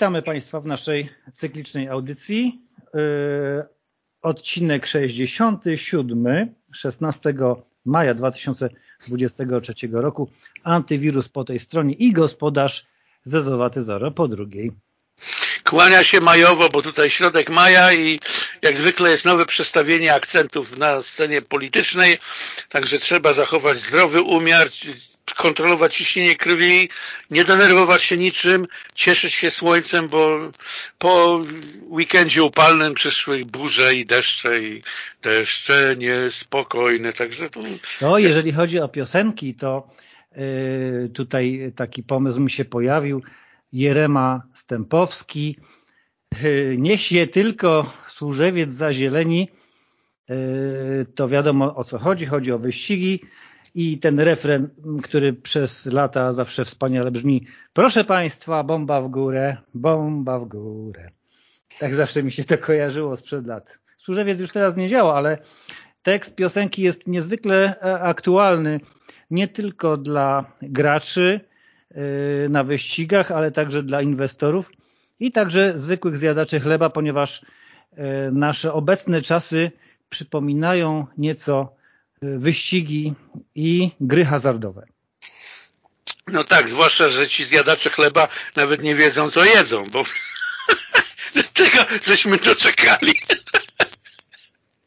Witamy Państwa w naszej cyklicznej audycji. Yy, odcinek 67, 16 maja 2023 roku. Antywirus po tej stronie i gospodarz Zezowaty Zoro po drugiej. Kłania się majowo, bo tutaj środek maja i jak zwykle jest nowe przestawienie akcentów na scenie politycznej, także trzeba zachować zdrowy umiar, kontrolować ciśnienie krwi, nie denerwować się niczym, cieszyć się słońcem, bo po weekendzie upalnym przyszły burze i deszcze i deszcze niespokojne, także to... No, jeżeli chodzi o piosenki, to yy, tutaj taki pomysł mi się pojawił, Jerema Stępowski, yy, niech je tylko służewiec zazieleni, yy, to wiadomo o co chodzi, chodzi o wyścigi, i ten refren, który przez lata zawsze wspaniale brzmi proszę Państwa, bomba w górę, bomba w górę. Tak zawsze mi się to kojarzyło sprzed lat. Służewiec już teraz nie działa, ale tekst piosenki jest niezwykle e, aktualny nie tylko dla graczy e, na wyścigach, ale także dla inwestorów i także zwykłych zjadaczy chleba, ponieważ e, nasze obecne czasy przypominają nieco wyścigi i gry hazardowe. No tak, zwłaszcza, że ci zjadacze chleba nawet nie wiedzą, co jedzą, bo tego żeśmy doczekali.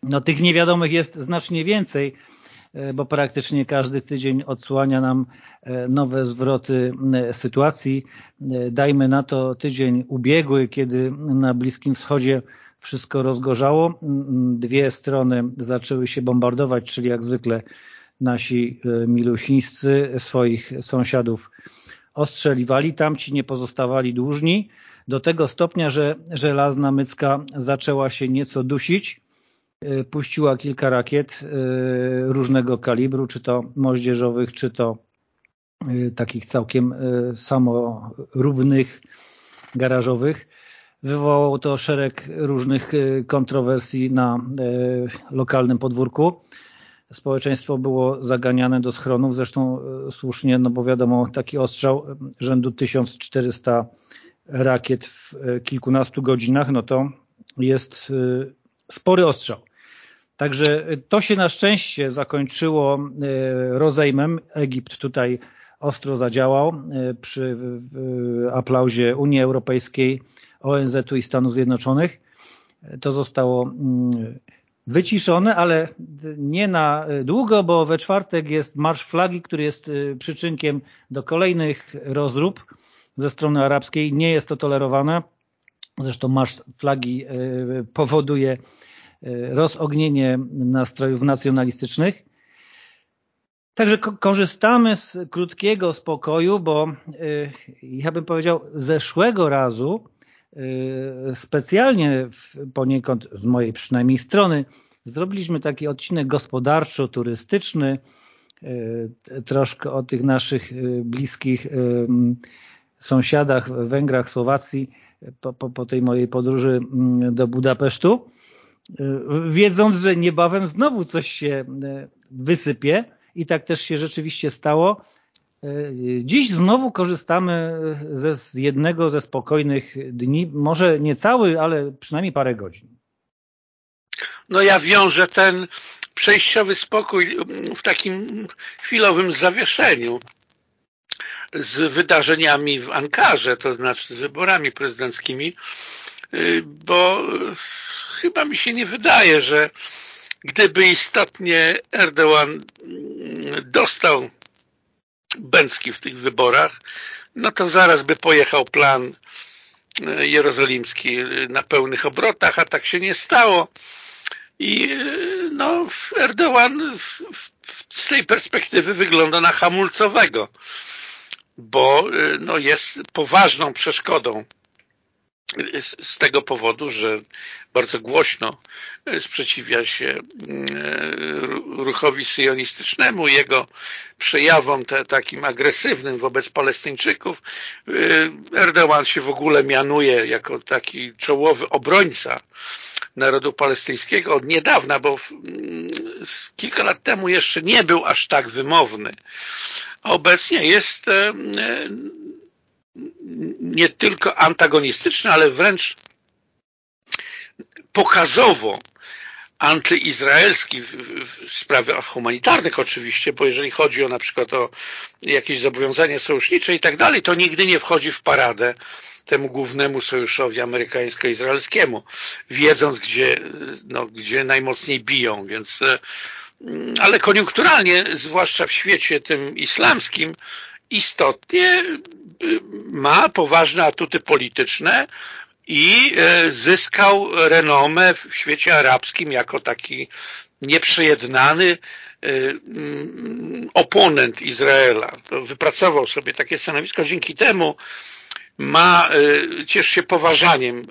No tych niewiadomych jest znacznie więcej, e, bo praktycznie każdy tydzień odsłania nam e, nowe zwroty e, sytuacji. Dajmy na to tydzień ubiegły, kiedy na Bliskim Wschodzie wszystko rozgorzało. Dwie strony zaczęły się bombardować, czyli jak zwykle nasi e, milusińscy swoich sąsiadów ostrzeliwali. Tamci nie pozostawali dłużni do tego stopnia, że żelazna mycka zaczęła się nieco dusić. E, puściła kilka rakiet e, różnego kalibru, czy to moździerzowych, czy to takich całkiem samorównych, garażowych. Wywołało to szereg różnych e, kontrowersji na e, lokalnym podwórku. Społeczeństwo było zaganiane do schronów, zresztą e, słusznie, no bo wiadomo, taki ostrzał rzędu 1400 rakiet w kilkunastu godzinach, no to jest spory ostrzał. Także to się na szczęście zakończyło rozejmem. Egipt tutaj ostro zadziałał przy aplauzie Unii Europejskiej, ONZ-u i Stanów Zjednoczonych. To zostało mm, wyciszone, ale nie na długo, bo we czwartek jest Marsz Flagi, który jest y, przyczynkiem do kolejnych rozrób ze strony arabskiej. Nie jest to tolerowane. Zresztą Marsz Flagi y, powoduje y, rozognienie nastrojów nacjonalistycznych. Także korzystamy z krótkiego spokoju, bo ja bym powiedział zeszłego razu specjalnie poniekąd z mojej przynajmniej strony zrobiliśmy taki odcinek gospodarczo-turystyczny y, troszkę o tych naszych y, bliskich sąsiadach, Węgrach, Słowacji po, po, po tej mojej podróży mm, do Budapesztu wiedząc, że niebawem znowu coś się wysypie. I tak też się rzeczywiście stało Dziś znowu korzystamy ze, z jednego ze spokojnych dni, może nie cały, ale przynajmniej parę godzin. No ja wiążę ten przejściowy spokój w takim chwilowym zawieszeniu z wydarzeniami w Ankarze, to znaczy z wyborami prezydenckimi, bo chyba mi się nie wydaje, że gdyby istotnie Erdogan dostał Bęcki w tych wyborach, no to zaraz by pojechał plan e, jerozolimski na pełnych obrotach, a tak się nie stało. I e, no, Erdogan z tej perspektywy wygląda na hamulcowego, bo e, no, jest poważną przeszkodą z tego powodu, że bardzo głośno sprzeciwia się mm, ruchowi syjonistycznemu, jego przejawom te, takim agresywnym wobec Palestyńczyków. Y, Erdogan się w ogóle mianuje jako taki czołowy obrońca narodu palestyńskiego od niedawna, bo mm, kilka lat temu jeszcze nie był aż tak wymowny. Obecnie jest nie tylko antagonistyczny, ale wręcz pokazowo antyizraelski w, w, sprawach humanitarnych oczywiście, bo jeżeli chodzi o na przykład o jakieś zobowiązania sojusznicze i tak dalej, to nigdy nie wchodzi w paradę temu głównemu sojuszowi amerykańsko-izraelskiemu, wiedząc, gdzie, no, gdzie najmocniej biją, więc mm, ale koniunkturalnie, zwłaszcza w świecie tym islamskim, istotnie y, ma poważne atuty polityczne i e, zyskał renomę w świecie arabskim jako taki nieprzejednany e, mm, oponent Izraela. Wypracował sobie takie stanowisko. Dzięki temu ma, e, cieszy się poważaniem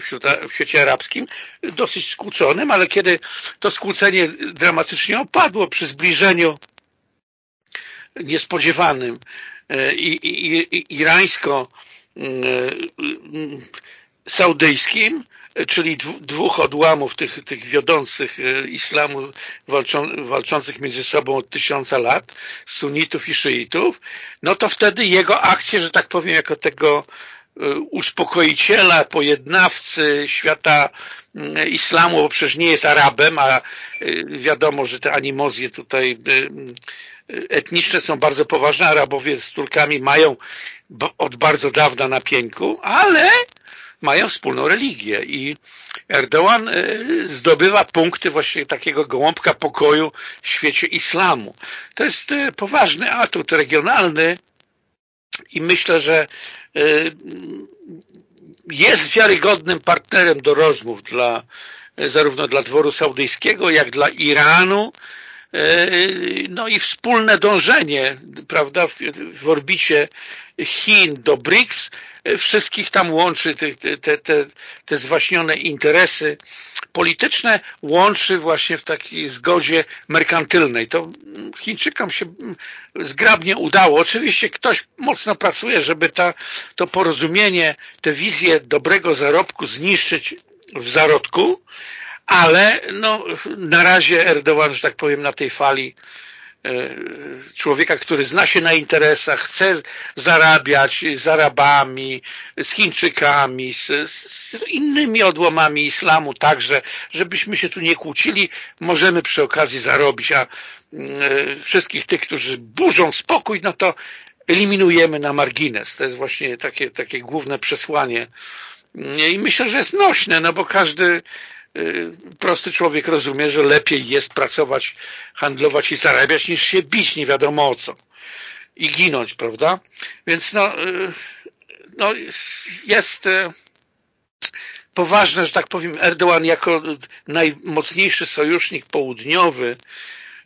wśród, w świecie arabskim, dosyć skłóconym, ale kiedy to skłócenie dramatycznie opadło przy zbliżeniu niespodziewanym i, i, i irańsko saudyjskim, czyli dwóch odłamów tych, tych wiodących e, islamu walczą, walczących między sobą od tysiąca lat, sunitów i szyitów, no to wtedy jego akcje, że tak powiem, jako tego e, uspokoiciela, pojednawcy świata islamu, bo przecież nie jest Arabem, a e, wiadomo, że te animozje tutaj etniczne są bardzo poważne. Arabowie z Turkami mają od bardzo dawna na pieńku, ale mają wspólną religię i Erdoğan e, zdobywa punkty właśnie takiego gołąbka pokoju w świecie islamu. To jest e, poważny atut regionalny i myślę, że e, jest wiarygodnym partnerem do rozmów dla, zarówno dla dworu saudyjskiego, jak dla Iranu, no i wspólne dążenie prawda, w, w orbicie Chin do BRICS wszystkich tam łączy te, te, te, te zwaśnione interesy polityczne, łączy właśnie w takiej zgodzie merkantylnej. To Chińczykom się zgrabnie udało. Oczywiście ktoś mocno pracuje, żeby ta, to porozumienie, tę wizję dobrego zarobku zniszczyć w zarodku, ale no, na razie Erdogan, że tak powiem, na tej fali E, człowieka, który zna się na interesach, chce zarabiać z Arabami, z Chińczykami, z, z, innymi odłamami islamu także, żebyśmy się tu nie kłócili, możemy przy okazji zarobić, a e, wszystkich tych, którzy burzą spokój, no to eliminujemy na margines. To jest właśnie takie, takie główne przesłanie i myślę, że jest nośne, no bo każdy prosty człowiek rozumie, że lepiej jest pracować, handlować i zarabiać, niż się bić nie wiadomo o co i ginąć, prawda? Więc no, y, no jest y, poważne, że tak powiem, Erdoğan jako najmocniejszy sojusznik południowy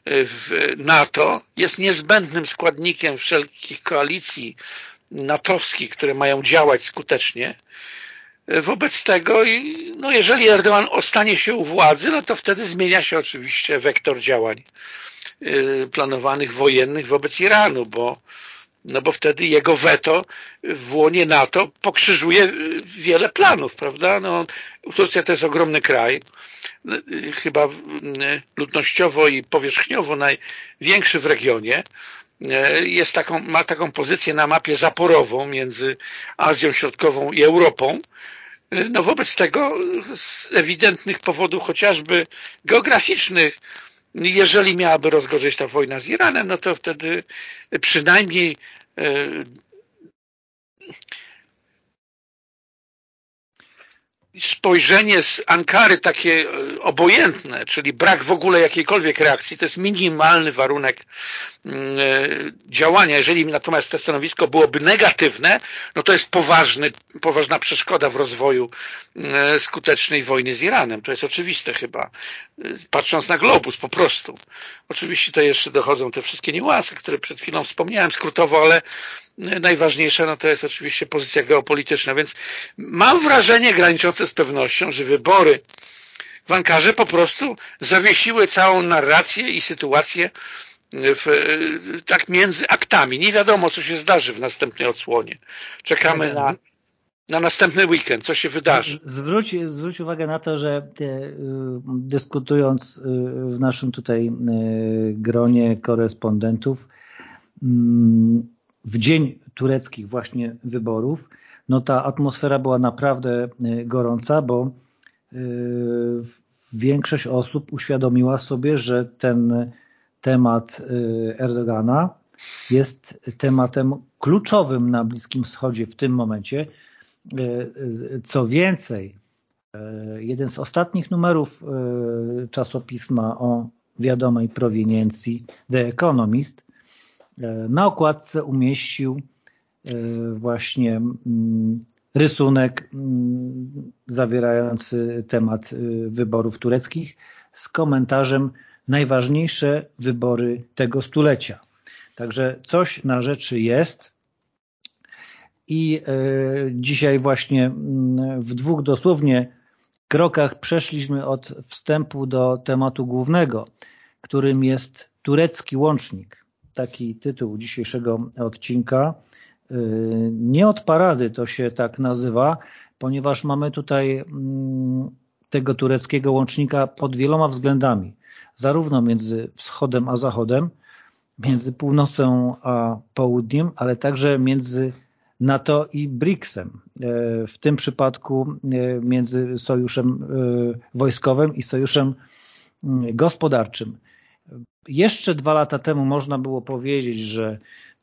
w NATO jest niezbędnym składnikiem wszelkich koalicji natowskich, które mają działać skutecznie Wobec tego, no jeżeli Erdogan ostanie się u władzy, no to wtedy zmienia się oczywiście wektor działań y, planowanych wojennych wobec Iranu, bo, no bo wtedy jego weto w łonie NATO pokrzyżuje y, wiele planów, prawda? No, Turcja to jest ogromny kraj, y, chyba ludnościowo i powierzchniowo największy w regionie, jest taką, ma taką pozycję na mapie zaporową między Azją Środkową i Europą. No wobec tego z ewidentnych powodów chociażby geograficznych jeżeli miałaby rozgorzeć ta wojna z Iranem, no to wtedy przynajmniej e, spojrzenie z Ankary takie e, obojętne, czyli brak w ogóle jakiejkolwiek reakcji, to jest minimalny warunek e, działania. Jeżeli natomiast to stanowisko byłoby negatywne, no to jest poważny, poważna przeszkoda w rozwoju e, skutecznej wojny z Iranem. To jest oczywiste chyba, patrząc na globus po prostu. Oczywiście to jeszcze dochodzą te wszystkie niuanse, które przed chwilą wspomniałem skrótowo, ale najważniejsze no to jest oczywiście pozycja geopolityczna, więc mam wrażenie graniczące z pewnością, że wybory w Ankarze po prostu zawiesiły całą narrację i sytuację w, tak między aktami. Nie wiadomo, co się zdarzy w następnej odsłonie. Czekamy na, na następny weekend, co się wydarzy. Zwróć, zwróć uwagę na to, że y, dyskutując y, w naszym tutaj y, gronie korespondentów, mm, w dzień tureckich właśnie wyborów, no ta atmosfera była naprawdę gorąca, bo większość osób uświadomiła sobie, że ten temat Erdogana jest tematem kluczowym na Bliskim Wschodzie w tym momencie. Co więcej, jeden z ostatnich numerów czasopisma o wiadomej prowiniencji The Economist na okładce umieścił właśnie mm, rysunek mm, zawierający temat wyborów tureckich z komentarzem najważniejsze wybory tego stulecia. Także coś na rzeczy jest i e, dzisiaj właśnie mm, w dwóch dosłownie krokach przeszliśmy od wstępu do tematu głównego, którym jest turecki łącznik. Taki tytuł dzisiejszego odcinka. E, nie od parady to się tak nazywa, ponieważ mamy tutaj mm, tego tureckiego łącznika pod wieloma względami, zarówno między wschodem a zachodem, między północą a południem, ale także między NATO i BRICS-em. E, w tym przypadku e, między sojuszem e, wojskowym i sojuszem mm, gospodarczym. Jeszcze dwa lata temu można było powiedzieć, że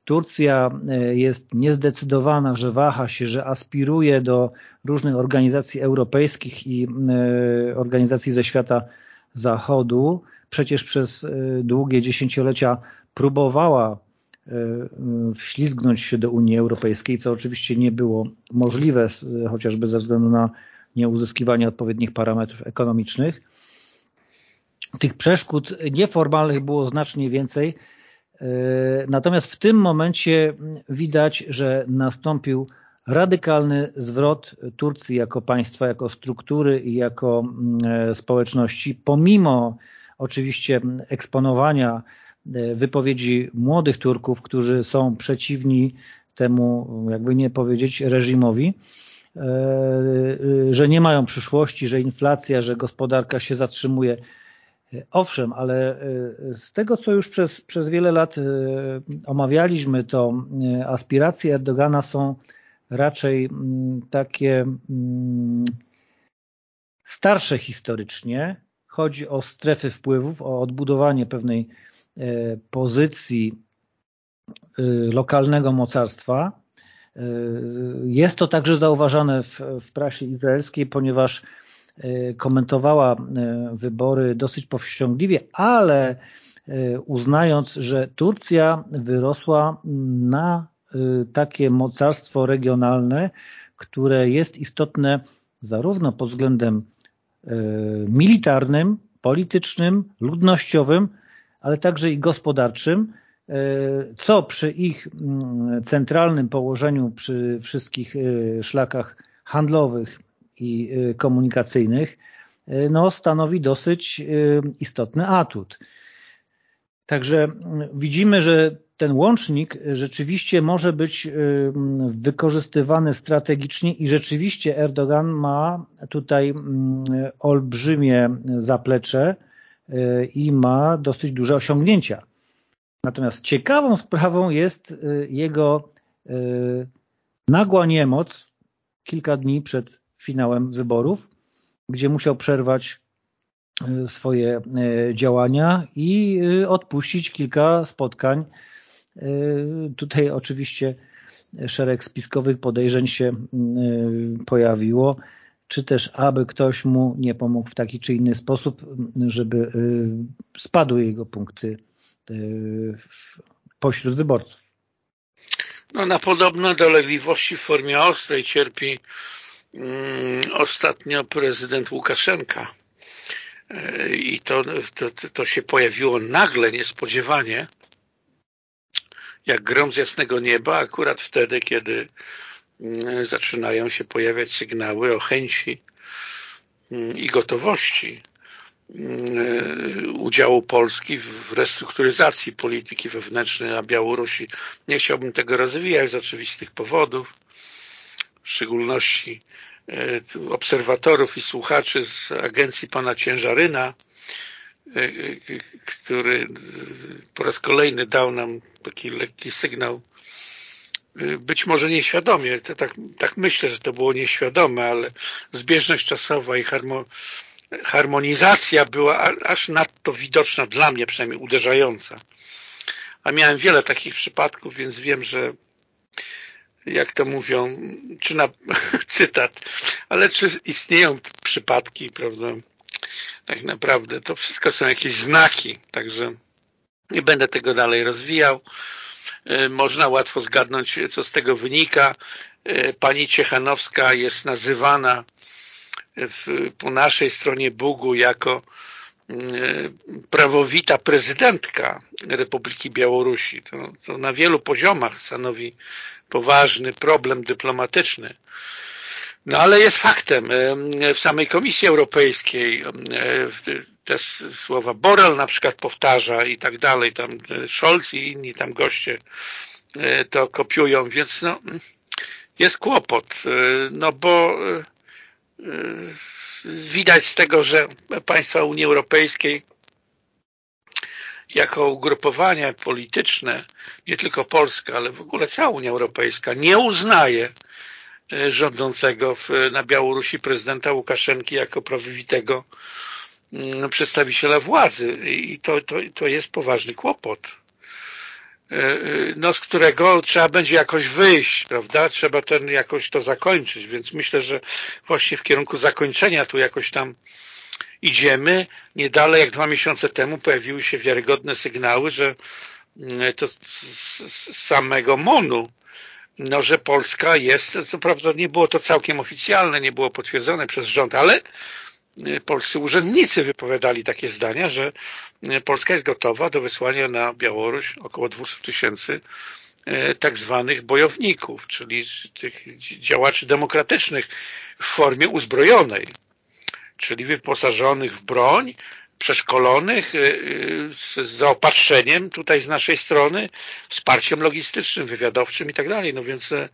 Turcja jest niezdecydowana, że waha się, że aspiruje do różnych organizacji europejskich i organizacji ze świata zachodu. Przecież przez długie dziesięciolecia próbowała e, wślizgnąć się do Unii Europejskiej, co oczywiście nie było możliwe, chociażby ze względu na nieuzyskiwanie odpowiednich parametrów ekonomicznych. Tych przeszkód nieformalnych było znacznie więcej, e, natomiast w tym momencie widać, że nastąpił radykalny zwrot Turcji jako państwa, jako struktury i jako mm, e, społeczności, pomimo oczywiście eksponowania E, wypowiedzi młodych Turków, którzy są przeciwni temu, jakby nie powiedzieć, reżimowi, e, że nie mają przyszłości, że inflacja, że gospodarka się zatrzymuje. Owszem, ale e, z tego, co już przez, przez wiele lat omawialiśmy, to aspiracje Erdogana są raczej mm, takie mm, starsze historycznie. Chodzi o strefy wpływów, o odbudowanie pewnej E, pozycji e, lokalnego mocarstwa. E, jest to także zauważane w, w prasie izraelskiej, ponieważ komentowała wybory dosyć powściągliwie, ale uznając, że Turcja wyrosła na takie mocarstwo regionalne, które jest istotne zarówno pod względem militarnym, politycznym, ludnościowym, ale także i gospodarczym, e, co przy ich mm, centralnym położeniu przy wszystkich e, szlakach handlowych i e, komunikacyjnych no, stanowi dosyć istotny atut. Także mm, widzimy, że ten łącznik rzeczywiście może być wykorzystywany strategicznie i rzeczywiście Erdogan ma tutaj mm, olbrzymie zaplecze i ma dosyć duże osiągnięcia. Natomiast ciekawą sprawą jest y, jego y, nagła niemoc kilka dni przed finałem wyborów, gdzie musiał przerwać y, swoje działania i odpuścić kilka spotkań. Tutaj oczywiście szereg spiskowych podejrzeń się pojawiło czy też aby ktoś mu nie pomógł w taki czy inny sposób, żeby y, spadły jego punkty y, pośród wyborców. No, na podobne dolegliwości w formie ostrej cierpi mm, ostatnio prezydent Łukaszenka. Y, I to, to, to się pojawiło nagle, niespodziewanie, jak grom z jasnego nieba, akurat wtedy, kiedy Mm, zaczynają się pojawiać sygnały o chęci mm, i gotowości mm, udziału Polski w restrukturyzacji polityki wewnętrznej na Białorusi. Nie chciałbym tego rozwijać z oczywistych powodów, w szczególności e, obserwatorów i słuchaczy z agencji pana Ciężaryna, który po raz kolejny dał nam taki lekki sygnał być może nieświadomie, to tak, tak myślę, że to było nieświadome, ale zbieżność czasowa i harmo, harmonizacja była aż nadto widoczna dla mnie, przynajmniej uderzająca. A miałem wiele takich przypadków, więc wiem, że jak to mówią, czy na cytat, ale czy istnieją przypadki, prawda? Tak naprawdę to wszystko są jakieś znaki, także nie będę tego dalej rozwijał. E, można łatwo zgadnąć, co z tego wynika. E, pani Ciechanowska jest nazywana w, po naszej stronie Bugu jako e, prawowita prezydentka Republiki Białorusi. To, to na wielu poziomach stanowi poważny problem dyplomatyczny. No ale jest faktem, w samej Komisji Europejskiej te słowa Borrell na przykład powtarza i tak dalej, tam Scholz i inni tam goście e, to kopiują, więc no, jest kłopot, e, no bo e, widać z tego, że państwa Unii Europejskiej jako ugrupowania polityczne, nie tylko Polska, ale w ogóle cała Unia Europejska nie uznaje rządzącego w, na Białorusi prezydenta Łukaszenki jako prawowitego mm, przedstawiciela władzy i to, to, to jest poważny kłopot e, e, no, z którego trzeba będzie jakoś wyjść, prawda? Trzeba ten jakoś to zakończyć, więc myślę, że właśnie w kierunku zakończenia tu jakoś tam idziemy. Nie dalej jak dwa miesiące temu pojawiły się wiarygodne sygnały, że mm, to z samego MONU no, że Polska jest, co prawda nie było to całkiem oficjalne, nie było potwierdzone przez rząd, ale y, polscy urzędnicy wypowiadali takie zdania, że y, Polska jest gotowa do wysłania na Białoruś około 200 tysięcy y, tak zwanych bojowników, czyli tych działaczy demokratycznych w formie uzbrojonej, czyli wyposażonych w broń, przeszkolonych y, y, z zaopatrzeniem tutaj z naszej strony, wsparciem logistycznym, wywiadowczym i tak dalej. No więc e,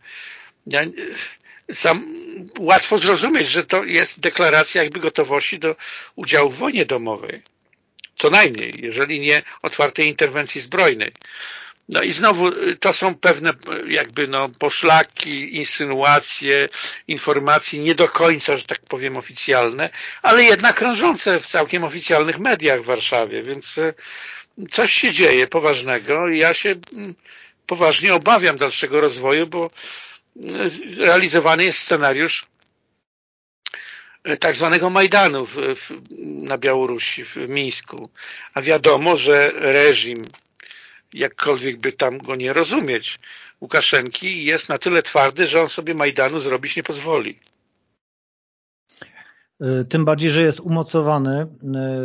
ja, e, sam łatwo zrozumieć, że to jest deklaracja jakby gotowości do udziału w wojnie domowej. Co najmniej, jeżeli nie otwartej interwencji zbrojnej. No i znowu y, to są pewne y, jakby no poszlaki, insynuacje, informacje nie do końca, że tak powiem, oficjalne, ale jednak krążące w całkiem oficjalnych mediach w Warszawie, więc y, coś się dzieje poważnego i ja się mm, poważnie obawiam dalszego rozwoju, bo realizowany jest scenariusz tak zwanego Majdanu w, w, na Białorusi, w Mińsku. A wiadomo, że reżim jakkolwiek by tam go nie rozumieć, Łukaszenki jest na tyle twardy, że on sobie Majdanu zrobić nie pozwoli. E, tym bardziej, że jest umocowany e,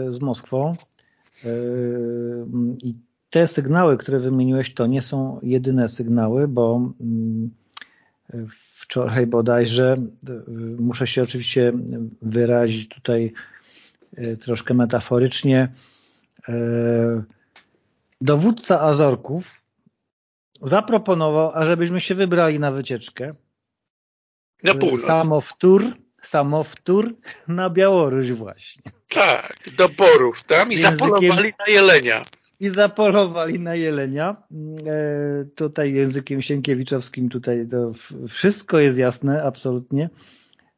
z Moskwą e, i te sygnały, które wymieniłeś, to nie są jedyne sygnały, bo mm, wczoraj bodajże, muszę się oczywiście wyrazić tutaj troszkę metaforycznie, Dowódca Azorków zaproponował, ażebyśmy się wybrali na wycieczkę. Na północ. Samowtór, samowtór na Białoruś właśnie. Tak, do Borów tam i Językiem... zapolowali na jelenia. I zapolowali na jelenia. E, tutaj językiem sienkiewiczowskim tutaj to wszystko jest jasne, absolutnie.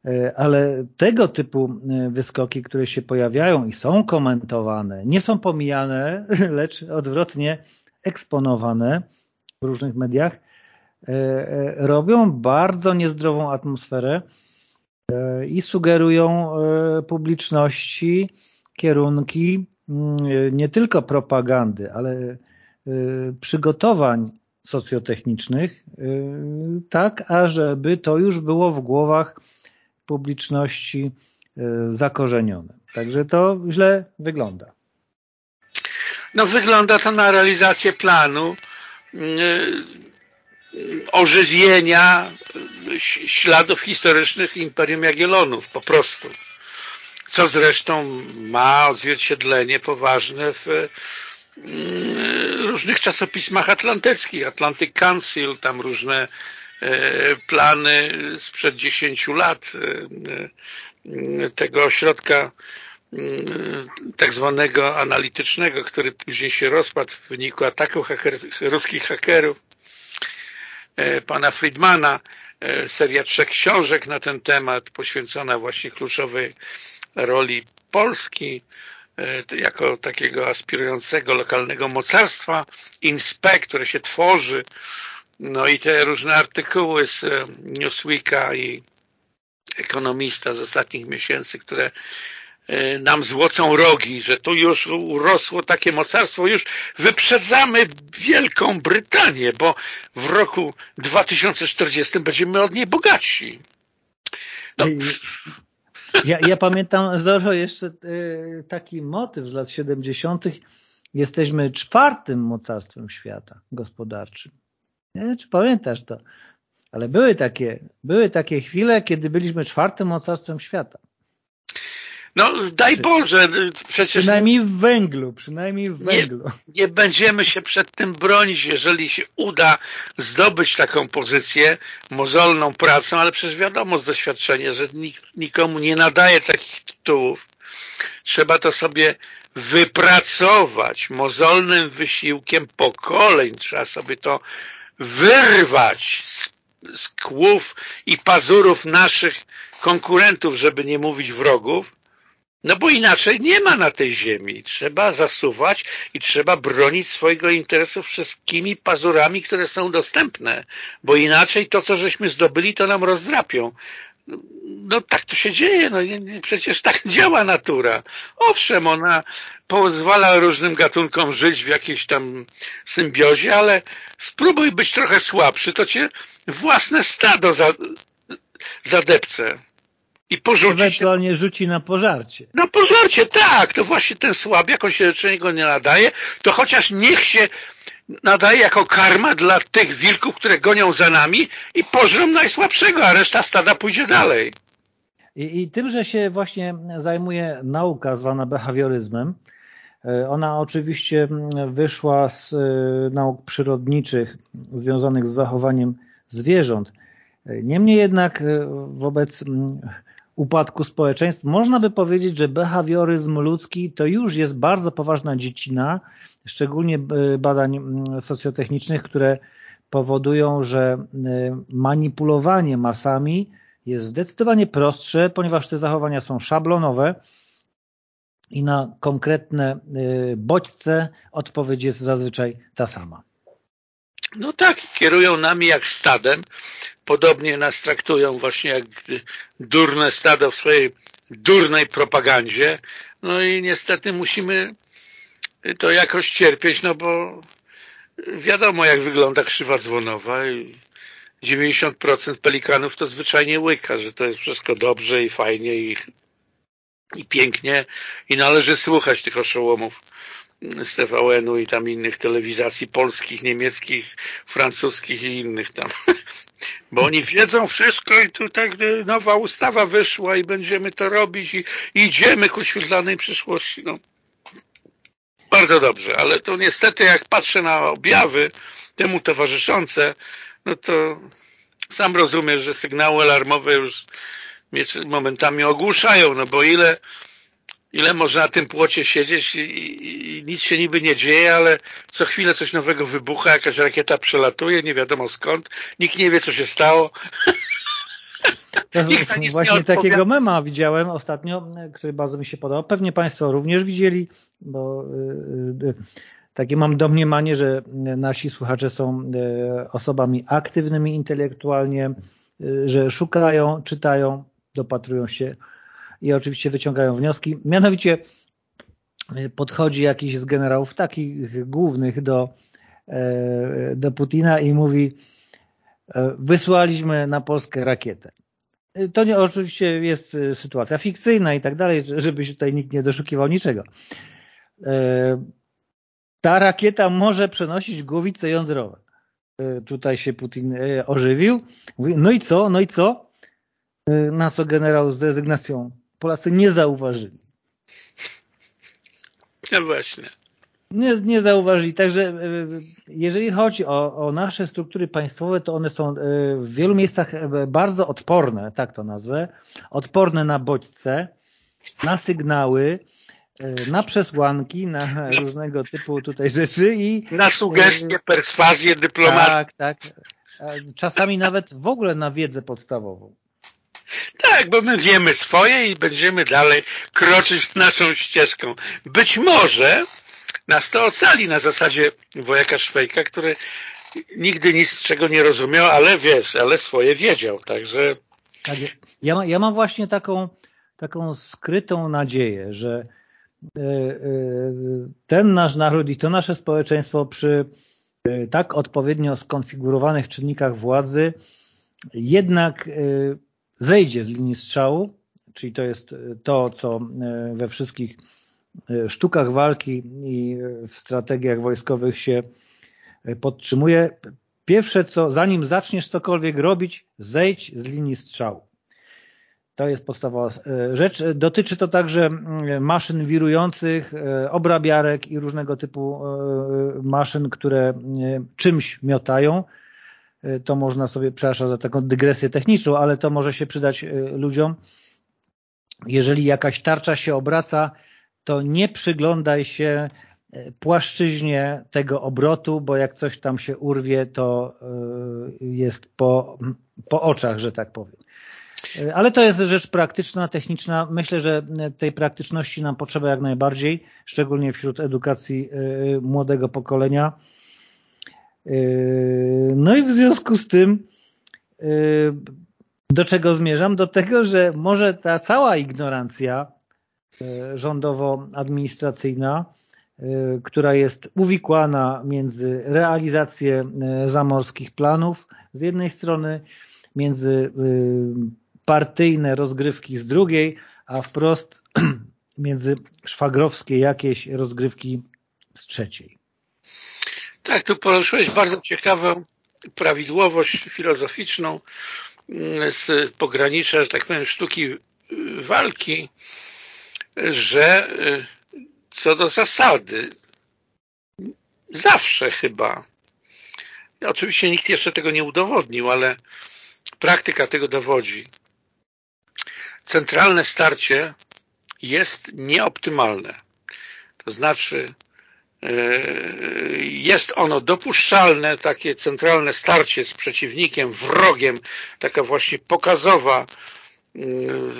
E, ale tego typu e, wyskoki, które się pojawiają i są komentowane, nie są pomijane, lecz odwrotnie eksponowane w różnych mediach, e, robią bardzo niezdrową atmosferę i sugerują publiczności kierunki mm, nie tylko propagandy, ale przygotowań socjotechnicznych, tak ażeby to już było w głowach publiczności e, zakorzenione. Także to źle wygląda. No wygląda to na realizację planu mm, e, ożywienia śladów historycznych Imperium Jagiellonów po prostu. Co zresztą ma odzwierciedlenie poważne w różnych czasopismach atlantyckich. Atlantic Council, tam różne E, plany sprzed 10 lat e, e, tego ośrodka tak zwanego analitycznego, który później się rozpadł w wyniku ataku haker, ruskich hakerów. pana Friedmana, seria trzech książek na ten temat, poświęcona właśnie kluczowej roli Polski jako takiego aspirującego lokalnego mocarstwa, INSPE, które się tworzy, no i te różne artykuły z Newsweeka i Ekonomista z ostatnich miesięcy, które E, nam złocą rogi, że tu już urosło takie mocarstwo, już wyprzedzamy Wielką Brytanię, bo w roku 2040 będziemy od niej bogatsi. No. Ja, ja pamiętam, Zoro, jeszcze e, taki motyw z lat 70. Jesteśmy czwartym mocarstwem świata gospodarczym. Nie wiem, czy pamiętasz to, ale były takie, były takie chwile, kiedy byliśmy czwartym mocarstwem świata. No daj Boże, przecież... Przynajmniej w węglu, przynajmniej w węglu. Nie, nie będziemy się przed tym bronić, jeżeli się uda zdobyć taką pozycję mozolną pracą, ale przecież wiadomo z doświadczenia, że nikt, nikomu nie nadaje takich tytułów. Trzeba to sobie wypracować mozolnym wysiłkiem pokoleń. Trzeba sobie to wyrwać z, z kłów i pazurów naszych konkurentów, żeby nie mówić wrogów no bo inaczej nie ma na tej ziemi. Trzeba zasuwać i trzeba bronić swojego interesu wszystkimi pazurami, które są dostępne, bo inaczej to, co żeśmy zdobyli, to nam rozdrapią. No tak to się dzieje, no przecież tak działa natura. Owszem, ona pozwala różnym gatunkom żyć w jakiejś tam symbiozie, ale spróbuj być trochę słabszy, to cię własne stado zadepce i porzuci Ewentualnie się. rzuci na pożarcie. Na pożarcie, tak. To właśnie ten słabiak, on się do niego nie nadaje, to chociaż niech się nadaje jako karma dla tych wilków, które gonią za nami i pożrą najsłabszego, a reszta stada pójdzie dalej. I, I tym, że się właśnie zajmuje nauka zwana behawioryzmem, e, ona oczywiście wyszła z e, nauk przyrodniczych związanych z zachowaniem zwierząt. E, niemniej jednak wobec upadku społeczeństw. Można by powiedzieć, że behawioryzm ludzki to już jest bardzo poważna dziedzina, szczególnie e, badań socjotechnicznych, które powodują, że e, manipulowanie masami jest zdecydowanie prostsze, ponieważ te zachowania są szablonowe i na konkretne e, bodźce odpowiedź jest zazwyczaj ta sama. No tak, kierują nami jak stadem. Podobnie nas traktują właśnie jak durne stado w swojej durnej propagandzie. No i niestety musimy to jakoś cierpieć, no bo wiadomo jak wygląda krzywa dzwonowa. 90% pelikanów to zwyczajnie łyka, że to jest wszystko dobrze i fajnie i, i pięknie i należy słuchać tych oszołomów z TVN-u i tam innych telewizacji polskich, niemieckich, francuskich i innych tam. Bo oni wiedzą wszystko i tu tak nowa ustawa wyszła i będziemy to robić i idziemy ku świetlanej przyszłości. No. Bardzo dobrze, ale to niestety jak patrzę na objawy temu towarzyszące, no to sam rozumiem, że sygnały alarmowe już momentami ogłuszają, no bo ile ile można na tym płocie siedzieć i, i, i, nic się niby nie dzieje, ale co chwilę coś nowego wybucha, jakaś rakieta przelatuje, nie wiadomo skąd, nikt nie wie, co się stało. Właśnie takiego mema widziałem ostatnio, który bardzo mi się podobał. Pewnie Państwo również widzieli, bo y, y, takie mam domniemanie, że nasi słuchacze są y, osobami aktywnymi intelektualnie, że szukają, czytają, dopatrują się i oczywiście wyciągają wnioski. Mianowicie e, podchodzi jakiś z generałów takich głównych do, e, do Putina i mówi e, wysłaliśmy na Polskę rakietę. To nie, oczywiście jest sytuacja fikcyjna i tak dalej, żeby się tutaj nikt nie doszukiwał niczego. Ta rakieta może przenosić głowice jądrowe. Tutaj się Putin ożywił. Mówi, no i co, no i co? Na co generał z rezygnacją Polacy nie zauważyli. No właśnie. Nie, nie zauważyli. Także e, jeżeli chodzi o, o, nasze struktury państwowe, to one są e, w wielu miejscach e, bardzo odporne, tak to nazwę, odporne na bodźce, na sygnały, na przesłanki, na różnego typu tutaj rzeczy i... Na sugestie, perswazję, dyplomację. Tak, tak. czasami nawet w ogóle na wiedzę podstawową. Tak, bo my wiemy swoje i będziemy dalej kroczyć naszą ścieżką. Być może nas to ocali na zasadzie wojaka Szwejka, który nigdy nic czego nie rozumiał, ale wiesz, ale swoje wiedział, także... Tak, ja, ja mam właśnie taką, taką skrytą nadzieję, że e, e, ten nasz naród i to nasze społeczeństwo przy e, tak odpowiednio skonfigurowanych czynnikach władzy jednak zejdzie z linii strzału, czyli to jest to, co we wszystkich sztukach walki i w strategiach wojskowych się podtrzymuje. Pierwsze co, zanim zaczniesz cokolwiek robić, zejdź z linii strzału. To jest podstawowa e, rzecz. Dotyczy to także maszyn wirujących, e, obrabiarek i różnego typu e, maszyn, które czymś miotają. To można sobie, przepraszam za taką dygresję techniczną, ale to może się przydać ludziom. Jeżeli jakaś tarcza się obraca, to nie przyglądaj się płaszczyźnie tego obrotu, bo jak coś tam się urwie, to jest po, po oczach, że tak powiem. E, ale to jest rzecz praktyczna, techniczna. Myślę, że tej praktyczności nam potrzeba jak najbardziej, szczególnie wśród edukacji e, młodego pokolenia. E, no i w związku z tym do czego zmierzam? Do tego, że może ta cała ignorancja rządowo-administracyjna, która jest uwikłana między realizację zamorskich planów z jednej strony, między partyjne rozgrywki z drugiej, a wprost między szwagrowskie jakieś rozgrywki z trzeciej. Tak, tu poruszyłeś bardzo ciekawą prawidłowość filozoficzną mm, z pogranicza, że tak powiem, sztuki walki, że y, co do zasady zawsze chyba oczywiście nikt jeszcze tego nie udowodnił, ale praktyka tego dowodzi centralne starcie jest nieoptymalne. To znaczy jest ono dopuszczalne, takie centralne starcie z przeciwnikiem, wrogiem, taka właśnie pokazowa mm,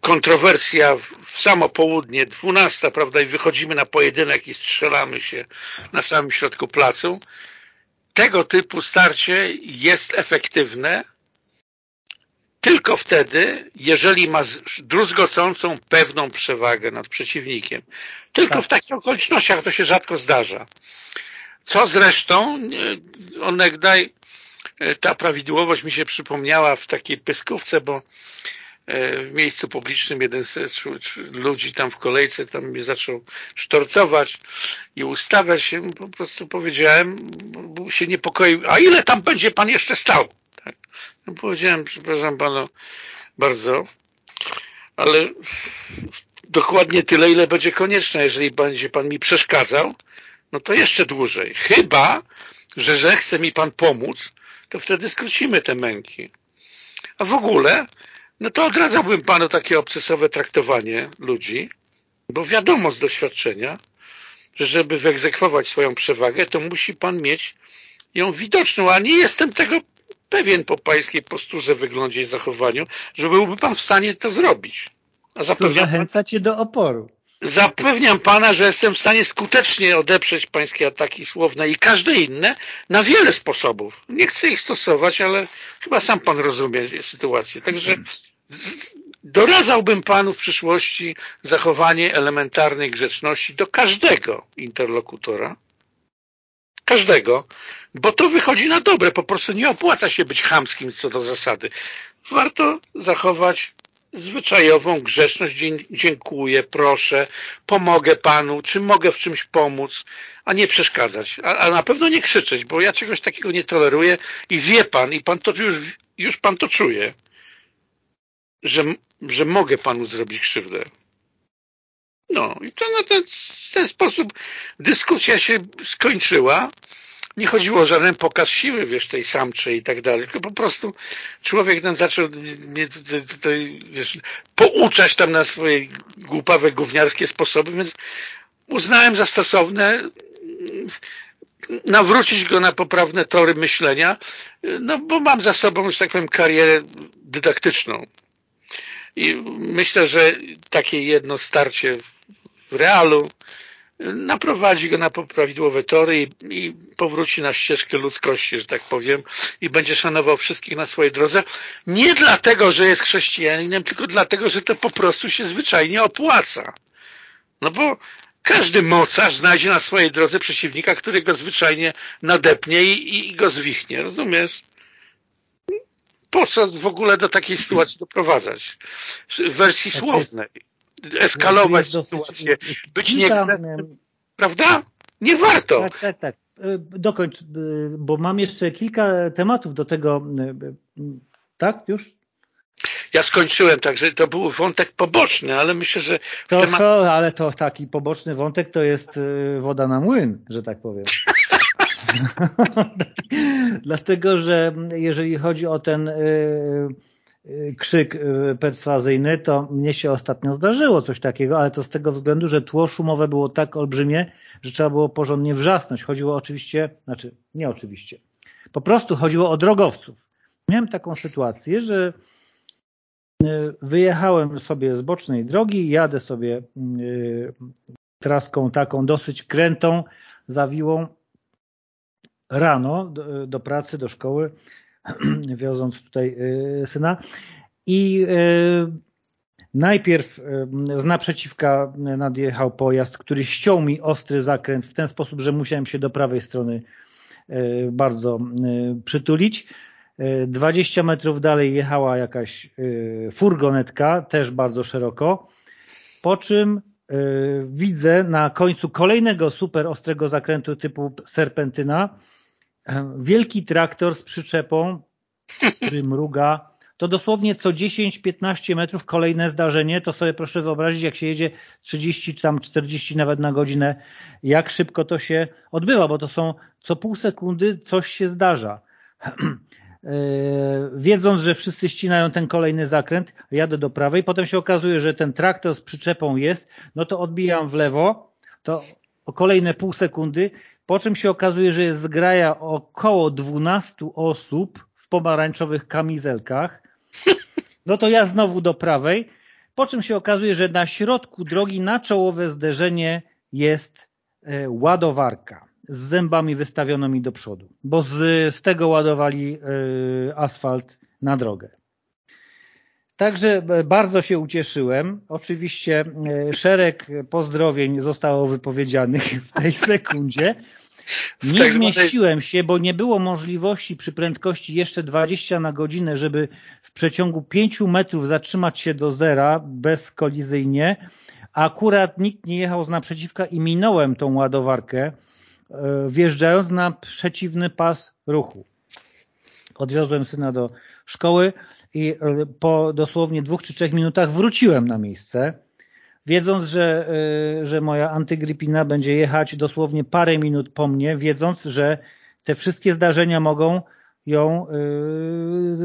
kontrowersja w samo południe, 12, prawda, i wychodzimy na pojedynek i strzelamy się na samym środku placu. Tego typu starcie jest efektywne, tylko wtedy, jeżeli ma druzgocącą pewną przewagę nad przeciwnikiem. Tylko tak. w takich okolicznościach to się rzadko zdarza. Co zresztą onegdaj e, ta prawidłowość mi się przypomniała w takiej pyskówce, bo e, w miejscu publicznym jeden z ludzi tam w kolejce tam mnie zaczął sztorcować i ustawiać się, po prostu powiedziałem, się niepokoił, a ile tam będzie pan jeszcze stał? No powiedziałem, przepraszam pana bardzo, ale dokładnie tyle, ile będzie konieczne. Jeżeli będzie pan mi przeszkadzał, no to jeszcze dłużej. Chyba, że zechce mi pan pomóc, to wtedy skrócimy te męki. A w ogóle, no to odradzałbym panu takie obcesowe traktowanie ludzi, bo wiadomo z doświadczenia, że żeby wyegzekwować swoją przewagę, to musi pan mieć ją widoczną, a nie jestem tego pewien po pańskiej posturze, wyglądzie i zachowaniu, że byłby pan w stanie to zrobić. A zapewniam, zachęca cię do oporu. Zapewniam pana, że jestem w stanie skutecznie odeprzeć pańskie ataki słowne i każde inne na wiele sposobów. Nie chcę ich stosować, ale chyba sam pan rozumie sytuację. Także doradzałbym panu w przyszłości zachowanie elementarnej grzeczności do każdego interlokutora, każdego, bo to wychodzi na dobre, po prostu nie opłaca się być chamskim co do zasady. Warto zachować zwyczajową grzeczność, dziękuję, proszę, pomogę panu, czy mogę w czymś pomóc, a nie przeszkadzać, a, a, na pewno nie krzyczeć, bo ja czegoś takiego nie toleruję i wie pan, i pan to już, już pan to czuje, że, że mogę panu zrobić krzywdę. No i to na ten, ten sposób dyskusja się skończyła. Nie chodziło o żaden pokaz siły, wiesz, tej samczej i tak dalej, tylko po prostu człowiek ten zaczął mnie tutaj, wiesz, pouczać tam na swoje głupawe, gówniarskie sposoby, więc uznałem za stosowne nawrócić go na poprawne tory myślenia, no bo mam za sobą, że tak powiem, karierę dydaktyczną. I myślę, że takie jedno starcie w realu naprowadzi go na prawidłowe tory i, i, powróci na ścieżkę ludzkości, że tak powiem, i będzie szanował wszystkich na swojej drodze. Nie dlatego, że jest chrześcijaninem, tylko dlatego, że to po prostu się zwyczajnie opłaca. No bo każdy mocarz znajdzie na swojej drodze przeciwnika, który go zwyczajnie nadepnie i, i go zwichnie, rozumiesz? Po co w ogóle do takiej sytuacji doprowadzać? W wersji słownej eskalować sytuację, być niegrzecznym, prawda? Nie warto. Tak, tak, tak. E, dokończ, e, bo mam jeszcze kilka tematów do tego. E, tak, już? Ja skończyłem, także to był wątek poboczny, ale myślę, że... To, temat... to, ale to taki poboczny wątek to jest woda na młyn, że tak powiem. Dlatego, że jeżeli chodzi o ten Y, krzyk y, perswazyjny, to mnie się ostatnio zdarzyło coś takiego, ale to z tego względu, że tło szumowe było tak olbrzymie, że trzeba było porządnie wrzasnąć. Chodziło oczywiście, znaczy nie oczywiście, po prostu chodziło o drogowców. Miałem taką sytuację, że y, wyjechałem sobie z bocznej drogi, jadę sobie traską taką dosyć krętą, zawiłą rano do, do pracy, do szkoły wioząc tutaj y, syna. I y, najpierw y, z naprzeciwka nadjechał pojazd, który ściął mi ostry zakręt w ten sposób, że musiałem się do prawej strony bardzo przytulić. 20 metrów dalej jechała jakaś furgonetka, też bardzo szeroko, po czym widzę na końcu kolejnego super ostrego zakrętu typu serpentyna wielki traktor z przyczepą, który mruga, to dosłownie co 10-15 metrów kolejne zdarzenie, to sobie proszę wyobrazić, jak się jedzie 30 czy tam 40 nawet na godzinę, jak szybko to się odbywa, bo to są co pół sekundy coś się zdarza. E, wiedząc, że wszyscy ścinają ten kolejny zakręt, jadę do prawej, potem się okazuje, że ten traktor z przyczepą jest, no to odbijam w lewo, to o kolejne pół sekundy po czym się okazuje, że jest zgraja około 12 osób w pomarańczowych kamizelkach, no to ja znowu do prawej, po czym się okazuje, że na środku drogi na czołowe zderzenie jest e, ładowarka z zębami wystawionymi do przodu, bo z, z tego ładowali y, asfalt na drogę. Także bardzo się ucieszyłem. Oczywiście szereg pozdrowień zostało wypowiedzianych w tej sekundzie. Nie zmieściłem się, bo nie było możliwości przy prędkości jeszcze 20 na godzinę, żeby w przeciągu 5 metrów zatrzymać się do zera bezkolizyjnie. Akurat nikt nie jechał z naprzeciwka i minąłem tą ładowarkę, e, wjeżdżając na przeciwny pas ruchu. Odwiozłem syna do szkoły i e, po dosłownie dwóch czy trzech minutach wróciłem na miejsce wiedząc, że, y, że moja antygrypina będzie jechać dosłownie parę minut po mnie, wiedząc, że te wszystkie zdarzenia mogą ją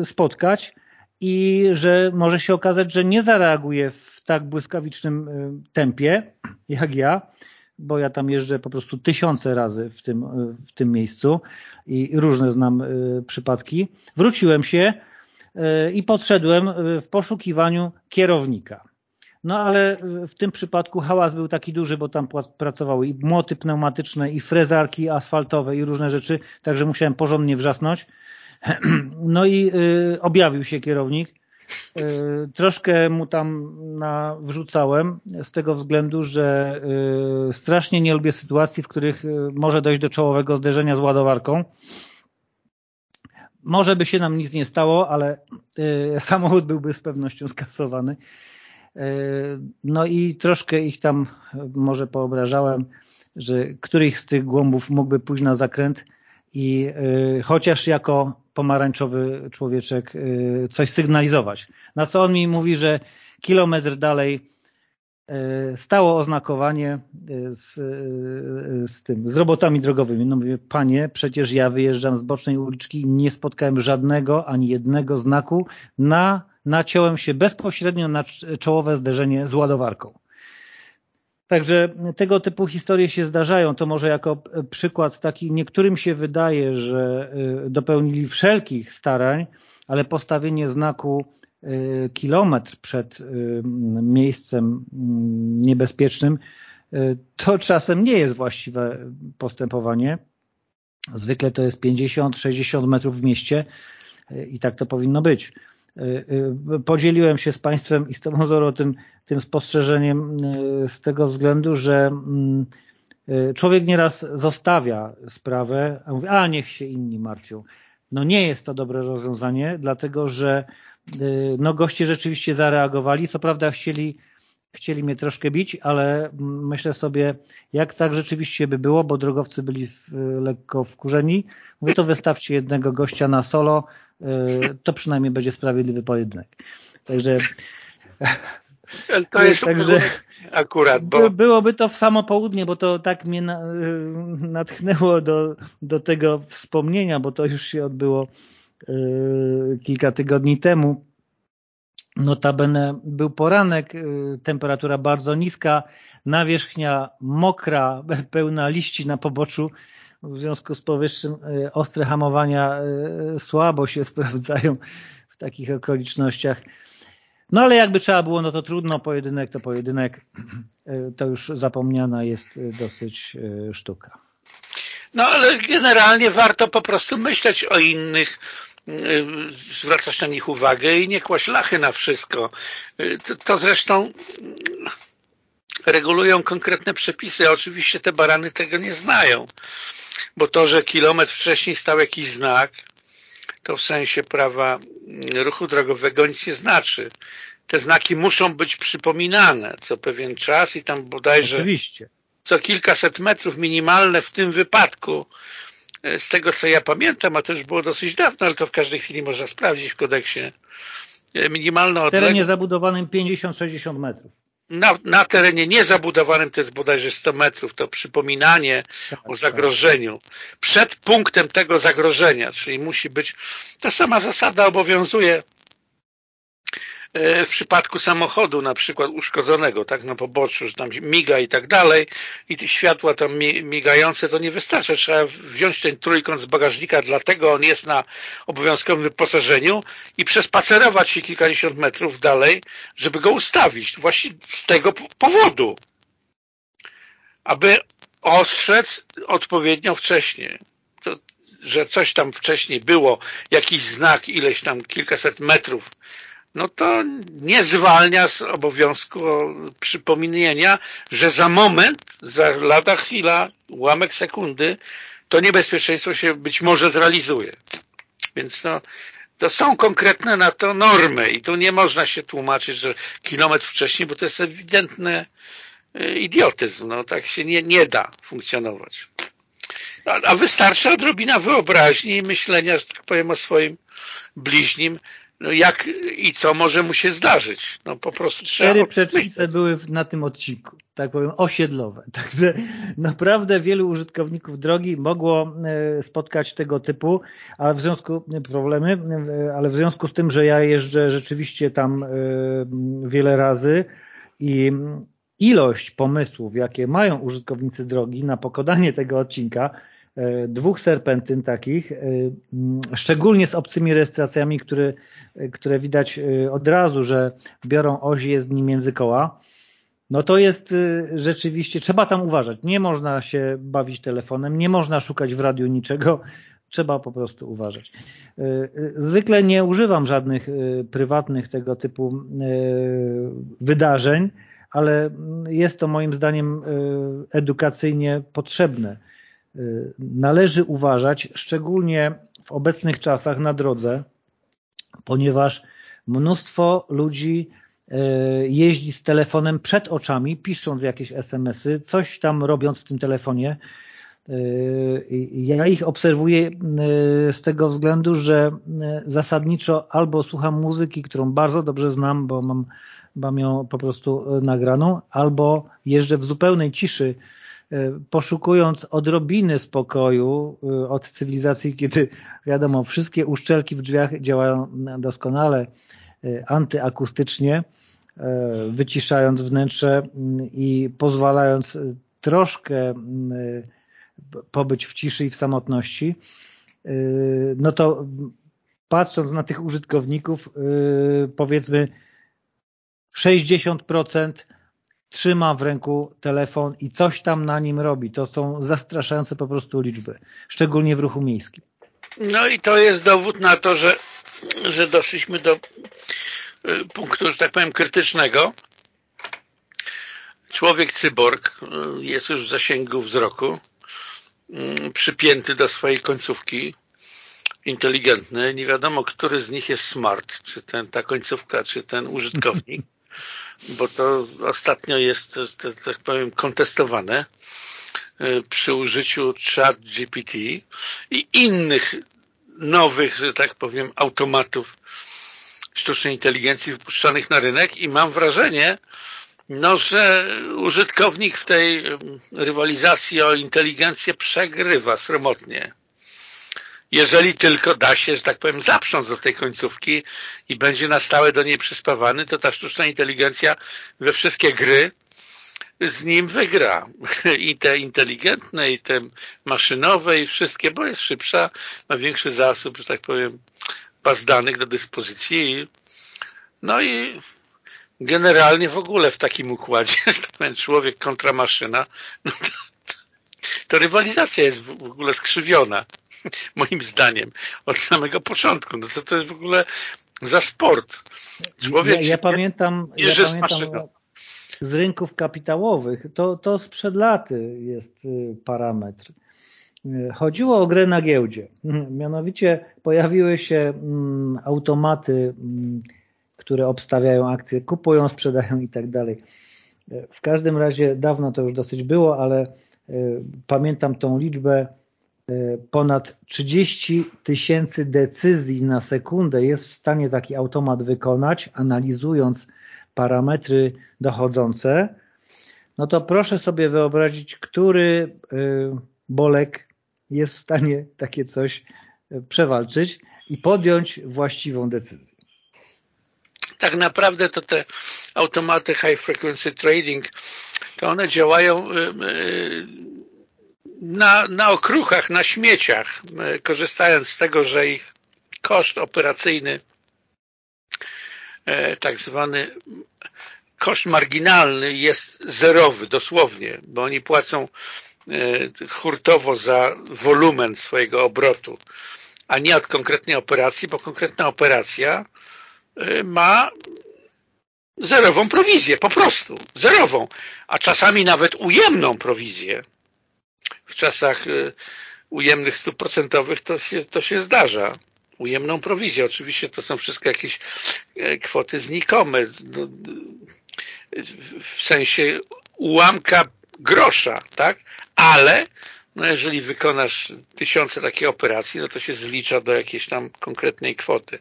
y, spotkać i że może się okazać, że nie zareaguje w tak błyskawicznym tempie jak ja, bo ja tam jeżdżę po prostu tysiące razy w tym, w tym miejscu i różne znam przypadki. Wróciłem się i podszedłem w poszukiwaniu kierownika. No ale w tym przypadku hałas był taki duży, bo tam pracowały i młoty pneumatyczne, i frezarki asfaltowe, i różne rzeczy, także musiałem porządnie wrzasnąć. No i y, objawił się kierownik. Y, troszkę mu tam na, wrzucałem z tego względu, że y, strasznie nie lubię sytuacji, w których może dojść do czołowego zderzenia z ładowarką. Może by się nam nic nie stało, ale y, samochód byłby z pewnością skasowany. E, no i troszkę ich tam może poobrażałem, że których z tych głąbów mógłby pójść na zakręt i e, chociaż jako pomarańczowy człowieczek e, coś sygnalizować. Na co on mi mówi, że kilometr dalej stało oznakowanie z, z tym, z robotami drogowymi. No mówię, panie, przecież ja wyjeżdżam z bocznej uliczki i nie spotkałem żadnego, ani jednego znaku na naciąłem się bezpośrednio na czołowe zderzenie z ładowarką. Także tego typu historie się zdarzają. To może jako przykład taki, niektórym się wydaje, że dopełnili wszelkich starań, ale postawienie znaku kilometr przed miejscem mm, niebezpiecznym to czasem nie jest właściwe postępowanie. Zwykle to jest 50-60 metrów w mieście i tak to powinno być. Podzieliłem się z Państwem i z Tobą Zoro tym, tym spostrzeżeniem z tego względu, że mm, człowiek nieraz zostawia sprawę, a mówi, a niech się inni martwią. No nie jest to dobre rozwiązanie, dlatego że no, goście rzeczywiście zareagowali. Co prawda chcieli chcieli mnie troszkę bić, ale myślę sobie, jak tak rzeczywiście by było, bo drogowcy byli w, lekko wkurzeni. Mówię, to wystawcie jednego gościa na solo, y, to przynajmniej będzie sprawiedliwy pojedynek. Także... To jest także, akurat, bo... Byłoby to w samo południe, bo to tak mnie y, natchnęło do, do tego wspomnienia, bo to już się odbyło y, kilka tygodni temu Notabene był poranek, y, temperatura bardzo niska, nawierzchnia mokra, pełna liści na poboczu. W związku z powyższym y, ostre hamowania y, słabo się sprawdzają w takich okolicznościach. No ale jakby trzeba było, no to trudno, pojedynek to pojedynek, to już zapomniana jest dosyć sztuka. No ale generalnie warto po prostu myśleć o innych, zwracać na nich uwagę i nie kłaść lachy na wszystko. To, to zresztą regulują konkretne przepisy. Oczywiście te barany tego nie znają, bo to, że kilometr wcześniej stał jakiś znak, to w sensie prawa ruchu drogowego nic nie znaczy. Te znaki muszą być przypominane co pewien czas i tam bodajże Oczywiście. co kilkaset metrów minimalne w tym wypadku z tego co ja pamiętam, a to już było dosyć dawno, ale to w każdej chwili można sprawdzić w kodeksie, e, minimalna odległość... W terenie zabudowanym 50-60 metrów. Na, na, terenie niezabudowanym to jest bodajże 100 metrów, to przypominanie tak, o tak. zagrożeniu. Przed punktem tego zagrożenia, czyli musi być, ta sama zasada obowiązuje E, w przypadku samochodu na przykład uszkodzonego, tak na poboczu, że tam miga i tak dalej i te światła tam migające, to nie wystarcza. Trzeba wziąć ten trójkąt z bagażnika, dlatego on jest na obowiązkowym wyposażeniu i przespacerować się kilkadziesiąt metrów dalej, żeby go ustawić. Właśnie z tego powodu. Aby ostrzec odpowiednio wcześniej. To, że coś tam wcześniej było, jakiś znak, ileś tam kilkaset metrów no to nie zwalnia z obowiązku przypomnienia, że za moment, za lada chwila, ułamek sekundy, to niebezpieczeństwo się być może zrealizuje. Więc no, to są konkretne na to normy i tu nie można się tłumaczyć, że kilometr wcześniej, bo to jest ewidentny e, idiotyzm. No, tak się nie, nie da funkcjonować. A, a wystarczy odrobina wyobraźni i myślenia, że tak powiem, o swoim bliźnim, no jak i co może mu się zdarzyć. No po prostu Cztery przecznice były na tym odcinku, tak powiem, osiedlowe. Także naprawdę wielu użytkowników drogi mogło e, spotkać tego typu, ale w związku problemy, e, ale w związku z tym, że ja jeżdżę rzeczywiście tam e, wiele razy i ilość pomysłów, jakie mają użytkownicy drogi na pokonanie tego odcinka E, dwóch serpentyn takich, e, szczególnie z obcymi rejestracjami, które, które widać e, od razu, że biorą oś jezdni między koła, no to jest rzeczywiście, trzeba tam uważać. Nie można się bawić telefonem, nie można szukać w radiu niczego, trzeba po prostu uważać. Zwykle nie używam żadnych prywatnych tego typu wydarzeń, ale jest to moim zdaniem edukacyjnie potrzebne należy uważać, szczególnie w obecnych czasach na drodze, ponieważ mnóstwo ludzi y, jeździ z telefonem przed oczami, pisząc jakieś SMS-y, coś tam robiąc w tym telefonie. Y, ja ich obserwuję z tego względu, że zasadniczo albo słucham muzyki, którą bardzo dobrze znam, bo mam, mam ją po prostu nagraną, albo jeżdżę w zupełnej ciszy poszukując odrobiny spokoju e, od cywilizacji, kiedy wiadomo, wszystkie uszczelki w drzwiach działają doskonale e, antyakustycznie, wyciszając wnętrze i pozwalając troszkę pobyć w ciszy i w samotności, no to patrząc na tych użytkowników, powiedzmy 60% trzyma w ręku telefon i coś tam na nim robi. To są zastraszające po prostu liczby, szczególnie w ruchu miejskim. No i to jest dowód na to, że, że doszliśmy do y, punktu, że tak powiem, krytycznego. Człowiek cyborg y, jest już w zasięgu wzroku, y, przypięty do swojej końcówki, inteligentny. Nie wiadomo, który z nich jest smart, czy ten, ta końcówka, czy ten użytkownik bo to ostatnio jest, tak powiem, kontestowane e, przy użyciu chat GPT i innych nowych, że tak powiem, automatów sztucznej inteligencji wypuszczanych na rynek i mam wrażenie, no, że użytkownik w tej rywalizacji o inteligencję przegrywa sromotnie jeżeli tylko da się, że tak powiem, zaprząc do tej końcówki i będzie na stałe do niej przyspawany, to ta sztuczna inteligencja we wszystkie gry z nim wygra. I te inteligentne, i te maszynowe, i wszystkie, bo jest szybsza, ma większy zasób, że tak powiem, baz danych do dyspozycji. No i generalnie w ogóle w takim układzie, tak powiem, człowiek kontra maszyna, no to, to rywalizacja jest w ogóle skrzywiona. moim zdaniem, od samego początku. No co to jest w ogóle za sport? Człowiek ja, ja pamiętam, ja pamiętam z rynków kapitałowych, to, to sprzed laty jest y, parametr. Y, chodziło o grę na giełdzie. Mianowicie pojawiły się mm, automaty, mm, które obstawiają akcje, kupują, sprzedają i tak dalej. Y, w każdym razie dawno to już dosyć było, ale pamiętam tą liczbę ponad 30 tysięcy decyzji na sekundę jest w stanie taki automat wykonać, analizując parametry dochodzące, no to proszę sobie wyobrazić, który e, Bolek jest w stanie takie coś e, przewalczyć i podjąć właściwą decyzję. Tak naprawdę to te automaty high frequency trading, to one działają na, na okruchach, na śmieciach, e, korzystając z tego, że ich koszt operacyjny, e, tak zwany koszt marginalny jest zerowy, dosłownie, bo oni płacą e, hurtowo za wolumen swojego obrotu, a nie od konkretnej operacji, bo konkretna operacja ma zerową prowizję, po prostu, zerową, a czasami nawet ujemną prowizję w czasach y, ujemnych stóp procentowych to się, to się zdarza. Ujemną prowizję. Oczywiście to są wszystko jakieś e, kwoty znikome. No, w sensie ułamka grosza, tak? Ale no jeżeli wykonasz tysiące takich operacji, no to się zlicza do jakiejś tam konkretnej kwoty.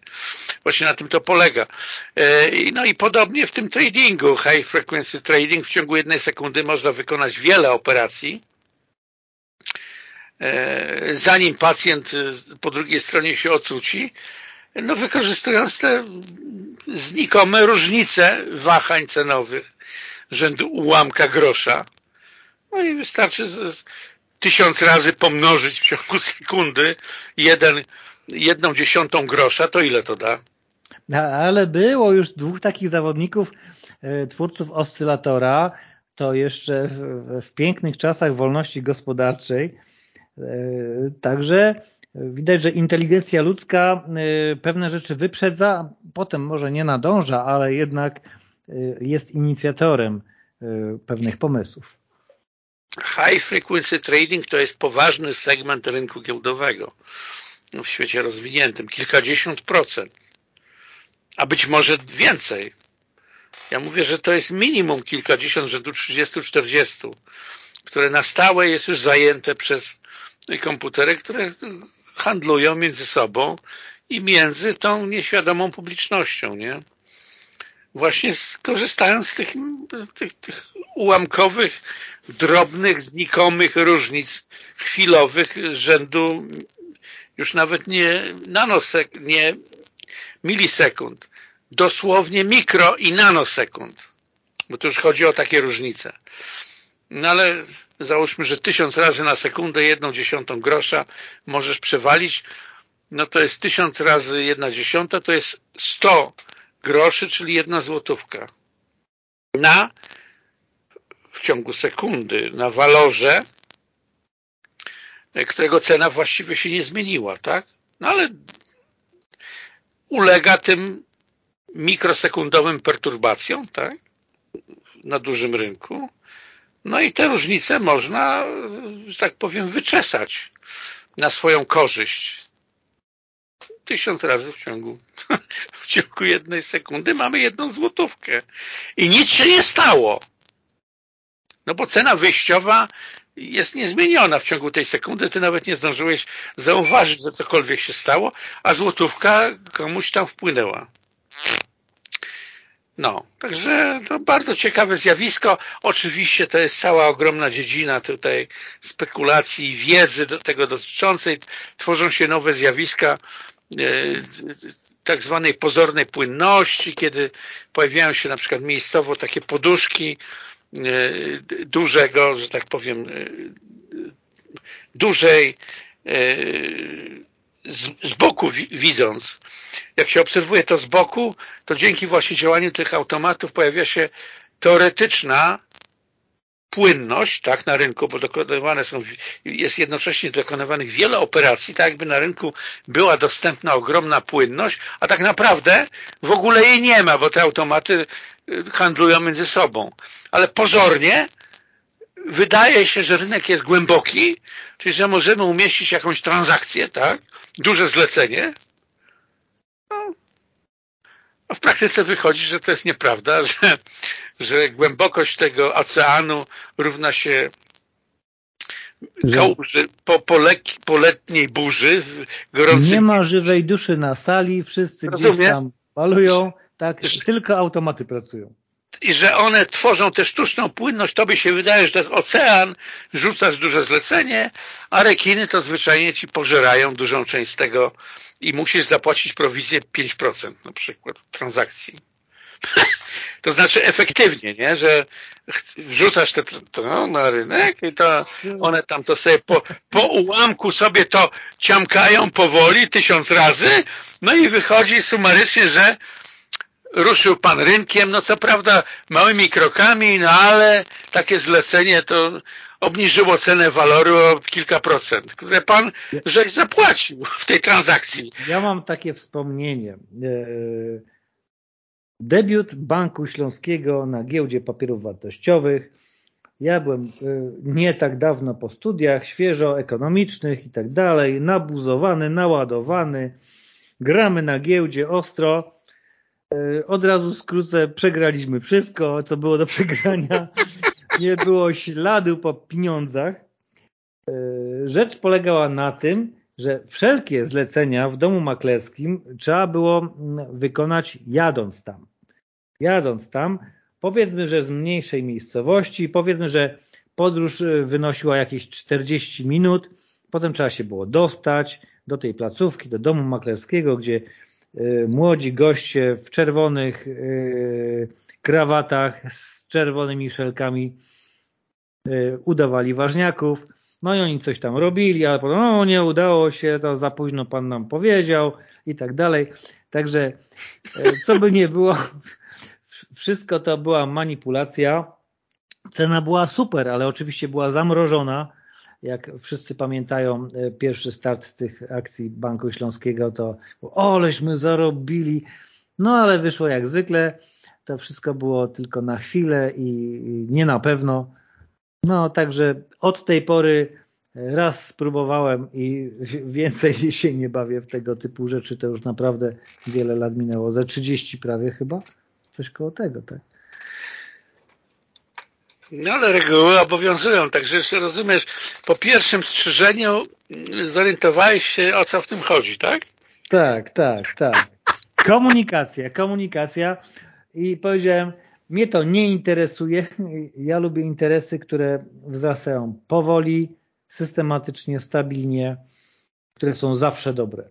Właśnie na tym to polega. E, no i podobnie w tym tradingu, high frequency trading, w ciągu jednej sekundy można wykonać wiele operacji, zanim pacjent e, po drugiej stronie się ocuci, no wykorzystując te znikome różnice wahań cenowych rzędu ułamka grosza. No i wystarczy tysiąc razy pomnożyć w ciągu sekundy jeden, jedną dziesiątą grosza, to ile to da? No, ale było już dwóch takich zawodników, e, twórców oscylatora, to jeszcze w, w pięknych czasach wolności gospodarczej E, także widać, że inteligencja ludzka e, pewne rzeczy wyprzedza, potem może nie nadąża, ale jednak e, jest inicjatorem pewnych pomysłów. High frequency trading to jest poważny segment rynku giełdowego w świecie rozwiniętym, kilkadziesiąt procent, a być może więcej. Ja mówię, że to jest minimum kilkadziesiąt, rzędu 30-40, które na stałe jest już zajęte przez komputery, które handlują między sobą i między tą nieświadomą publicznością, nie? Właśnie skorzystając z tych, tych, tych ułamkowych, drobnych, znikomych różnic chwilowych rzędu już nawet nie nanosek, nie milisekund, dosłownie mikro i nanosekund, bo tu już chodzi o takie różnice. No ale załóżmy, że tysiąc razy na sekundę jedną dziesiątą grosza możesz przewalić, no to jest tysiąc razy jedna dziesiąta, to jest sto groszy, czyli jedna złotówka. Na w ciągu sekundy na walorze, którego cena właściwie się nie zmieniła, tak? No ale ulega tym mikrosekundowym perturbacjom, tak? Na dużym rynku. No i te różnice można, że tak powiem, wyczesać na swoją korzyść. Tysiąc razy w ciągu, w ciągu jednej sekundy mamy jedną złotówkę. I nic się nie stało. No bo cena wyjściowa jest niezmieniona w ciągu tej sekundy. Ty nawet nie zdążyłeś zauważyć, że cokolwiek się stało, a złotówka komuś tam wpłynęła. No, także to bardzo ciekawe zjawisko. Oczywiście to jest cała ogromna dziedzina tutaj spekulacji i wiedzy do tego dotyczącej. Tworzą się nowe zjawiska e, tak zwanej pozornej płynności, kiedy pojawiają się na przykład miejscowo takie poduszki e, dużego, że tak powiem, e, dużej z, z boku widząc, jak się obserwuje to z boku, to dzięki właśnie działaniu tych automatów pojawia się teoretyczna płynność tak, na rynku, bo dokonywane są, jest jednocześnie dokonywanych wiele operacji, tak jakby na rynku była dostępna ogromna płynność, a tak naprawdę w ogóle jej nie ma, bo te automaty y, handlują między sobą. Ale pozornie wydaje się, że rynek jest głęboki, czyli że możemy umieścić jakąś transakcję, tak? duże zlecenie. No, a w praktyce wychodzi, że to jest nieprawda, że, że głębokość tego oceanu równa się kałuży, po, po, po letniej burzy gorącym... Nie ma żywej duszy na sali, wszyscy Rozumiem? gdzieś tam palują, tak, tylko automaty pracują i że one tworzą tę sztuczną płynność, tobie się wydaje, że to jest ocean, rzucasz duże zlecenie, a rekiny to zwyczajnie ci pożerają dużą część z tego i musisz zapłacić prowizję 5% na przykład transakcji. to znaczy efektywnie, nie? że wrzucasz te, to na rynek i to one tam to sobie po, po ułamku sobie to ciamkają powoli tysiąc razy, no i wychodzi sumarycznie, że ruszył pan rynkiem, no co prawda małymi krokami, no ale takie zlecenie to obniżyło cenę waloru o kilka procent, które pan żeś zapłacił w tej transakcji. Ja mam takie wspomnienie. E, debiut Banku Śląskiego na giełdzie papierów wartościowych. Ja byłem e, nie tak dawno po studiach, świeżo ekonomicznych i tak dalej, nabuzowany, naładowany, gramy na giełdzie ostro od razu skrócę, przegraliśmy wszystko, co było do przegrania. Nie było śladu po pieniądzach. E, rzecz polegała na tym, że wszelkie zlecenia w domu maklerskim trzeba było mm, wykonać jadąc tam. Jadąc tam, powiedzmy, że z mniejszej miejscowości, powiedzmy, że podróż e, wynosiła jakieś 40 minut, potem trzeba się było dostać do tej placówki, do domu maklerskiego, gdzie młodzi goście w czerwonych y, krawatach z czerwonymi szelkami y, udawali ważniaków. No i oni coś tam robili, ale potem, no nie udało się, to za późno pan nam powiedział i tak dalej. Także co by nie było, wszystko to była manipulacja. Cena była super, ale oczywiście była zamrożona jak wszyscy pamiętają e, pierwszy start tych akcji Banku Śląskiego, to oleśmy zarobili, no ale wyszło jak zwykle, to wszystko było tylko na chwilę i nie na pewno. No także od tej pory raz spróbowałem i więcej się nie bawię w tego typu rzeczy, to już naprawdę wiele lat minęło, za 30 prawie chyba, coś koło tego, tak. No ale reguły obowiązują, także jeszcze rozumiesz, po pierwszym strzyżeniu zorientowałeś się o co w tym chodzi, tak? Tak, tak, tak. Komunikacja, komunikacja i powiedziałem, mnie to nie interesuje, ja lubię interesy, które wzrastają powoli, systematycznie, stabilnie, które są zawsze dobre.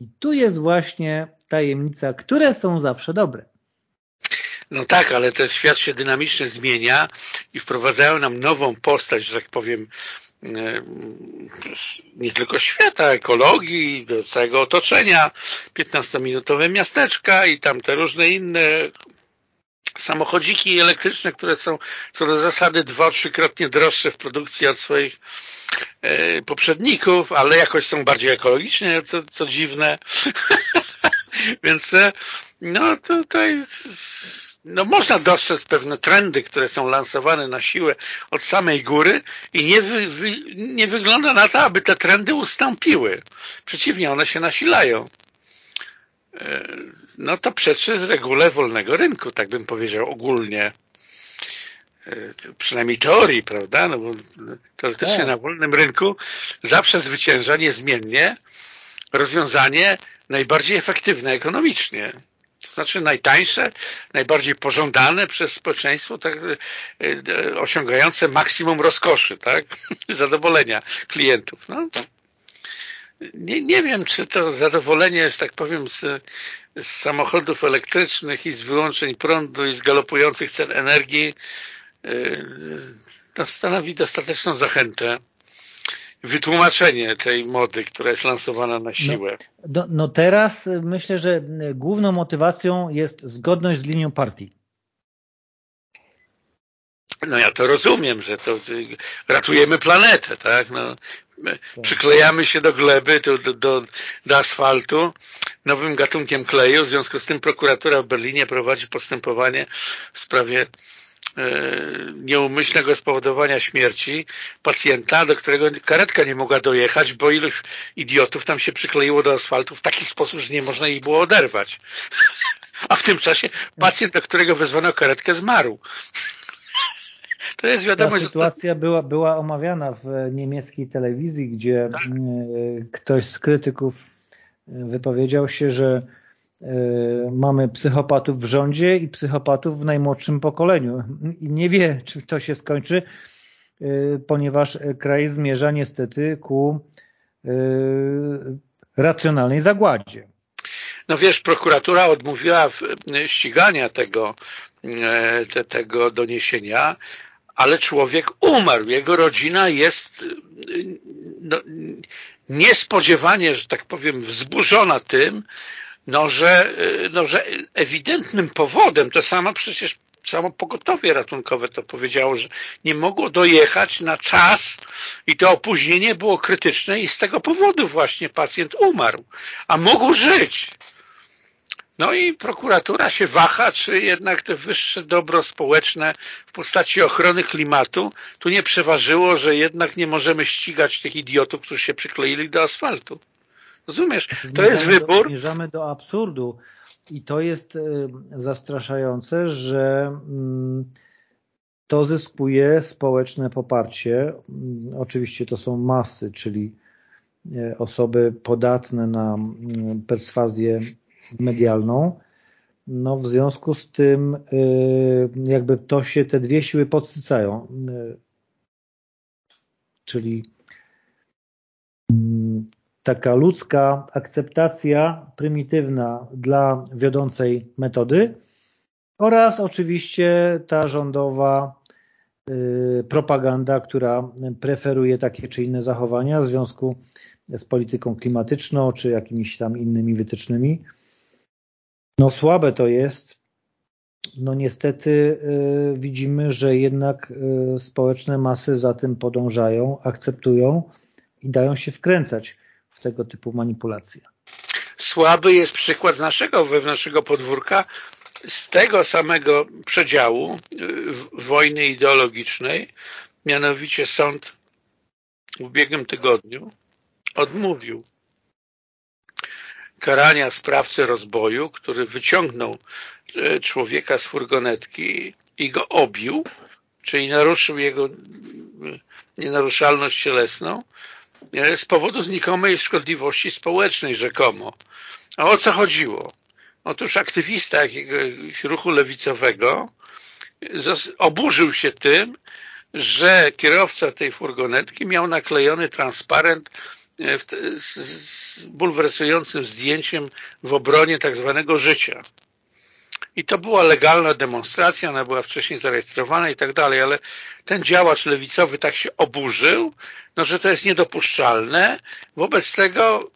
I tu jest właśnie tajemnica, które są zawsze dobre. No tak, ale ten świat się dynamicznie zmienia i wprowadzają nam nową postać, że tak powiem, e, nie tylko świata, ekologii, do całego otoczenia, 15-minutowe miasteczka i tam te różne inne samochodziki elektryczne, które są co do zasady dwa, trzykrotnie droższe w produkcji od swoich e, poprzedników, ale jakoś są bardziej ekologiczne, co, co dziwne. Więc e, no tutaj no można dostrzec pewne trendy, które są lansowane na siłę od samej góry i nie, wy, wy, nie wygląda na to, aby te trendy ustąpiły. Przeciwnie, one się nasilają. E, no to przeczy z regule wolnego rynku, tak bym powiedział ogólnie. E, przynajmniej teorii, prawda? No bo teoretycznie tak. na wolnym rynku zawsze zwycięża niezmiennie rozwiązanie najbardziej efektywne ekonomicznie. Znaczy najtańsze, najbardziej pożądane przez społeczeństwo, tak, e, osiągające maksimum rozkoszy, tak? zadowolenia klientów. No, nie, nie wiem, czy to zadowolenie, że tak powiem, z, z samochodów elektrycznych i z wyłączeń prądu i z galopujących cen energii to stanowi dostateczną zachętę wytłumaczenie tej mody, która jest lansowana na no, siłę. No, no, teraz myślę, że główną motywacją jest zgodność z linią partii. No ja to rozumiem, że to ratujemy planetę, tak? No, tak. przyklejamy się do gleby, do, do, do asfaltu nowym gatunkiem kleju, w związku z tym prokuratura w Berlinie prowadzi postępowanie w sprawie nieumyślnego spowodowania śmierci pacjenta, do którego karetka nie mogła dojechać, bo ilość idiotów tam się przykleiło do asfaltu w taki sposób, że nie można jej było oderwać. A w tym czasie pacjent, do którego wezwano karetkę, zmarł. To jest wiadomo, Ta sytuacja była, była omawiana w niemieckiej telewizji, gdzie tak. ktoś z krytyków wypowiedział się, że E, mamy psychopatów w rządzie i psychopatów w najmłodszym pokoleniu. I nie wie, czy to się skończy, e, ponieważ kraj zmierza niestety ku e, racjonalnej zagładzie. No wiesz, prokuratura odmówiła ścigania tego, te, tego doniesienia, ale człowiek umarł. Jego rodzina jest no, niespodziewanie, że tak powiem, wzburzona tym, no że, no, że ewidentnym powodem, to samo przecież samo pogotowie ratunkowe to powiedziało, że nie mogło dojechać na czas i to opóźnienie było krytyczne i z tego powodu właśnie pacjent umarł, a mógł żyć. No i prokuratura się waha, czy jednak te wyższe dobro społeczne w postaci ochrony klimatu tu nie przeważyło, że jednak nie możemy ścigać tych idiotów, którzy się przykleili do asfaltu. Rozumiesz? To zmierzamy jest wybór. Do, zmierzamy do absurdu i to jest y, zastraszające, że mm, to zyskuje społeczne poparcie. Mm, oczywiście to są masy, czyli y, osoby podatne na mm, perswazję medialną. No w związku z tym y, jakby to się, te dwie siły podsycają. Czyli taka ludzka akceptacja prymitywna dla wiodącej metody oraz oczywiście ta rządowa y, propaganda, która preferuje takie czy inne zachowania w związku z polityką klimatyczną czy jakimiś tam innymi wytycznymi. No słabe to jest. No niestety y, widzimy, że jednak y, społeczne masy za tym podążają, akceptują i dają się wkręcać tego typu manipulacje. Słaby jest przykład z naszego wewnętrznego podwórka, z tego samego przedziału y, wojny ideologicznej, mianowicie sąd w ubiegłym tygodniu odmówił karania sprawcy rozboju, który wyciągnął y, człowieka z furgonetki i go obił, czyli naruszył jego y, nienaruszalność cielesną z powodu znikomej szkodliwości społecznej rzekomo. A o co chodziło? Otóż aktywista jakiegoś ruchu lewicowego oburzył się tym, że kierowca tej furgonetki miał naklejony transparent z bulwersującym zdjęciem w obronie tak zwanego życia. I to była legalna demonstracja, ona była wcześniej zarejestrowana i tak dalej, ale ten działacz lewicowy tak się oburzył, no, że to jest niedopuszczalne. Wobec tego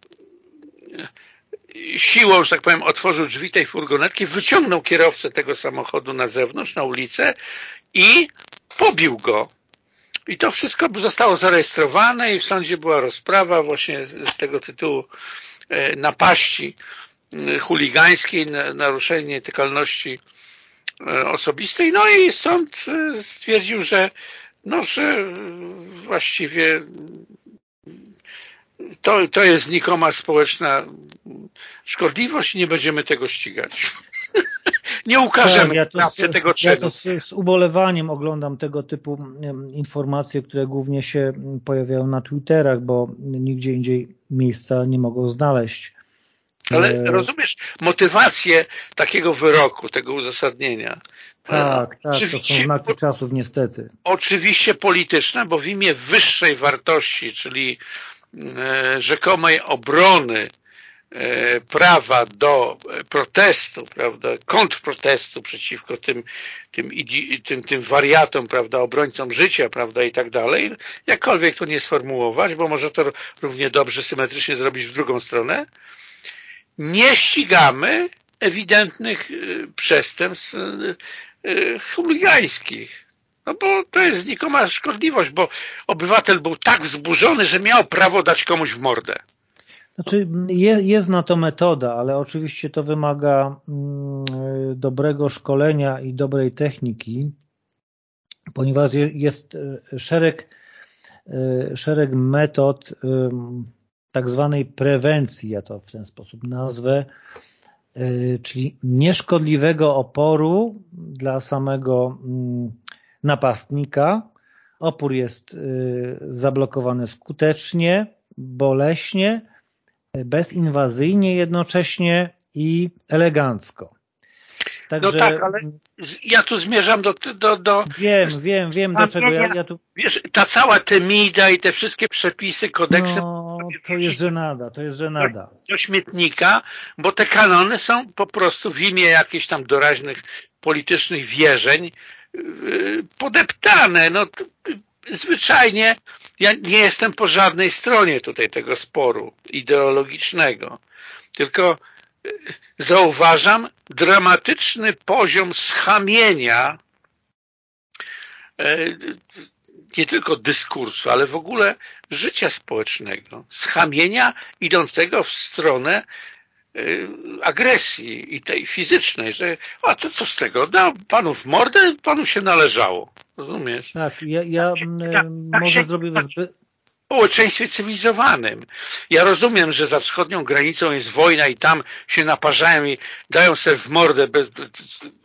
siłą, że tak powiem, otworzył drzwi tej furgonetki, wyciągnął kierowcę tego samochodu na zewnątrz, na ulicę i pobił go. I to wszystko zostało zarejestrowane i w sądzie była rozprawa właśnie z tego tytułu e, napaści e, chuligańskiej, naruszenie nietykalności e, osobistej. No i sąd stwierdził, że, no, że właściwie to, to jest znikoma społeczna szkodliwość i nie będziemy tego ścigać. nie ukażemy tak, ja to, tego czynu. Ja to z, z, ubolewaniem oglądam tego typu informacje, które głównie się pojawiają na Twitterach, bo nigdzie indziej miejsca nie mogą znaleźć. Ale e... rozumiesz motywację takiego wyroku, tego uzasadnienia. Tak, tak, to są znaki czasów niestety. Oczywiście polityczne, bo w imię wyższej wartości, czyli E, rzekomej obrony e, prawa do protestu, prawda, kontrprotestu przeciwko tym, tym, tym, tym wariatom, prawda, obrońcom życia, prawda, i tak dalej, jakkolwiek to nie sformułować, bo może to równie dobrze symetrycznie zrobić w drugą stronę, nie ścigamy ewidentnych e, przestępstw chuligańskich. No bo to jest znikoma szkodliwość, bo obywatel był tak wzburzony, że miał prawo dać komuś w mordę. Znaczy jest na to metoda, ale oczywiście to wymaga mm, dobrego szkolenia i dobrej techniki, ponieważ jest szereg, szereg metod tak zwanej prewencji, ja to w ten sposób nazwę, e, czyli nieszkodliwego oporu dla samego mm, napastnika. Opór jest y, zablokowany skutecznie, boleśnie, bezinwazyjnie jednocześnie i elegancko. Także... No tak, ale ja tu zmierzam do... do, do wiem, wiem, wiem do czego. Ja, ja tu... Wiesz, ta cała temida i te wszystkie przepisy, kodeksy... No, to jest żenada, to jest żenada. Do, do śmietnika, bo te kanony są po prostu w imię jakichś tam doraźnych politycznych wierzeń podeptane. No, zwyczajnie ja nie jestem po żadnej stronie tutaj tego sporu ideologicznego, tylko e, zauważam dramatyczny poziom schamienia e, nie tylko dyskursu, ale w ogóle życia społecznego. Schamienia idącego w stronę Y, agresji i tej fizycznej, że a to co z tego, da panu w mordę, panu się należało. Rozumiesz? Tak, ja, ja tak, tak, może tak zrobię zbyt... W społeczeństwie cywilizowanym. Ja rozumiem, że za wschodnią granicą jest wojna i tam się naparzają i dają sobie w mordę bez,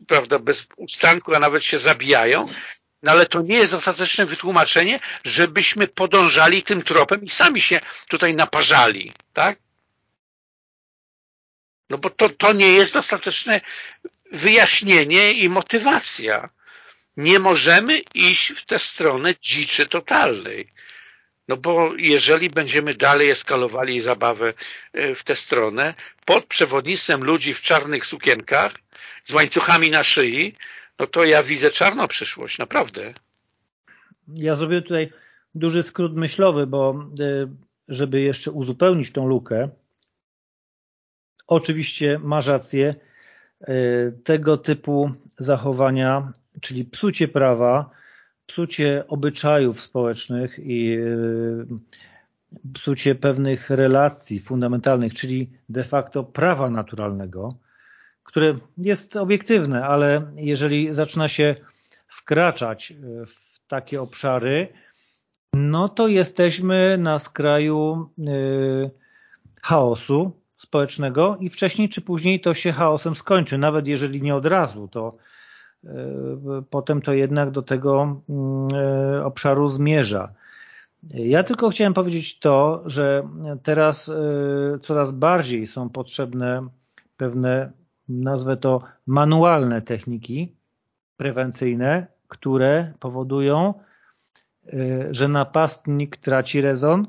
prawda, bez ustanku, a nawet się zabijają, no ale to nie jest dostateczne wytłumaczenie, żebyśmy podążali tym tropem i sami się tutaj naparzali, tak? No bo to, to nie jest dostateczne wyjaśnienie i motywacja. Nie możemy iść w tę stronę dziczy totalnej. No bo jeżeli będziemy dalej eskalowali zabawę e, w tę stronę, pod przewodnictwem ludzi w czarnych sukienkach, z łańcuchami na szyi, no to ja widzę czarną przyszłość, naprawdę. Ja zrobię tutaj duży skrót myślowy, bo e, żeby jeszcze uzupełnić tą lukę, Oczywiście masz rację, e, tego typu zachowania, czyli psucie prawa, psucie obyczajów społecznych i e, psucie pewnych relacji fundamentalnych, czyli de facto prawa naturalnego, które jest obiektywne, ale jeżeli zaczyna się wkraczać e, w takie obszary, no to jesteśmy na skraju chaosu, społecznego i wcześniej czy później to się chaosem skończy, nawet jeżeli nie od razu, to e, potem to jednak do tego mm, e, obszaru zmierza. Ja tylko chciałem powiedzieć to, że teraz e, coraz bardziej są potrzebne pewne, nazwę to manualne techniki prewencyjne, które powodują, że napastnik traci rezon,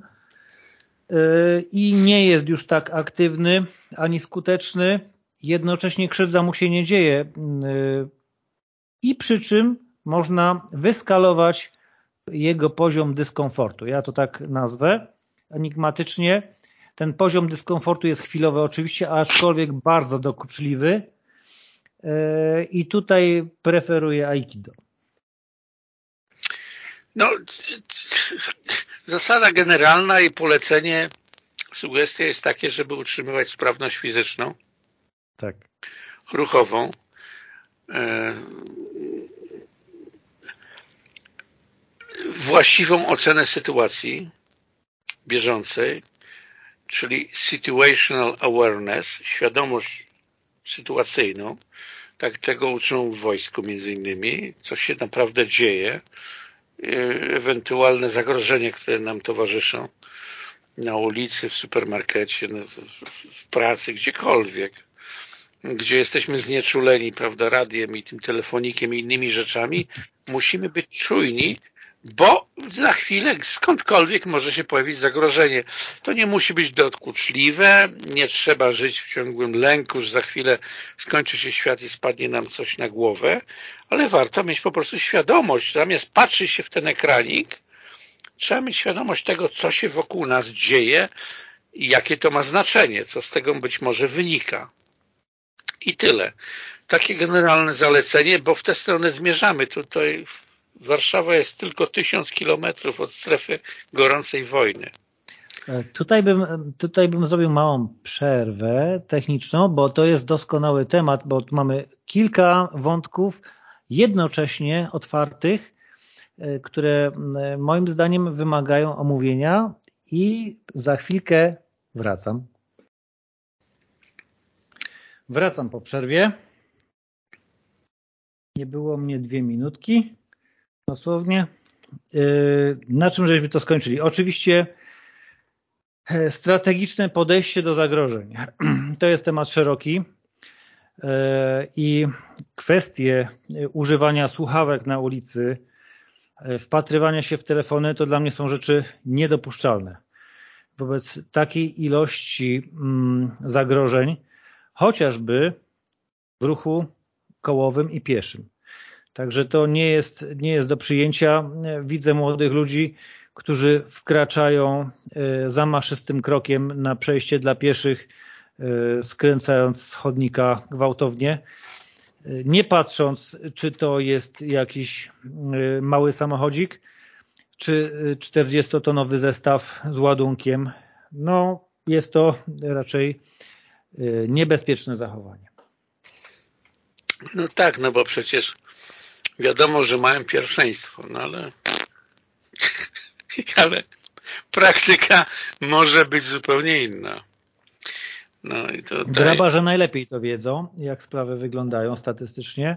i nie jest już tak aktywny ani skuteczny. Jednocześnie krzywda mu się nie dzieje i przy czym można wyskalować jego poziom dyskomfortu. Ja to tak nazwę enigmatycznie. Ten poziom dyskomfortu jest chwilowy oczywiście, aczkolwiek bardzo dokuczliwy i tutaj preferuję Aikido. No, zasada generalna i polecenie, sugestia jest takie, żeby utrzymywać sprawność fizyczną, tak. ruchową, e, właściwą ocenę sytuacji bieżącej, czyli situational awareness, świadomość sytuacyjną, tak tego uczą w wojsku między innymi, co się naprawdę dzieje, Y, ewentualne zagrożenie, które nam towarzyszą na ulicy, w supermarkecie, w pracy, gdziekolwiek, gdzie jesteśmy znieczuleni, prawda, radiem i tym telefonikiem i innymi rzeczami, musimy być czujni bo za chwilę skądkolwiek może się pojawić zagrożenie. To nie musi być dokuczliwe, nie trzeba żyć w ciągłym lęku, że za chwilę skończy się świat i spadnie nam coś na głowę, ale warto mieć po prostu świadomość, zamiast patrzeć się w ten ekranik, trzeba mieć świadomość tego, co się wokół nas dzieje i jakie to ma znaczenie, co z tego być może wynika. I tyle. Takie generalne zalecenie, bo w tę stronę zmierzamy. Tutaj Warszawa jest tylko tysiąc kilometrów od strefy gorącej wojny. E, tutaj bym, tutaj bym zrobił małą przerwę techniczną, bo to jest doskonały temat, bo mamy kilka wątków jednocześnie otwartych, e, które moim zdaniem wymagają omówienia i za chwilkę wracam. Wracam po przerwie. Nie było mnie dwie minutki dosłownie. Y, na czym żeśmy to skończyli? Oczywiście e, strategiczne podejście do zagrożeń. To jest temat szeroki e, i kwestie używania słuchawek na ulicy, e, wpatrywania się w telefony, to dla mnie są rzeczy niedopuszczalne. Wobec takiej ilości mm, zagrożeń, chociażby w ruchu kołowym i pieszym. Także to nie jest, nie jest do przyjęcia. Widzę młodych ludzi, którzy wkraczają e, zamaszystym krokiem na przejście dla pieszych, e, skręcając chodnika gwałtownie, e, nie patrząc, czy to jest jakiś mały samochodzik, czy 40-tonowy zestaw z ładunkiem. No, jest to raczej niebezpieczne zachowanie. No tak, no bo przecież wiadomo, że mają pierwszeństwo, no ale, ale praktyka może być zupełnie inna. No i tutaj... Najlepiej to wiedzą, jak sprawy wyglądają statystycznie.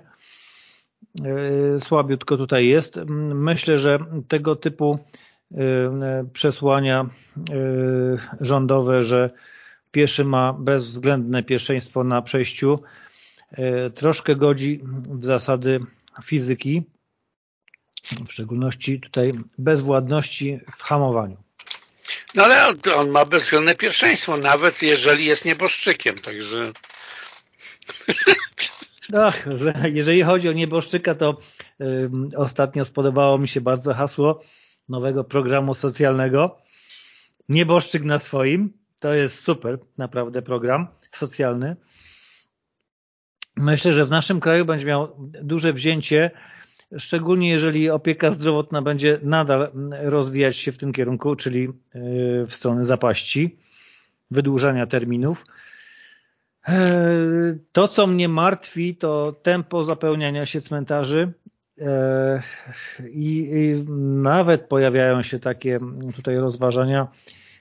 E, słabiutko tutaj jest. Myślę, że tego typu e, przesłania e, rządowe, że pieszy ma bezwzględne pierwszeństwo na przejściu, troszkę godzi w zasady fizyki, w szczególności tutaj bezwładności w hamowaniu. No ale on, on ma bezwzględne pierwszeństwo, nawet jeżeli jest nieboszczykiem, także... Ach, jeżeli chodzi o nieboszczyka, to y, ostatnio spodobało mi się bardzo hasło nowego programu socjalnego. Nieboszczyk na swoim. To jest super, naprawdę program socjalny. Myślę, że w naszym kraju będzie miał duże wzięcie, szczególnie jeżeli opieka zdrowotna będzie nadal rozwijać się w tym kierunku, czyli e, w stronę zapaści, wydłużania terminów. E, to, co mnie martwi, to tempo zapełniania się cmentarzy e, i nawet pojawiają się takie tutaj rozważania,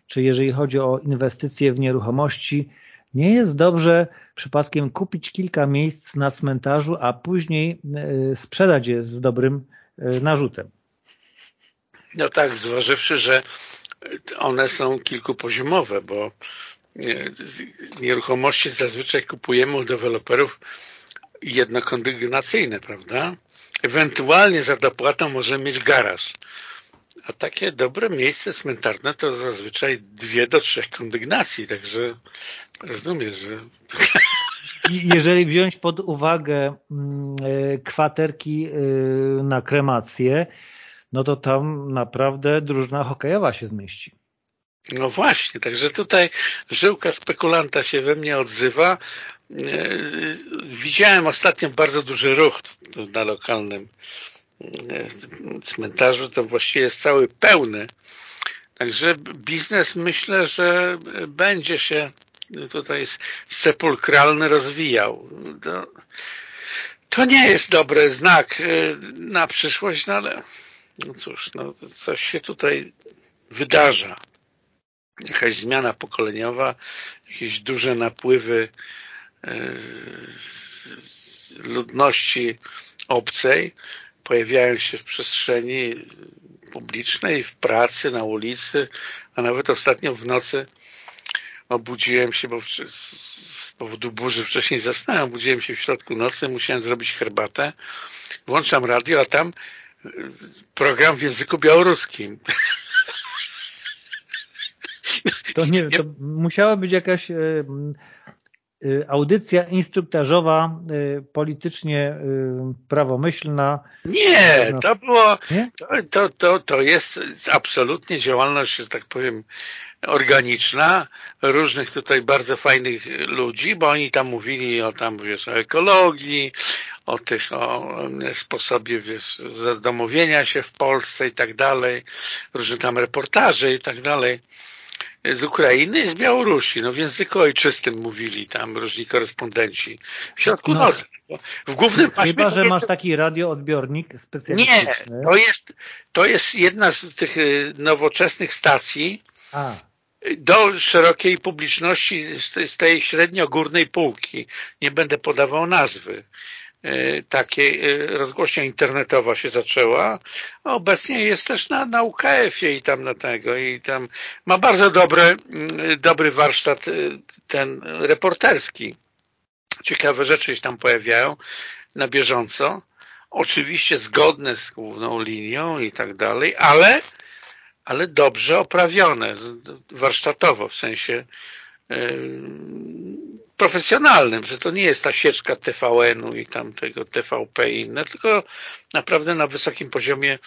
czy jeżeli chodzi o inwestycje w nieruchomości, nie jest dobrze przypadkiem kupić kilka miejsc na cmentarzu, a później e, sprzedać je z dobrym e, narzutem. No tak, zważywszy, że one są kilkupoziomowe, bo e, nieruchomości zazwyczaj kupujemy u deweloperów jednokondygnacyjne, prawda? Ewentualnie za dopłatą możemy mieć garaż A takie dobre miejsce cmentarne to zazwyczaj dwie do trzech kondygnacji, także rozumiem, że... Jeżeli wziąć pod uwagę mm, e, kwaterki e, na kremację, no to tam naprawdę drużyna hokejowa się zmieści. No właśnie, także tutaj żyłka spekulanta się we mnie odzywa. E, widziałem ostatnio bardzo duży ruch na lokalnym cmentarzu, to właściwie jest cały pełny. Także biznes myślę, że będzie się tutaj sepulkralny rozwijał. To, nie jest dobry znak y, na przyszłość, no ale no cóż, no coś się tutaj wydarza. Jakaś zmiana pokoleniowa, jakieś duże napływy y, ludności obcej pojawiają się w przestrzeni publicznej, w pracy, na ulicy, a nawet ostatnio w nocy obudziłem się, bo z powodu burzy wcześniej zasnąłem, obudziłem się w środku nocy, musiałem zrobić herbatę, włączam radio, a tam y, program w języku białoruskim. To nie to musiała być jakaś y, audycja instruktażowa, politycznie prawomyślna. Nie, to było, nie? To, to, to, to jest absolutnie działalność, że tak powiem, organiczna różnych tutaj bardzo fajnych ludzi, bo oni tam mówili o tam, wiesz, o ekologii, o tych, o sposobie, wiesz, zadomowienia się w Polsce i tak dalej, różne tam reportaże i tak dalej z Ukrainy i z Białorusi. No w języku ojczystym mówili tam różni korespondenci. W środku no, nocy. W głównym paśmie... Chyba, że masz taki radioodbiornik specjalistyczny. Nie, to jest, to jest jedna z tych y, nowoczesnych stacji, A do szerokiej publiczności z tej średnio-górnej półki. Nie będę podawał nazwy takiej e, rozgłośnia internetowa się zaczęła. Obecnie jest też na, na UKF-ie i tam na tego i tam ma bardzo dobry, mm, dobry warsztat e, ten reporterski. Ciekawe rzeczy się tam pojawiają na bieżąco. Oczywiście zgodne z główną linią i tak dalej, ale ale dobrze oprawione, warsztatowo, w sensie profesjonalnym, że to nie jest ta sieczka TVN-u i tam tego TVP i inne, tylko naprawdę na wysokim poziomie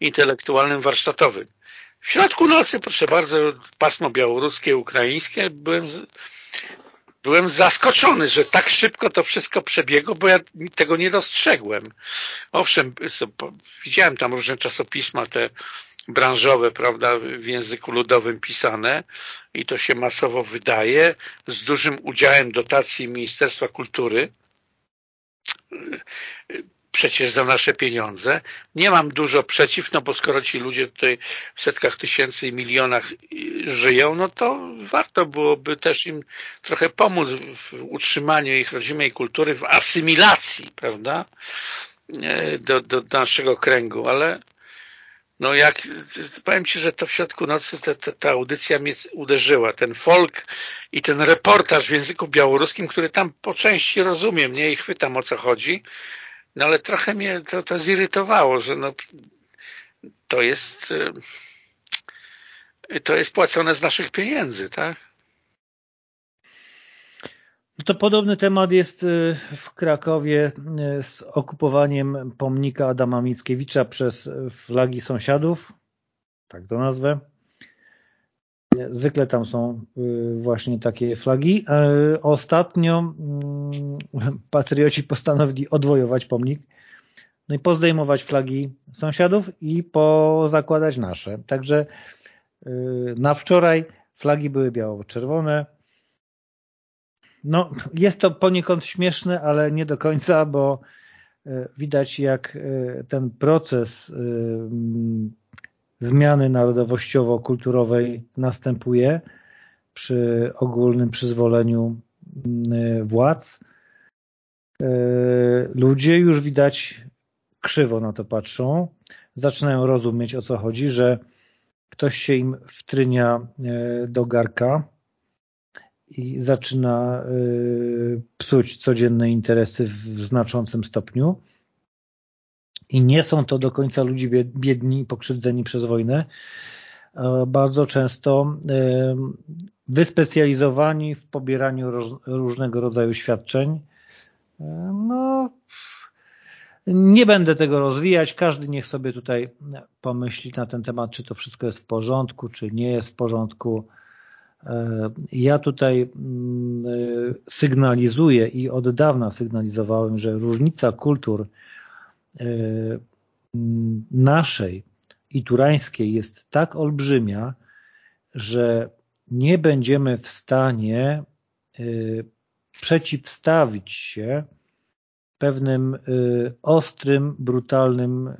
intelektualnym, warsztatowym. W środku nocy, proszę bardzo, pasmo białoruskie, ukraińskie, byłem, byłem zaskoczony, że tak szybko to wszystko przebiegło, bo ja tego nie dostrzegłem. Owszem, widziałem tam różne czasopisma, te branżowe, prawda, w języku ludowym pisane i to się masowo wydaje z dużym udziałem dotacji Ministerstwa Kultury przecież za nasze pieniądze. Nie mam dużo przeciw, no bo skoro ci ludzie tutaj w setkach tysięcy i milionach żyją, no to warto byłoby też im trochę pomóc w utrzymaniu ich rodzimej kultury, w asymilacji, prawda, do, do naszego kręgu, ale no jak, powiem Ci, że to w środku nocy ta, ta, ta, audycja mnie uderzyła. Ten folk i ten reportaż w języku białoruskim, który tam po części rozumiem, nie? I chwytam o co chodzi. No ale trochę mnie to, to zirytowało, że no to jest to jest płacone z naszych pieniędzy, tak? No to podobny temat jest y, w Krakowie y, z okupowaniem pomnika Adama Mickiewicza przez flagi sąsiadów, tak to nazwę. Zwykle tam są y, właśnie takie flagi. Ostatnio mm, patrioci postanowili odwojować pomnik, no i pozdejmować flagi sąsiadów i pozakładać nasze. Także na wczoraj flagi były biało-czerwone, no, jest to poniekąd śmieszne, ale nie do końca, bo e, widać jak e, ten proces e, zmiany narodowościowo-kulturowej następuje przy ogólnym przyzwoleniu władz. Ludzie już widać krzywo na to patrzą, zaczynają rozumieć o co chodzi, że ktoś się im wtrynia do garka, i zaczyna y, psuć codzienne interesy w znaczącym stopniu i nie są to do końca ludzie biedni i pokrzywdzeni przez wojnę, bardzo często wyspecjalizowani w pobieraniu różnego rodzaju świadczeń. No, nie będę tego rozwijać, każdy niech sobie tutaj pomyśli na ten temat, czy to wszystko jest w porządku, czy nie jest w porządku. Ja tutaj mm, sygnalizuję i od dawna sygnalizowałem, że różnica kultur naszej i turańskiej jest tak olbrzymia, że nie będziemy w stanie przeciwstawić się pewnym ostrym, brutalnym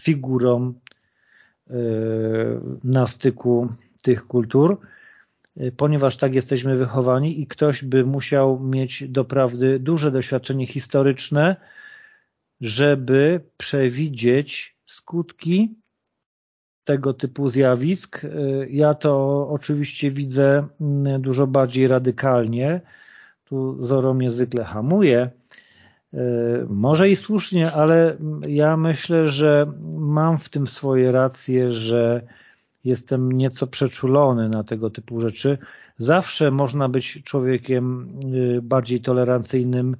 figurom na styku tych kultur, ponieważ tak jesteśmy wychowani i ktoś by musiał mieć doprawdy duże doświadczenie historyczne, żeby przewidzieć skutki tego typu zjawisk. Ja to oczywiście widzę mm, dużo bardziej radykalnie. Tu Zoro mnie zwykle hamuje. Może i słusznie, ale ja myślę, że mam w tym swoje racje, że jestem nieco przeczulony na tego typu rzeczy. Zawsze można być człowiekiem y, bardziej tolerancyjnym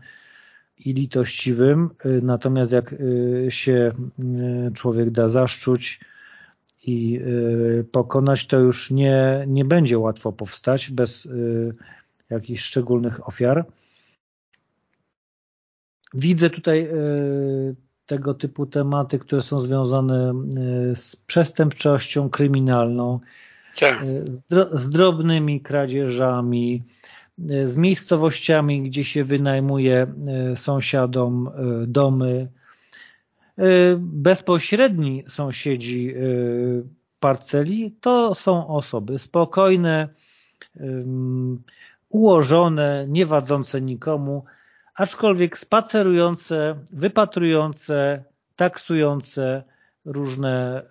i litościwym, y, natomiast jak y, się człowiek da zaszczuć i pokonać, to już nie, nie będzie łatwo powstać bez jakichś szczególnych ofiar. Widzę tutaj tego typu tematy, które są związane z przestępczością kryminalną, tak. z, z drobnymi kradzieżami, z miejscowościami, gdzie się wynajmuje sąsiadom domy, bezpośredni sąsiedzi parceli to są osoby spokojne, ułożone, nie wadzące nikomu, aczkolwiek spacerujące, wypatrujące, taksujące różne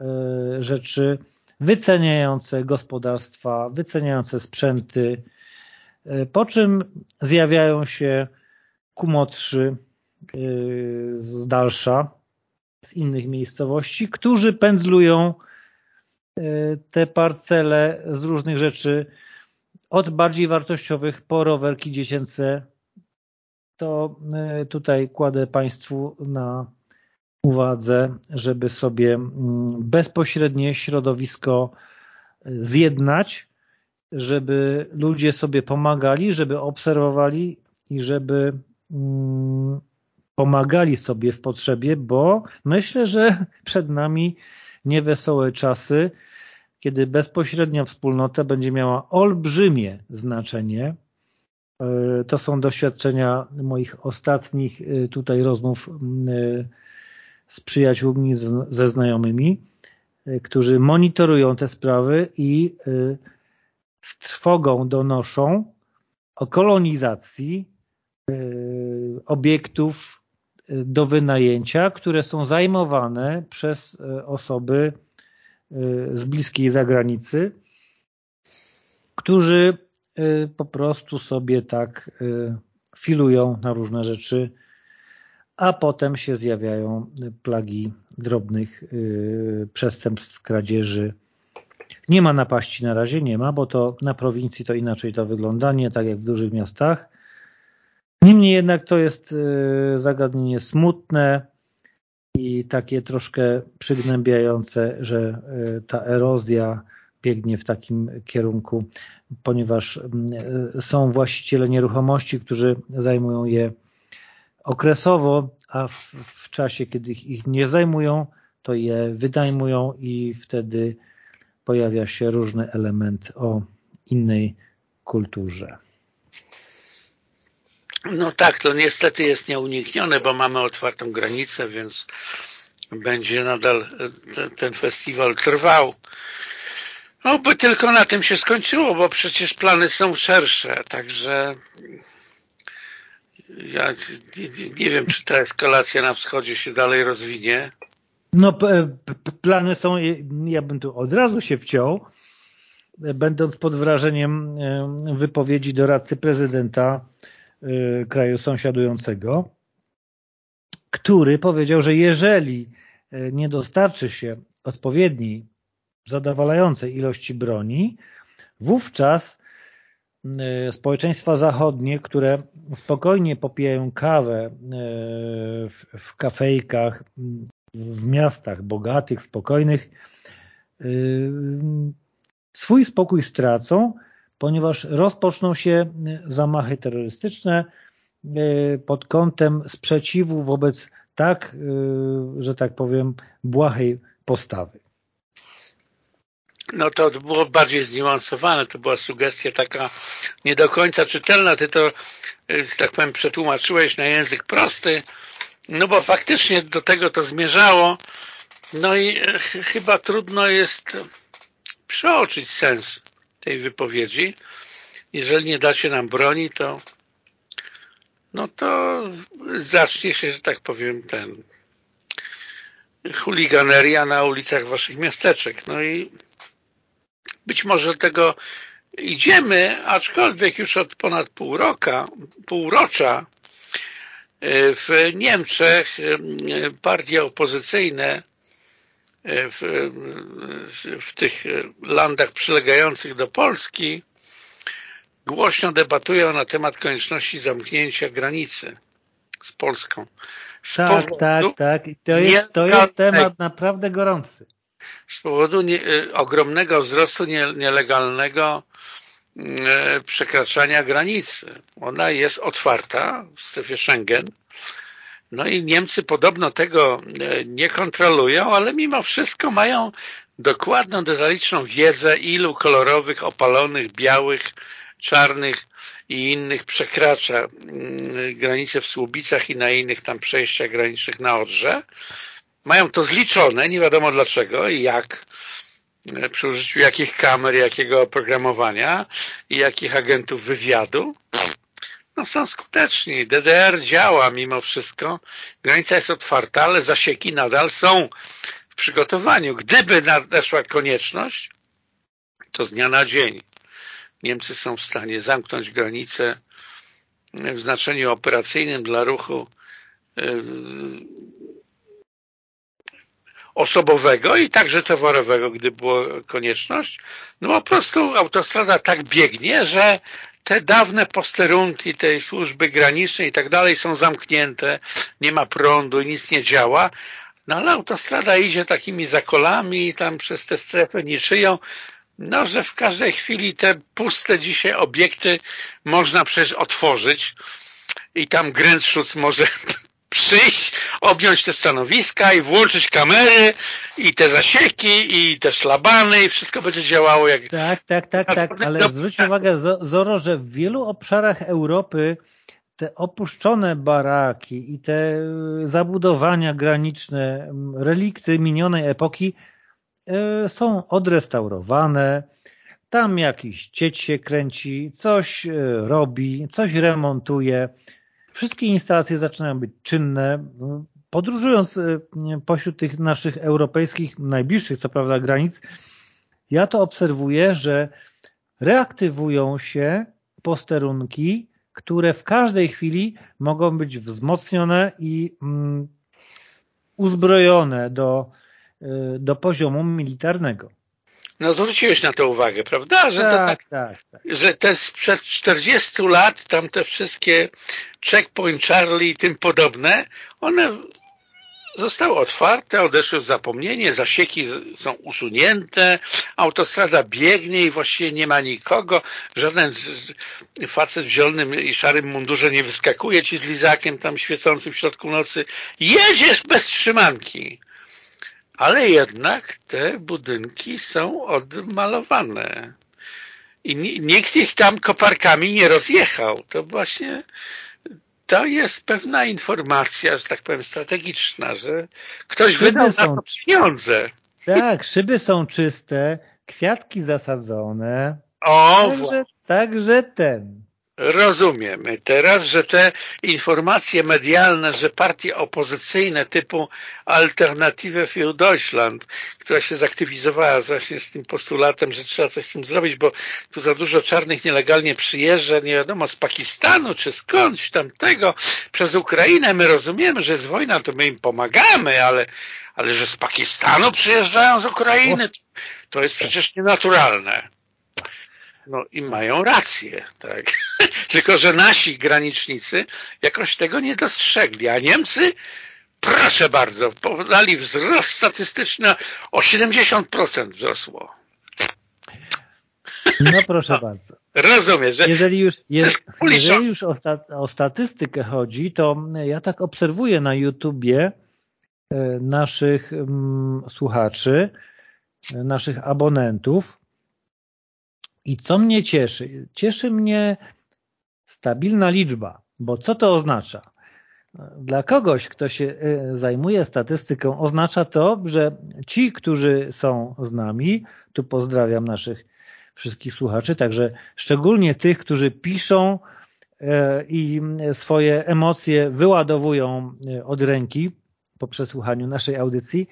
y, rzeczy, wyceniające gospodarstwa, wyceniające sprzęty, po czym zjawiają się kumotrzy z dalsza, z innych miejscowości, którzy pędzlują e, te parcele z różnych rzeczy, od bardziej wartościowych po rowerki dziecięce. To e, tutaj kładę Państwu na uwadze, żeby sobie mm, bezpośrednie środowisko e, zjednać, żeby ludzie sobie pomagali, żeby obserwowali i żeby mm, pomagali sobie w potrzebie, bo myślę, że przed nami niewesołe czasy, kiedy bezpośrednia wspólnota będzie miała olbrzymie znaczenie. E, to są doświadczenia moich ostatnich e, tutaj rozmów e, z przyjaciółmi, ze znajomymi, którzy monitorują te sprawy i z trwogą donoszą o kolonizacji obiektów do wynajęcia, które są zajmowane przez osoby z bliskiej zagranicy, którzy po prostu sobie tak filują na różne rzeczy, a potem się zjawiają plagi drobnych przestępstw, kradzieży. Nie ma napaści na razie, nie ma, bo to na prowincji to inaczej to wygląda, nie tak jak w dużych miastach. Niemniej jednak to jest zagadnienie smutne i takie troszkę przygnębiające, że ta erozja biegnie w takim kierunku, ponieważ e, są właściciele nieruchomości, którzy zajmują je okresowo, a w, w czasie, kiedy ich nie zajmują, to je wynajmują i wtedy pojawia się różny element o innej kulturze. No tak, to niestety jest nieuniknione, bo mamy otwartą granicę, więc będzie nadal ten, ten festiwal trwał. Oby tylko na tym się skończyło, bo przecież plany są szersze, także ja nie, nie wiem, czy ta eskalacja na wschodzie się dalej rozwinie. No plany są, ja bym tu od razu się wciął, będąc pod wrażeniem wypowiedzi doradcy prezydenta Y, kraju sąsiadującego, który powiedział, że jeżeli nie dostarczy się odpowiedniej, zadowalającej ilości broni, wówczas społeczeństwa zachodnie, które spokojnie popijają kawę w kafejkach, w miastach bogatych, spokojnych, swój spokój stracą, ponieważ rozpoczną się zamachy terrorystyczne pod kątem sprzeciwu wobec tak, że tak powiem, błahej postawy. No to było bardziej zniuansowane, to była sugestia taka nie do końca czytelna, ty to, tak powiem, przetłumaczyłeś na język prosty, no bo faktycznie do tego to zmierzało, no i e, chyba trudno jest przeoczyć sens tej wypowiedzi. Jeżeli nie dacie nam broni, to no to zacznie się, że tak powiem, ten chuliganeria na ulicach waszych miasteczek. No i być może tego idziemy, aczkolwiek już od ponad pół roka, półrocza e, w Niemczech e, partie opozycyjne e, w, w tych landach przylegających do Polski głośno debatują na temat konieczności zamknięcia granicy z Polską. Z tak, tak, tak. I to jest, to jest temat naprawdę gorący. Z powodu nie, ogromnego wzrostu nie, nielegalnego E, przekraczania granicy. Ona jest otwarta w strefie Schengen. No i Niemcy podobno tego e, nie kontrolują, ale mimo wszystko mają dokładną, detaliczną wiedzę, ilu kolorowych, opalonych, białych, czarnych i innych przekracza mm, granice w Słubicach i na innych tam przejściach granicznych na Odrze. Mają to zliczone, nie wiadomo dlaczego i jak, E, przy użyciu jakich kamer, jakiego oprogramowania i jakich agentów wywiadu, no są skuteczni. DDR działa mimo wszystko. Granica jest otwarta, ale zasieki nadal są w przygotowaniu. Gdyby nadeszła konieczność, to z dnia na dzień Niemcy są w stanie zamknąć granicę w znaczeniu operacyjnym dla ruchu e, osobowego i także towarowego, gdy była konieczność. No po prostu autostrada tak biegnie, że te dawne posterunki tej służby granicznej i tak dalej są zamknięte, nie ma prądu, nic nie działa, no ale autostrada idzie takimi zakolami tam przez tę strefę niczyją, no że w każdej chwili te puste dzisiaj obiekty można przecież otworzyć i tam Grenzschutz może przyjść, objąć te stanowiska i włączyć kamery i te zasieki i te szlabany i wszystko będzie działało jak... Tak, tak, tak, tak, ale zwróć uwagę Zoro, że w wielu obszarach Europy te opuszczone baraki i te zabudowania graniczne, relikty minionej epoki e, są odrestaurowane, tam jakiś cieć się kręci, coś e, robi, coś remontuje, Wszystkie instalacje zaczynają być czynne. Podróżując e, pośród tych naszych europejskich, najbliższych co prawda granic, ja to obserwuję, że reaktywują się posterunki, które w każdej chwili mogą być wzmocnione i mm, uzbrojone do, e, do poziomu militarnego. No zwróciłeś na to uwagę, prawda? Że tak, to tak, tak, tak. Że te sprzed 40 lat, tam te wszystkie Checkpoint Charlie i tym podobne, one zostały otwarte, odeszły w zapomnienie, zasieki są usunięte, autostrada biegnie i właściwie nie ma nikogo, żaden facet w zielonym i szarym mundurze nie wyskakuje ci z lizakiem tam świecącym w środku nocy. Jedziesz bez trzymanki ale jednak te budynki są odmalowane. I nikt ich tam koparkami nie rozjechał. To właśnie to jest pewna informacja, że tak powiem, strategiczna, że ktoś szyby wydał są, na to pieniądze. Tak, szyby są czyste, kwiatki zasadzone. O, także, także ten. Rozumiemy teraz, że te informacje medialne, że partie opozycyjne typu Alternative für Deutschland, która się zaktywizowała właśnie z tym postulatem, że trzeba coś z tym zrobić, bo tu za dużo czarnych nielegalnie przyjeżdża, nie wiadomo z Pakistanu czy skądś tamtego, przez Ukrainę. My rozumiemy, że jest wojna, to my im pomagamy, ale, ale że z Pakistanu przyjeżdżają z Ukrainy, to jest przecież nienaturalne. No i mają rację, tak. Tylko, że nasi granicznicy jakoś tego nie dostrzegli, a Niemcy, proszę bardzo, podali wzrost statystyczny o 70% wzrosło. No proszę no, bardzo. Rozumiem, że jeżeli już, je, jeżeli już o, sta, o, statystykę chodzi, to ja tak obserwuję na YouTubie e, naszych mm, słuchaczy, e, naszych abonentów i co mnie cieszy? Cieszy mnie stabilna liczba, bo co to oznacza? Dla kogoś, kto się e, zajmuje statystyką, oznacza to, że ci, którzy są z nami, tu pozdrawiam naszych wszystkich słuchaczy, także szczególnie tych, którzy piszą e, i swoje emocje wyładowują e, od ręki po przesłuchaniu naszej audycji.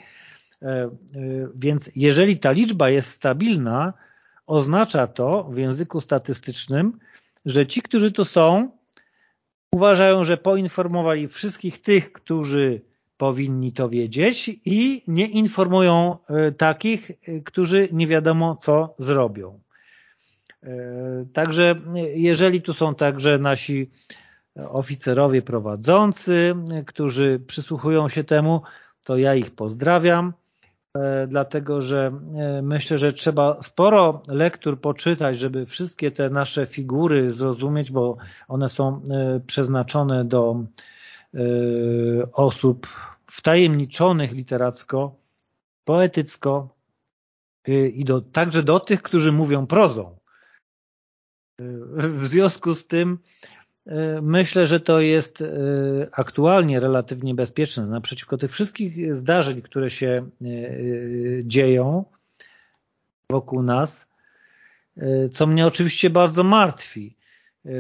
Więc jeżeli ta liczba jest stabilna, Oznacza to w języku statystycznym, że ci, którzy tu są, uważają, że poinformowali wszystkich tych, którzy powinni to wiedzieć i nie informują e, takich, e, którzy nie wiadomo co zrobią. E, także jeżeli tu są także nasi oficerowie prowadzący, którzy przysłuchują się temu, to ja ich pozdrawiam. E, dlatego że e, myślę, że trzeba sporo lektur poczytać, żeby wszystkie te nasze figury zrozumieć, bo one są e, przeznaczone do osób wtajemniczonych literacko, poetycko i do, także do tych, którzy mówią prozą. W związku z tym myślę, że to jest e, aktualnie relatywnie bezpieczne. Naprzeciwko tych wszystkich zdarzeń, które się e, dzieją wokół nas, co mnie oczywiście bardzo martwi,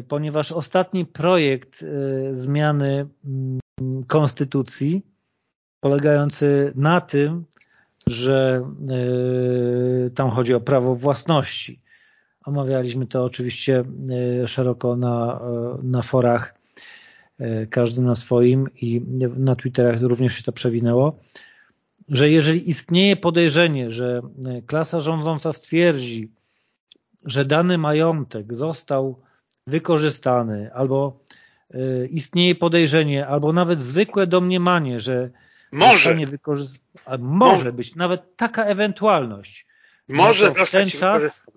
ponieważ ostatni projekt zmiany mm, konstytucji polegający na tym, że tam chodzi o prawo własności, Omawialiśmy to oczywiście e, szeroko na, e, na forach, e, każdy na swoim i na Twitterach również się to przewinęło, że jeżeli istnieje podejrzenie, że klasa rządząca stwierdzi, że dany majątek został wykorzystany albo istnieje podejrzenie, albo nawet zwykłe domniemanie, że może, może być nawet taka ewentualność. Może no zostać ten czas,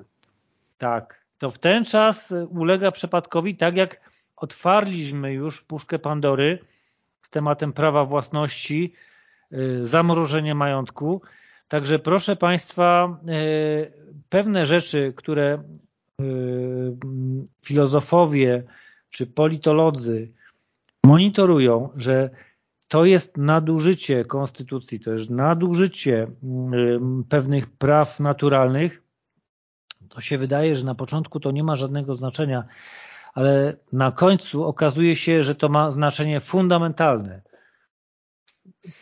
tak, to w ten czas ulega przepadkowi, tak jak otwarliśmy już puszkę Pandory z tematem prawa własności, y, zamrożenie majątku. Także proszę Państwa, y, pewne rzeczy, które y, filozofowie czy politolodzy monitorują, że to jest nadużycie konstytucji, to jest nadużycie pewnych praw naturalnych, to się wydaje, że na początku to nie ma żadnego znaczenia, ale na końcu okazuje się, że to ma znaczenie fundamentalne,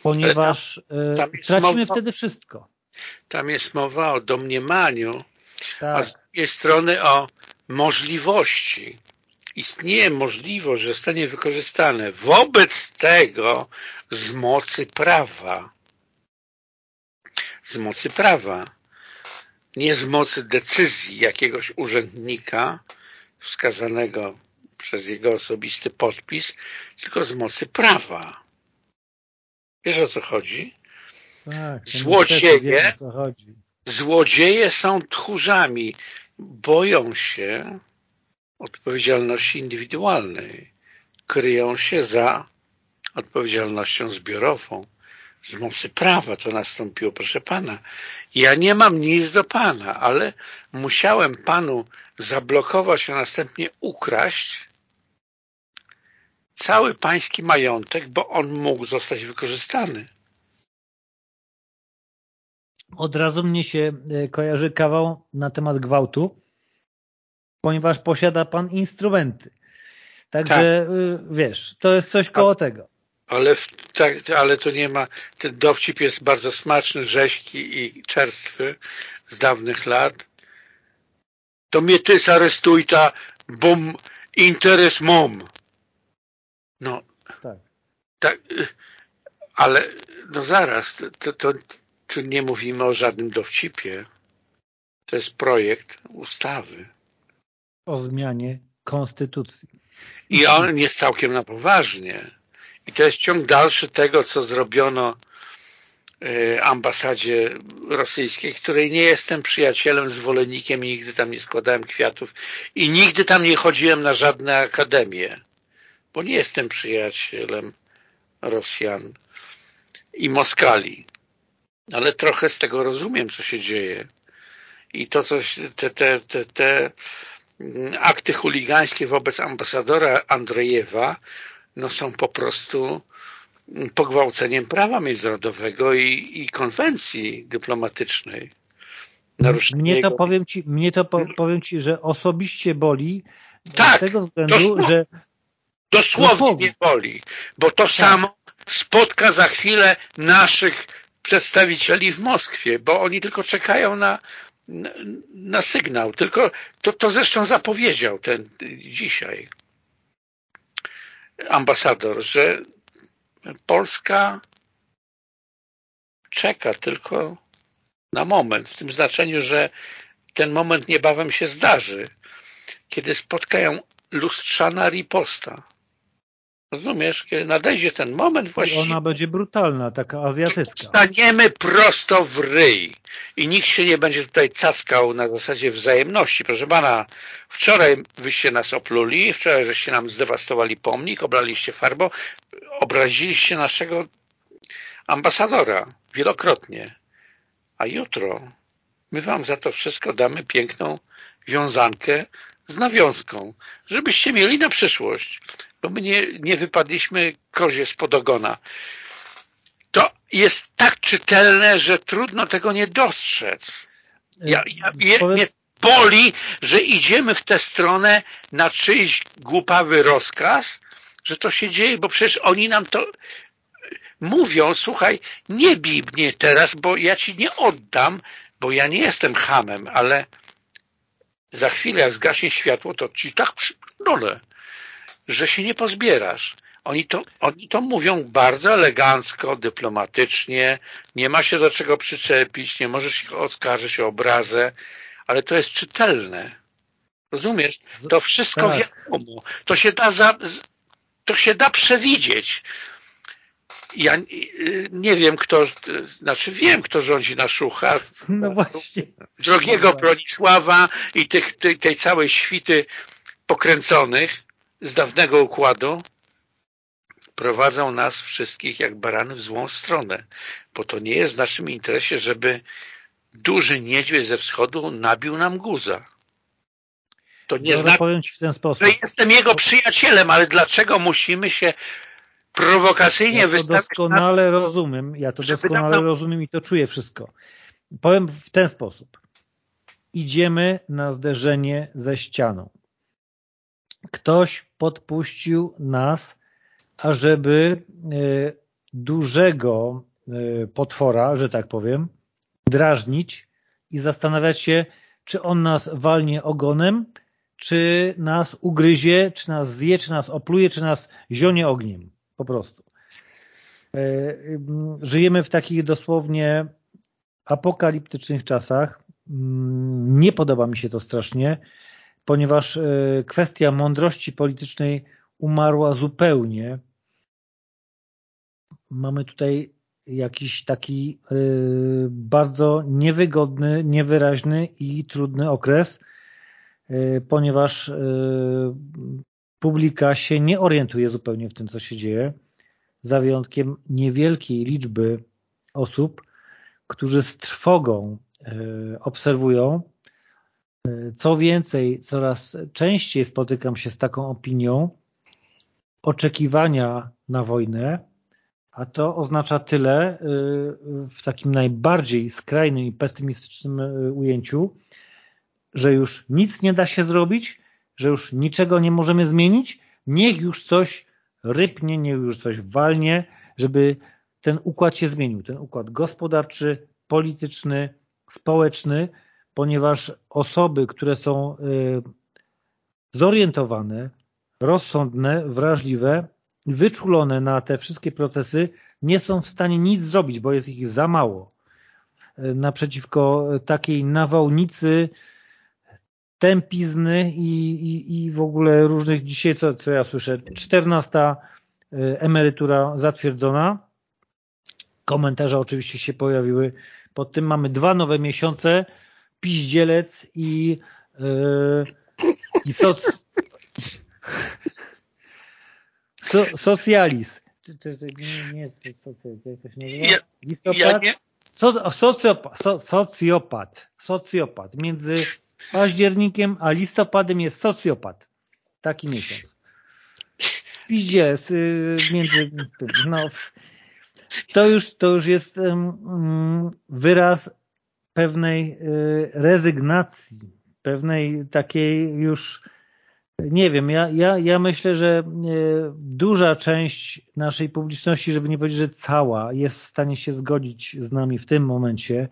ponieważ tam, tam tracimy mowa, wtedy wszystko. Tam jest mowa o domniemaniu, tak. a z drugiej strony o możliwości. Istnieje możliwość, że zostanie wykorzystane wobec tego z mocy prawa. Z mocy prawa nie z mocy decyzji jakiegoś urzędnika wskazanego przez jego osobisty podpis, tylko z mocy prawa. Wiesz o co chodzi? Tak, złodzieje, wiem, co chodzi. złodzieje są tchórzami. Boją się odpowiedzialności indywidualnej. Kryją się za odpowiedzialnością zbiorową z mocy prawa to nastąpiło, proszę Pana. Ja nie mam nic do Pana, ale musiałem Panu zablokować, a następnie ukraść cały pański majątek, bo on mógł zostać wykorzystany. Od razu mnie się e, kojarzy kawał na temat gwałtu, ponieważ posiada Pan instrumenty. Także tak. Y, wiesz, to jest coś koło tego. Ale, w, tak, ale to nie ma, ten dowcip jest bardzo smaczny, rzeźki i czerstwy z dawnych lat. To mnie ty zarestuj ta, bom interes mom. No. Tak. tak ale no zaraz, to, to, to nie mówimy o żadnym dowcipie. To jest projekt ustawy. O zmianie konstytucji. I on jest całkiem na poważnie. I to jest ciąg dalszy tego, co zrobiono e, ambasadzie rosyjskiej, której nie jestem przyjacielem, zwolennikiem i nigdy tam nie składałem kwiatów i nigdy tam nie chodziłem na żadne akademie, bo nie jestem przyjacielem Rosjan i Moskali. Ale trochę z tego rozumiem, co się dzieje. I to, co te, te, te, te akty chuligańskie wobec ambasadora Andrejewa no są po prostu pogwałceniem prawa międzynarodowego i, i konwencji dyplomatycznej. Mnie to, powiem ci, mnie to po, powiem ci, że osobiście boli tak, z tego względu, dosłownie, że dosłownie, dosłownie boli, bo to tak. samo spotka za chwilę naszych przedstawicieli w Moskwie, bo oni tylko czekają na, na, na sygnał. Tylko to, to zresztą zapowiedział ten dzisiaj ambasador, że Polska czeka tylko na moment, w tym znaczeniu, że ten moment niebawem się zdarzy, kiedy spotkają lustrzana riposta Rozumiesz? Kiedy nadejdzie ten moment właściwie... Ona będzie brutalna, taka azjatycka. Staniemy prosto w ryj i nikt się nie będzie tutaj caskał na zasadzie wzajemności. Proszę Pana, wczoraj wyście nas opluli, wczoraj żeście nam zdewastowali pomnik, obraliście farbą, obraziliście naszego ambasadora wielokrotnie. A jutro my Wam za to wszystko damy piękną wiązankę z nawiązką, żebyście mieli na przyszłość bo my nie, nie wypadliśmy kozie spod ogona. To jest tak czytelne, że trudno tego nie dostrzec. Ja, ja, je, mnie boli, że idziemy w tę stronę na czyjś głupawy rozkaz, że to się dzieje, bo przecież oni nam to mówią, słuchaj, nie bij mnie teraz, bo ja ci nie oddam, bo ja nie jestem hamem, ale za chwilę, jak zgaśnie światło, to ci tak przypnolę że się nie pozbierasz. Oni to, oni to mówią bardzo elegancko, dyplomatycznie, nie ma się do czego przyczepić, nie możesz się oskarżyć o obrazę, ale to jest czytelne. Rozumiesz? To wszystko tak. wiadomo. To się da za, to się da przewidzieć. Ja nie wiem, kto, znaczy wiem, kto rządzi na Szucha. No właśnie. Drogiego Bronisława i tych, tej, tej całej świty pokręconych, z dawnego układu prowadzą nas wszystkich jak barany w złą stronę, bo to nie jest w naszym interesie, żeby duży niedźwiedź ze wschodu nabił nam guza. To nie znaczy, w ten sposób. że jestem jego przyjacielem, ale dlaczego musimy się prowokacyjnie ja to doskonale na... rozumiem, ja to doskonale nam... rozumiem i to czuję wszystko. Powiem w ten sposób. Idziemy na zderzenie ze ścianą ktoś podpuścił nas, ażeby e, dużego e, potwora, że tak powiem, drażnić i zastanawiać się, czy on nas walnie ogonem, czy nas ugryzie, czy nas zje, czy nas opluje, czy nas zionie ogniem. Po prostu. E, żyjemy w takich dosłownie apokaliptycznych czasach. Mm, nie podoba mi się to strasznie ponieważ e, kwestia mądrości politycznej umarła zupełnie. Mamy tutaj jakiś taki e, bardzo niewygodny, niewyraźny i trudny okres, e, ponieważ publika się nie orientuje zupełnie w tym, co się dzieje, za wyjątkiem niewielkiej liczby osób, którzy z trwogą obserwują co więcej, coraz częściej spotykam się z taką opinią oczekiwania na wojnę, a to oznacza tyle y, w takim najbardziej skrajnym i pesymistycznym y, ujęciu, że już nic nie da się zrobić, że już niczego nie możemy zmienić, Niech już coś rypnie, niech już coś walnie, żeby ten układ się zmienił. Ten układ gospodarczy, polityczny, społeczny, ponieważ osoby, które są y, zorientowane, rozsądne, wrażliwe, wyczulone na te wszystkie procesy, nie są w stanie nic zrobić, bo jest ich za mało. Y, naprzeciwko takiej nawałnicy tępizny i, i, i w ogóle różnych dzisiaj, co, co ja słyszę, 14 y, emerytura zatwierdzona. Komentarze oczywiście się pojawiły pod tym. Mamy dwa nowe miesiące, piździelec i, yy, i soc... so, socjalizm. Czy, czy, czy, nie, nie jest socjalizm, jak to się nazywa? Listopad? Ja nie... So, socjopat, so, socjopat, socjopat. Między październikiem a listopadem jest socjopat. Taki miesiąc. Piździelec yy, między tym. No, to już, to już jest um, wyraz pewnej y, rezygnacji, pewnej takiej już, nie wiem, ja, ja, ja myślę, że y, duża część naszej publiczności, żeby nie powiedzieć, że cała, jest w stanie się zgodzić z nami w tym momencie,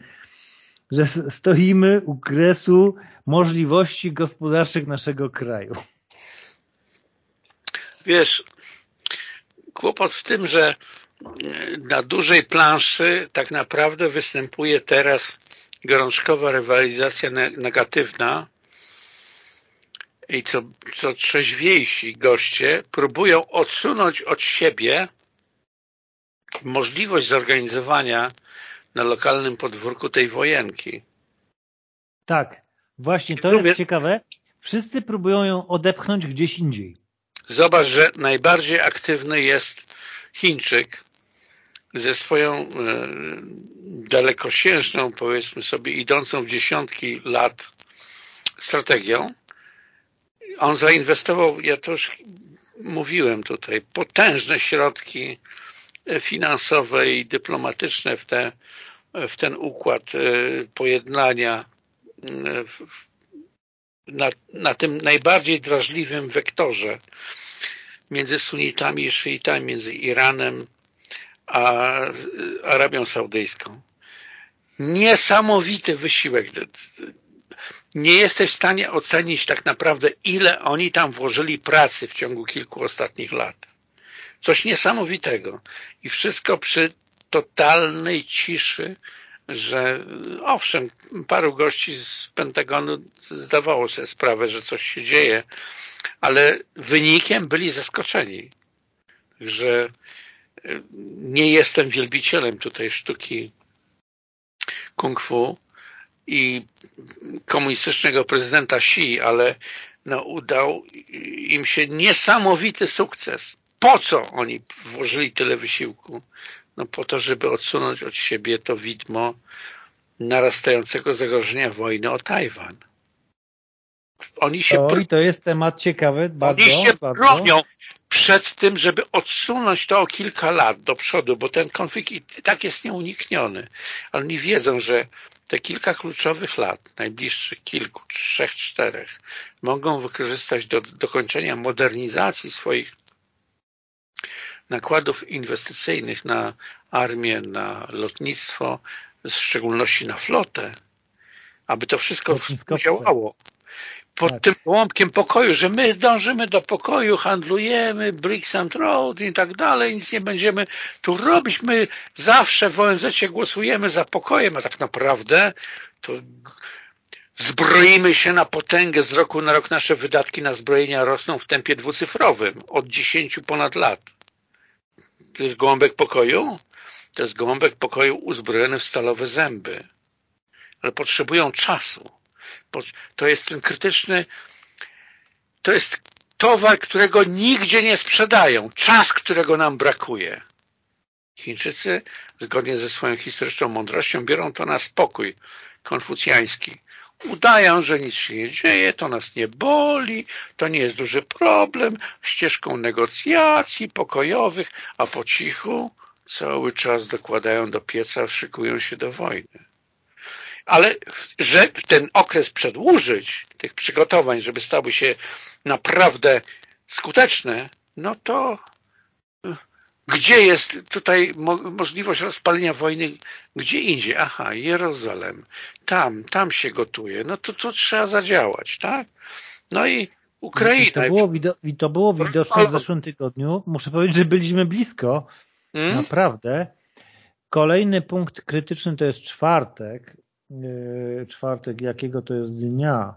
że stoimy u kresu możliwości gospodarczych naszego kraju. Wiesz, kłopot w tym, że na dużej planszy tak naprawdę występuje teraz gorączkowa rywalizacja negatywna i co, co trzeźwiejsi goście próbują odsunąć od siebie możliwość zorganizowania na lokalnym podwórku tej wojenki. Tak, właśnie to jest ciekawe. Wszyscy próbują ją odepchnąć gdzieś indziej. Zobacz, że najbardziej aktywny jest Chińczyk, ze swoją e, dalekosiężną, powiedzmy sobie, idącą w dziesiątki lat strategią, on zainwestował, ja to już mówiłem tutaj, potężne środki finansowe i dyplomatyczne w, te, w ten układ e, pojednania e, na, na tym najbardziej drażliwym wektorze między sunitami i szyitami, między Iranem a Arabią Saudyjską. Niesamowity wysiłek. Nie jesteś w stanie ocenić tak naprawdę, ile oni tam włożyli pracy w ciągu kilku ostatnich lat. Coś niesamowitego. I wszystko przy totalnej ciszy, że owszem, paru gości z Pentagonu zdawało sobie sprawę, że coś się dzieje, ale wynikiem byli zaskoczeni. Że nie jestem wielbicielem tutaj sztuki kung fu i komunistycznego prezydenta Xi, ale no, udał im się niesamowity sukces. Po co oni włożyli tyle wysiłku? No po to, żeby odsunąć od siebie to widmo narastającego zagrożenia wojny o Tajwan. Oni się Oj, to jest temat ciekawy, bardzo. Oni się bardzo. bronią przed tym, żeby odsunąć to o kilka lat do przodu, bo ten konflikt i tak jest nieunikniony. Ale oni wiedzą, że te kilka kluczowych lat, najbliższych kilku, trzech, czterech, mogą wykorzystać do dokończenia modernizacji swoich nakładów inwestycyjnych na armię, na lotnictwo, w szczególności na flotę, aby to wszystko działało pod tak. tym łąbkiem pokoju, że my dążymy do pokoju, handlujemy, Bricks and Road i tak dalej, nic nie będziemy tu robić. My zawsze w ONZ głosujemy za pokojem, a tak naprawdę to zbroimy się na potęgę z roku na rok. Nasze wydatki na zbrojenia rosną w tempie dwucyfrowym od 10 ponad lat. To jest gołąbek pokoju? To jest gołąbek pokoju uzbrojony w stalowe zęby. Ale potrzebują czasu to jest ten krytyczny, to jest towar, którego nigdzie nie sprzedają, czas, którego nam brakuje. Chińczycy, zgodnie ze swoją historyczną mądrością, biorą to na spokój konfucjański. Udają, że nic się nie dzieje, to nas nie boli, to nie jest duży problem, ścieżką negocjacji pokojowych, a po cichu cały czas dokładają do pieca, szykują się do wojny ale żeby ten okres przedłużyć, tych przygotowań, żeby stały się naprawdę skuteczne, no to gdzie jest tutaj możliwość rozpalenia wojny? Gdzie indziej? Aha, Jerozolem. Tam, tam się gotuje. No to to trzeba zadziałać, tak? No i Ukraina. I to było, i to było widoczne w zeszłym tygodniu. Muszę powiedzieć, że byliśmy blisko. Hmm? Naprawdę. Kolejny punkt krytyczny to jest czwartek. Yy, czwartek jakiego to jest dnia?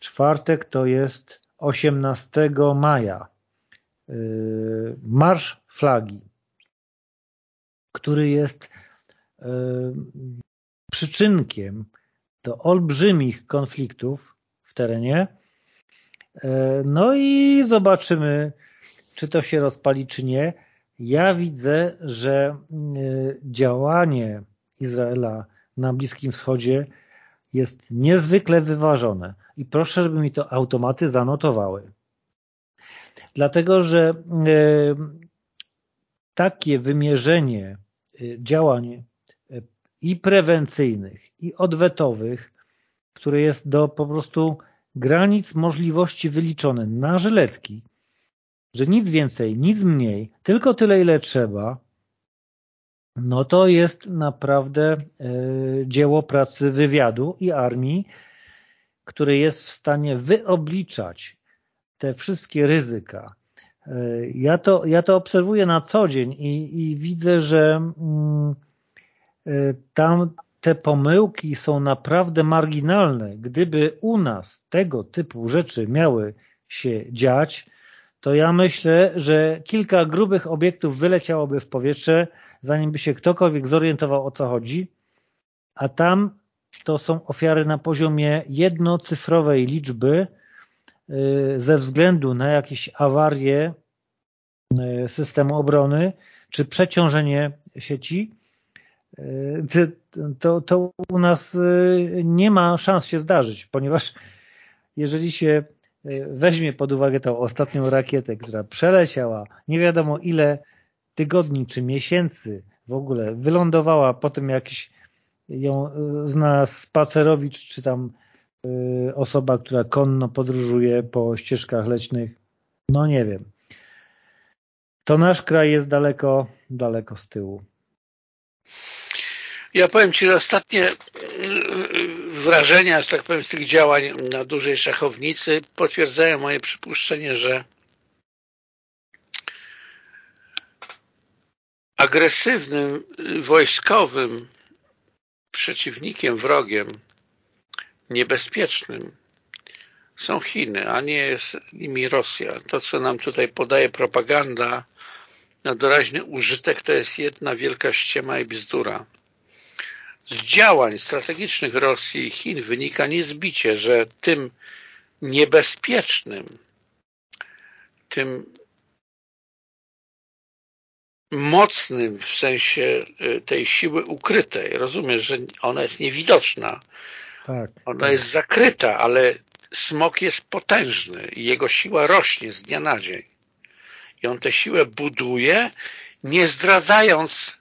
Czwartek to jest 18 maja. Yy, marsz flagi, który jest yy, przyczynkiem do olbrzymich konfliktów w terenie. No i zobaczymy, czy to się rozpali, czy nie. Ja widzę, że działanie Izraela na Bliskim Wschodzie jest niezwykle wyważone. I proszę, żeby mi to automaty zanotowały. Dlatego, że e, takie wymierzenie e, działań e, i prewencyjnych, i odwetowych, które jest do po prostu granic możliwości wyliczone na żyletki, że nic więcej, nic mniej, tylko tyle, ile trzeba, no to jest naprawdę dzieło pracy wywiadu i armii, który jest w stanie wyobliczać te wszystkie ryzyka. E, ja to, ja to obserwuję na co dzień i, i widzę, że mm, e, tam te pomyłki są naprawdę marginalne. Gdyby u nas tego typu rzeczy miały się dziać, to ja myślę, że kilka grubych obiektów wyleciałoby w powietrze, zanim by się ktokolwiek zorientował o co chodzi, a tam to są ofiary na poziomie jednocyfrowej liczby y, ze względu na jakieś awarie y, systemu obrony czy przeciążenie sieci, y, to, to u nas nie ma szans się zdarzyć, ponieważ jeżeli się weźmie pod uwagę tą ostatnią rakietę, która przeleciała nie wiadomo ile tygodni czy miesięcy w ogóle, wylądowała po tym jakiś ją e, zna spacerowicz, czy tam e, osoba, która konno podróżuje po ścieżkach leśnych, no nie wiem. To nasz kraj jest daleko, daleko z tyłu. Ja powiem Ci, że ostatnie e, wrażenia, że tak powiem, z tych działań na dużej szachownicy potwierdzają moje przypuszczenie, że agresywnym wojskowym przeciwnikiem, wrogiem niebezpiecznym są Chiny, a nie jest nimi Rosja. To, co nam tutaj podaje propaganda na doraźny użytek, to jest jedna wielka ściema i bzdura. Z działań strategicznych Rosji i Chin wynika niezbicie, że tym niebezpiecznym, tym mocnym w sensie y, tej siły ukrytej. Rozumiesz, że ona jest niewidoczna. Tak, ona tak. jest zakryta, ale smok jest potężny i jego siła rośnie z dnia na dzień. I on tę siłę buduje, nie zdradzając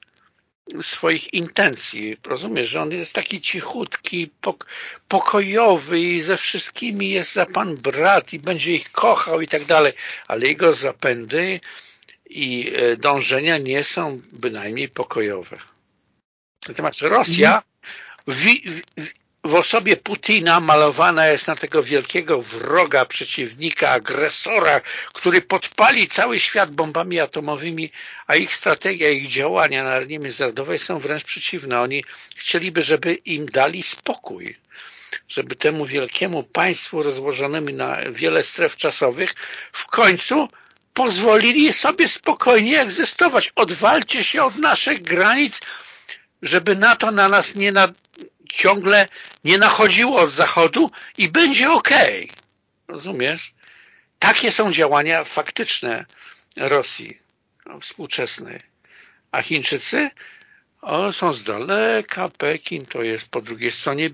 swoich intencji. Rozumiesz, że on jest taki cichutki, pokojowy i ze wszystkimi jest za pan brat i będzie ich kochał i tak dalej, ale jego zapędy i e, dążenia nie są bynajmniej pokojowe. Natomiast Rosja w, w, w osobie Putina malowana jest na tego wielkiego wroga, przeciwnika, agresora, który podpali cały świat bombami atomowymi, a ich strategia, ich działania na armii międzynarodowej są wręcz przeciwne. Oni chcieliby, żeby im dali spokój żeby temu wielkiemu państwu rozłożonemu na wiele stref czasowych w końcu pozwolili sobie spokojnie egzystować. Odwalcie się od naszych granic, żeby NATO na nas nie na, ciągle nie nachodziło od zachodu i będzie ok. Rozumiesz? Takie są działania faktyczne Rosji współczesnej. A Chińczycy o, są z daleka, Pekin to jest po drugiej stronie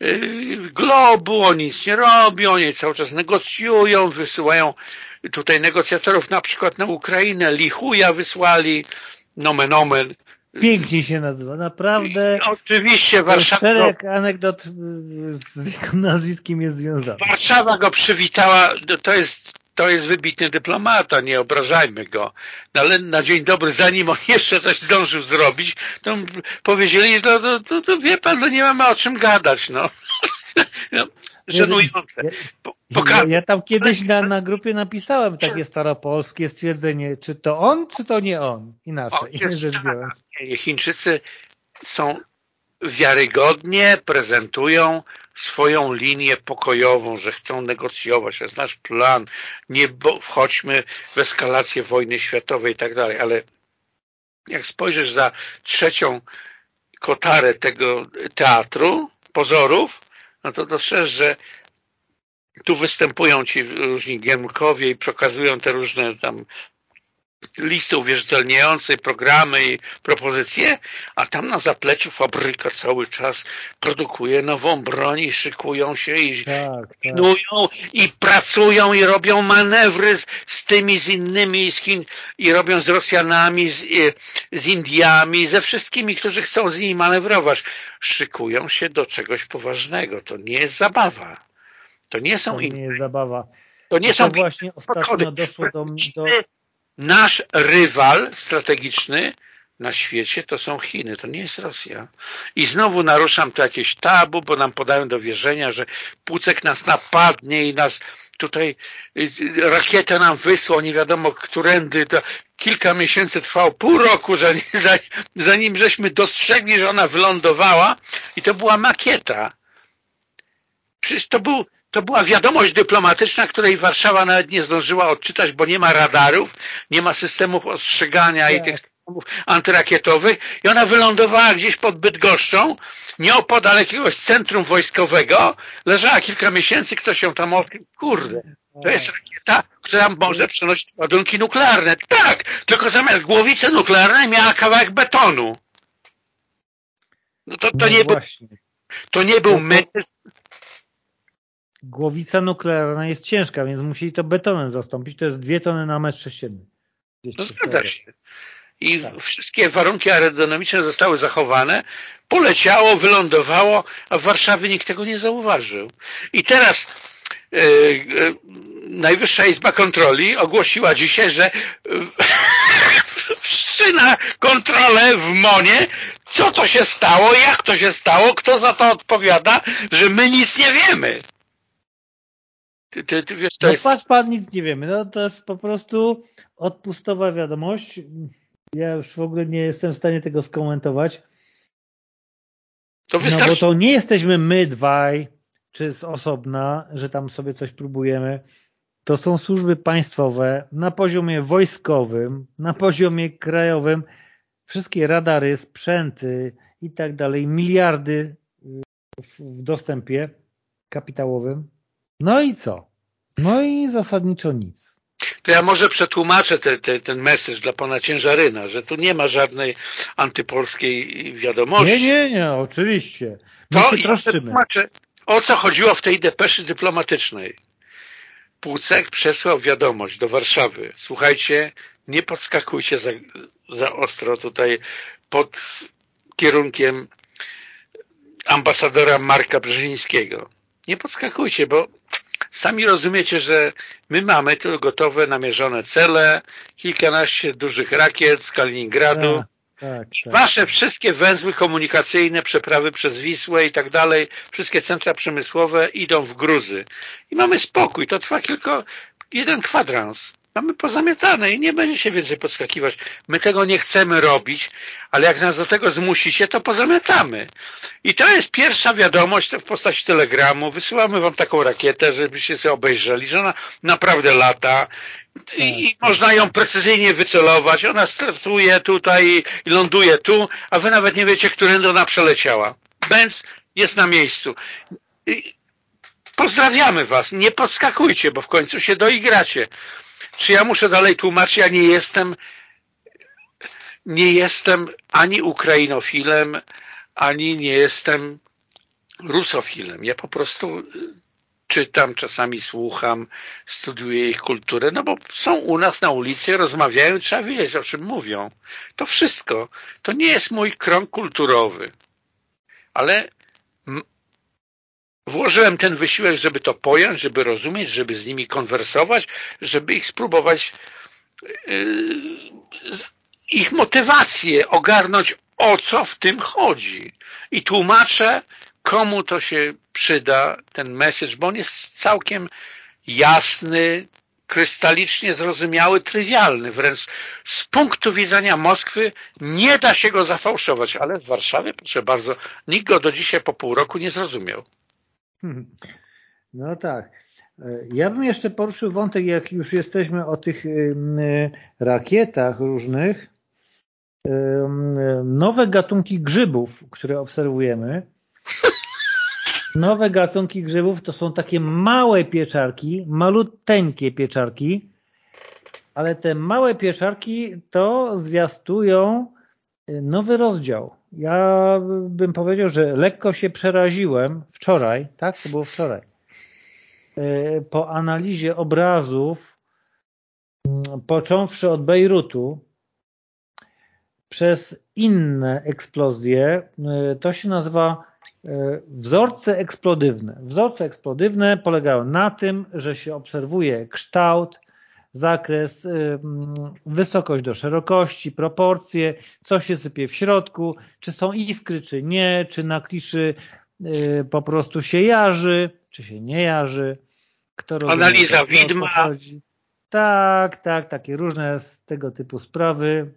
yy, globu, oni nic nie robią, oni cały czas negocjują, wysyłają tutaj negocjatorów na przykład na Ukrainę, Lichuja wysłali, nomen omen. Pięknie się nazywa, naprawdę. I oczywiście Warszawa. Szereg anegdot z jego nazwiskiem jest związany. Warszawa go przywitała, to jest to jest wybitny dyplomata, nie obrażajmy go. No, ale na dzień dobry, zanim on jeszcze coś zdążył zrobić, to powiedzieli, no to, to, to wie pan, no nie mamy o czym gadać, no. No żenujące. Ja, ja, tam kiedyś na, na grupie napisałem takie staropolskie stwierdzenie, czy to on, czy to nie on. Inaczej, o, rzecz biorąc. Chińczycy są wiarygodnie prezentują swoją linię pokojową, że chcą negocjować, to jest nasz plan, nie wchodźmy w eskalację wojny światowej i tak dalej, ale jak spojrzysz za trzecią kotarę tego teatru pozorów, no to dostrzeż, że tu występują ci różni Giemkowie i pokazują te różne tam listy uwierzytelniające, programy i propozycje, a tam na zapleczu fabryka cały czas produkuje nową broń i szykują się i tak, tak. i pracują i robią manewry z, z, tymi, z innymi z Chin i robią z Rosjanami, z, z Indiami, ze wszystkimi, którzy chcą z nimi manewrować. Szykują się do czegoś poważnego. To nie jest zabawa. To nie są to nie jest zabawa. To nie to są właśnie ostatnio doszło do, do nasz rywal strategiczny na świecie to są Chiny, to nie jest Rosja. I znowu naruszam tu jakieś tabu, bo nam podają do wierzenia, że Pucek nas napadnie i nas tutaj y, rakietę nam wysłał, nie wiadomo którędy, to kilka miesięcy trwało, pół roku, zanim, zanim żeśmy dostrzegli, że ona wylądowała i to była makieta. Przecież to był to była wiadomość dyplomatyczna, której Warszawa nawet nie zdążyła odczytać, bo nie ma radarów, nie ma systemów ostrzegania i tych systemów antyrakietowych i ona wylądowała gdzieś pod Bydgoszczą, nieopodal jakiegoś centrum wojskowego, leżała kilka miesięcy, ktoś ją tam odkrył. Kurde, to jest rakieta, która może przenosić ładunki nuklearne. Tak, tylko zamiast głowicy nuklearnej miała kawałek betonu. No to, to no nie był, to nie był myk, głowica nuklearna jest ciężka, więc musieli to betonem zastąpić. To jest dwie tony na metr sześcienny. No zgadza się. I tak. wszystkie warunki aerodynamiczne zostały zachowane, poleciało, wylądowało, a w Warszawie nikt tego nie zauważył. I teraz yy, yy, Najwyższa Izba Kontroli ogłosiła dzisiaj, że wszczyna kontrolę w MONie, co to się stało, jak to się stało, kto za to odpowiada, że my nic nie wiemy. Ty, ty, ty wiesz, to no jest... patrz pan, nic nie wiemy. No to jest po prostu odpustowa wiadomość. Ja już w ogóle nie jestem w stanie tego skomentować. To No bo to nie jesteśmy my dwaj, czy z osobna, że tam sobie coś próbujemy. To są służby państwowe na poziomie wojskowym, na poziomie krajowym. Wszystkie radary, sprzęty i tak dalej, miliardy w dostępie kapitałowym no i co? No i zasadniczo nic. To ja może przetłumaczę te, te, ten message dla pana Ciężaryna, że tu nie ma żadnej antypolskiej wiadomości. Nie, nie, nie, oczywiście. My to się troszczymy. O co chodziło w tej depeszy dyplomatycznej. Płucek przesłał wiadomość do Warszawy. Słuchajcie, nie podskakujcie za, za ostro tutaj pod kierunkiem ambasadora Marka Brzezińskiego. Nie podskakujcie, bo Sami rozumiecie, że my mamy tu gotowe, namierzone cele, kilkanaście dużych rakiet z Kaliningradu. Tak, tak, tak. Wasze wszystkie węzły komunikacyjne, przeprawy przez Wisłę i tak dalej, wszystkie centra przemysłowe idą w gruzy. I mamy spokój. To trwa tylko jeden kwadrans mamy pozamiatane i nie będzie się więcej podskakiwać. My tego nie chcemy robić, ale jak nas do tego zmusicie, to pozamiatamy. I to jest pierwsza wiadomość w postaci telegramu. Wysyłamy wam taką rakietę, żebyście sobie obejrzeli, że ona naprawdę lata i tak. można ją precyzyjnie wycelować. Ona startuje tutaj i ląduje tu, a wy nawet nie wiecie, którędy ona przeleciała. Benz jest na miejscu. I pozdrawiamy was. Nie podskakujcie, bo w końcu się doigracie. Czy ja muszę dalej tłumaczyć? Ja nie jestem nie jestem ani ukrainofilem, ani nie jestem rusofilem. Ja po prostu czytam, czasami słucham, studiuję ich kulturę, no bo są u nas na ulicy, rozmawiają, trzeba wiedzieć, o czym mówią. To wszystko. To nie jest mój krąg kulturowy. Ale włożyłem ten wysiłek, żeby to pojąć, żeby rozumieć, żeby z nimi konwersować, żeby ich spróbować yy, ich motywację ogarnąć, o co w tym chodzi. I tłumaczę, komu to się przyda, ten message, bo on jest całkiem jasny, krystalicznie zrozumiały, trywialny. Wręcz z punktu widzenia Moskwy nie da się go zafałszować, ale w Warszawie, proszę bardzo, nikt go do dzisiaj po pół roku nie zrozumiał. No tak. Ja bym jeszcze poruszył wątek, jak już jesteśmy o tych rakietach różnych. Nowe gatunki grzybów, które obserwujemy, Nowe gatunki grzybów to są takie małe pieczarki, maluteńkie pieczarki, ale te małe pieczarki to zwiastują y, nowy rozdział. Ja bym powiedział, że lekko się przeraziłem wczoraj, tak? To było wczoraj. Y, po analizie obrazów, mm, począwszy od Bejrutu, przez inne eksplozje, y, to się nazywa E, wzorce eksplodywne. Wzorce eksplodywne polegają na tym, że się obserwuje kształt, zakres, e, wysokość do szerokości, proporcje, co się sypie w środku, czy są iskry, czy nie, czy na kliszy e, po prostu się jarzy, czy się nie jarzy. Kto Analiza widma. Tak, tak, takie różne z tego typu sprawy.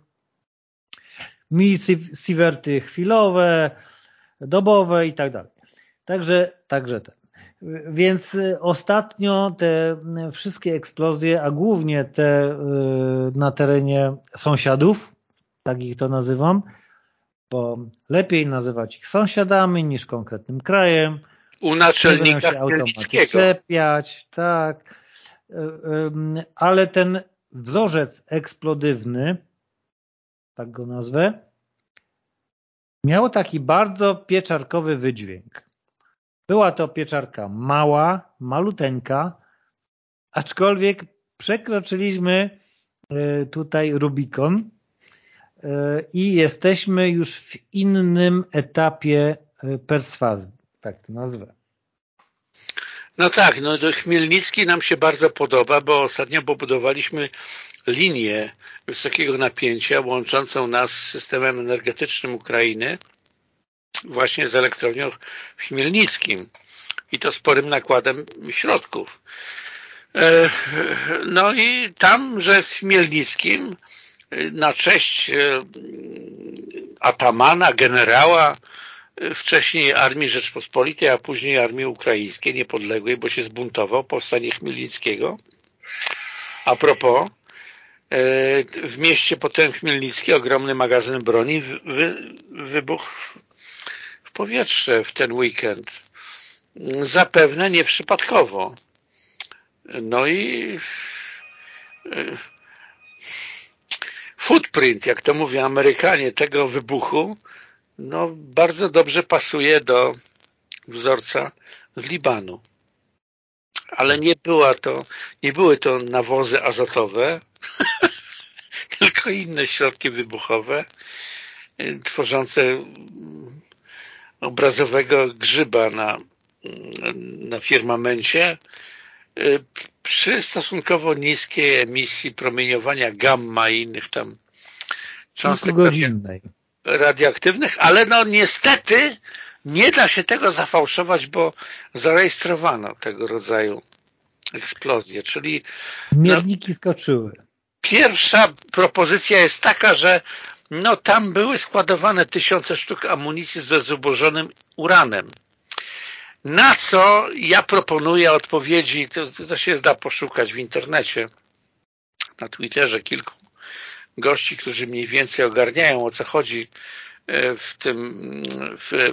Misiwerty chwilowe, dobowe i tak dalej. Także, także ten. Więc y, ostatnio te wszystkie eksplozje, a głównie te y, na terenie sąsiadów, tak ich to nazywam, bo lepiej nazywać ich sąsiadami niż konkretnym krajem. U naczelnika się automatycznie czepiać, tak. Y, ale ten wzorzec eksplodywny, tak go nazwę, miało taki bardzo pieczarkowy wydźwięk. Była to pieczarka mała, maluteńka, aczkolwiek przekroczyliśmy e, tutaj Rubikon e, i jesteśmy już w innym etapie e, perswazji, tak to nazwę. No tak, no Chmielnicki nam się bardzo podoba, bo ostatnio pobudowaliśmy linię wysokiego napięcia łączącą nas z systemem energetycznym Ukrainy właśnie z elektrownią w Chmielnickim i to sporym nakładem środków. E, no i tam, że w Chmielnickim e, na cześć e, atamana, generała wcześniej Armii Rzeczpospolitej, a później Armii Ukraińskiej Niepodległej, bo się zbuntował, powstanie Chmielnickiego. A propos, w mieście potem Chmielnicki ogromny magazyn broni wy, wybuchł powietrze w ten weekend. Zapewne nieprzypadkowo. No i footprint, jak to mówią Amerykanie, tego wybuchu no, bardzo dobrze pasuje do wzorca z Libanu. Ale nie była to, nie były to nawozy azotowe, tylko inne środki wybuchowe y, tworzące obrazowego grzyba na, mm, na firmamencie y, przy stosunkowo niskiej emisji promieniowania gamma i innych tam cząstek radioaktywnych, ale no niestety nie da się tego zafałszować, bo zarejestrowano tego rodzaju eksplozje, czyli mierniki no, skoczyły. Pierwsza propozycja jest taka, że no tam były składowane tysiące sztuk amunicji ze zubożonym uranem. Na co ja proponuję odpowiedzi, to, to się da poszukać w internecie, na Twitterze kilku gości, którzy mniej więcej ogarniają o co chodzi e, w tym w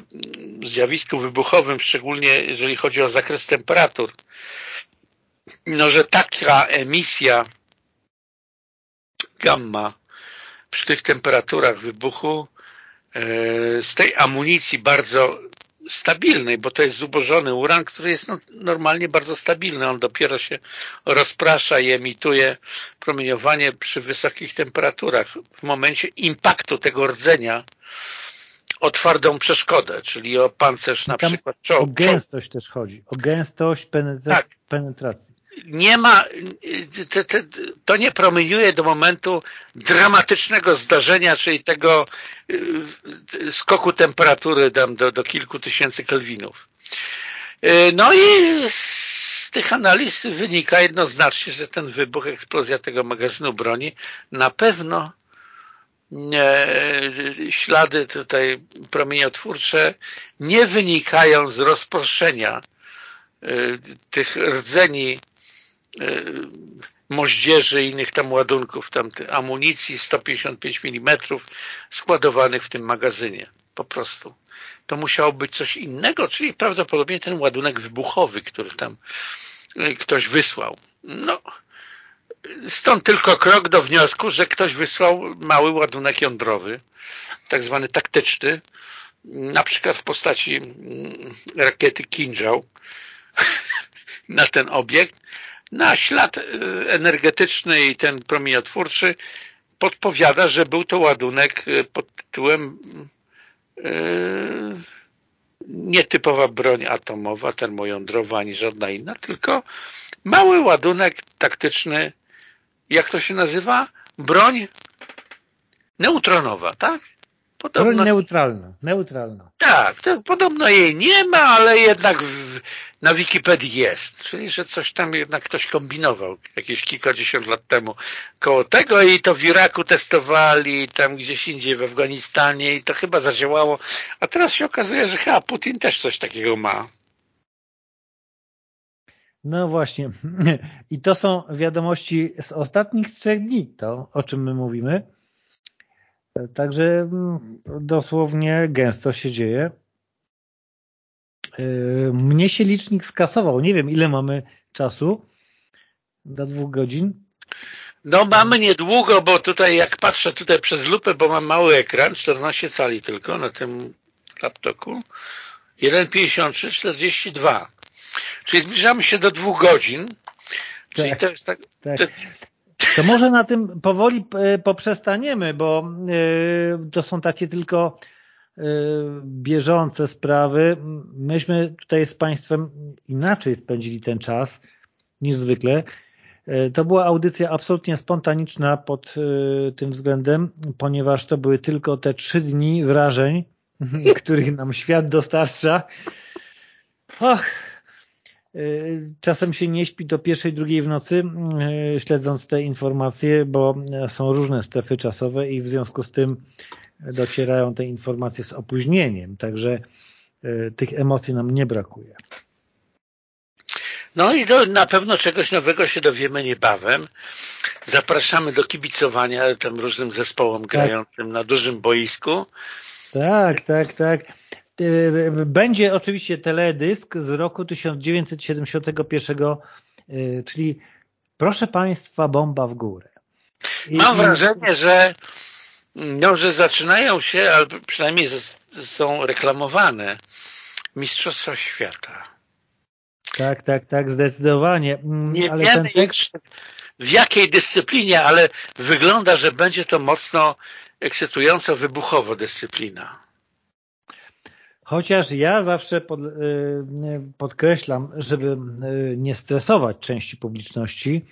zjawisku wybuchowym, szczególnie jeżeli chodzi o zakres temperatur, no, że taka emisja gamma przy tych temperaturach wybuchu e, z tej amunicji bardzo stabilnej, bo to jest zubożony uran, który jest no, normalnie bardzo stabilny. On dopiero się rozprasza i emituje promieniowanie przy wysokich temperaturach. W momencie impaktu tego rdzenia o twardą przeszkodę, czyli o pancerz na przykład czołg. O gęstość też chodzi, o gęstość penetra tak. penetracji. Nie ma, to nie promieniuje do momentu dramatycznego zdarzenia, czyli tego y, skoku temperatury do, do kilku tysięcy kelwinów. Y, no i z tych analiz wynika jednoznacznie, że ten wybuch, eksplozja tego magazynu broni na pewno ślady tutaj promieniotwórcze nie wynikają z rozproszenia y, tych rdzeni moździerzy i innych tam ładunków, tam amunicji 155 mm składowanych w tym magazynie. Po prostu. To musiało być coś innego, czyli prawdopodobnie ten ładunek wybuchowy, który tam y, ktoś wysłał. No, Stąd tylko krok do wniosku, że ktoś wysłał mały ładunek jądrowy, tak zwany taktyczny, na przykład w postaci mm, rakiety Kinjal na ten obiekt, na ślad y, energetyczny i ten promieniotwórczy podpowiada, że był to ładunek y, pod tytułem y, nietypowa broń atomowa, termojądrowa, ani żadna inna, tylko mały ładunek taktyczny jak to się nazywa? Broń neutronowa, tak? Podobno, Broń neutralna, neutralna. Tak, to, podobno jej nie ma, ale jednak w, na Wikipedii jest. Czyli, że coś tam jednak ktoś kombinował jakieś kilkadziesiąt lat temu koło tego i to w Iraku testowali, tam gdzieś indziej w Afganistanie i to chyba zadziałało. A teraz się okazuje, że chyba Putin też coś takiego ma. No właśnie. I to są wiadomości z ostatnich trzech dni, to o czym my mówimy. Także mm, dosłownie gęsto się dzieje. Yy, mnie się licznik skasował. Nie wiem, ile mamy czasu. Do dwóch godzin. No mamy niedługo, bo tutaj jak patrzę tutaj przez lupę, bo mam mały ekran, 14 cali tylko na tym laptopu. 1,53, 42. Czyli zbliżamy się do dwóch godzin. Czyli tak, to jest tak... tak. To... to... może na tym powoli e, poprzestaniemy, bo e, to są takie tylko e, bieżące sprawy. Myśmy tutaj z Państwem inaczej spędzili ten czas niż zwykle. To była audycja absolutnie spontaniczna pod tym względem, ponieważ to były tylko te trzy dni wrażeń, których nam świat dostarcza. Och, czasem się nie śpi do pierwszej, drugiej w nocy, y, śledząc te informacje, bo są różne strefy czasowe i w związku z tym docierają te informacje z opóźnieniem. Także y, tych emocji nam nie brakuje. No i do, na pewno czegoś nowego się dowiemy niebawem. Zapraszamy do kibicowania tym różnym zespołom tak. grającym na dużym boisku. Tak, tak, tak. Y, będzie oczywiście teledysk z roku 1971, y, czyli proszę Państwa, bomba w górę. I, Mam wrażenie, że, no, że zaczynają się, albo przynajmniej są reklamowane Mistrzostwa Świata. Tak, tak, tak, zdecydowanie. Mm, Nie ale wiemy tekst... w jakiej dyscyplinie, ale wygląda, że będzie to mocno ekscytująco wybuchowo dyscyplina. Chociaż ja zawsze pod, y, podkreślam, żeby y, nie stresować części publiczności,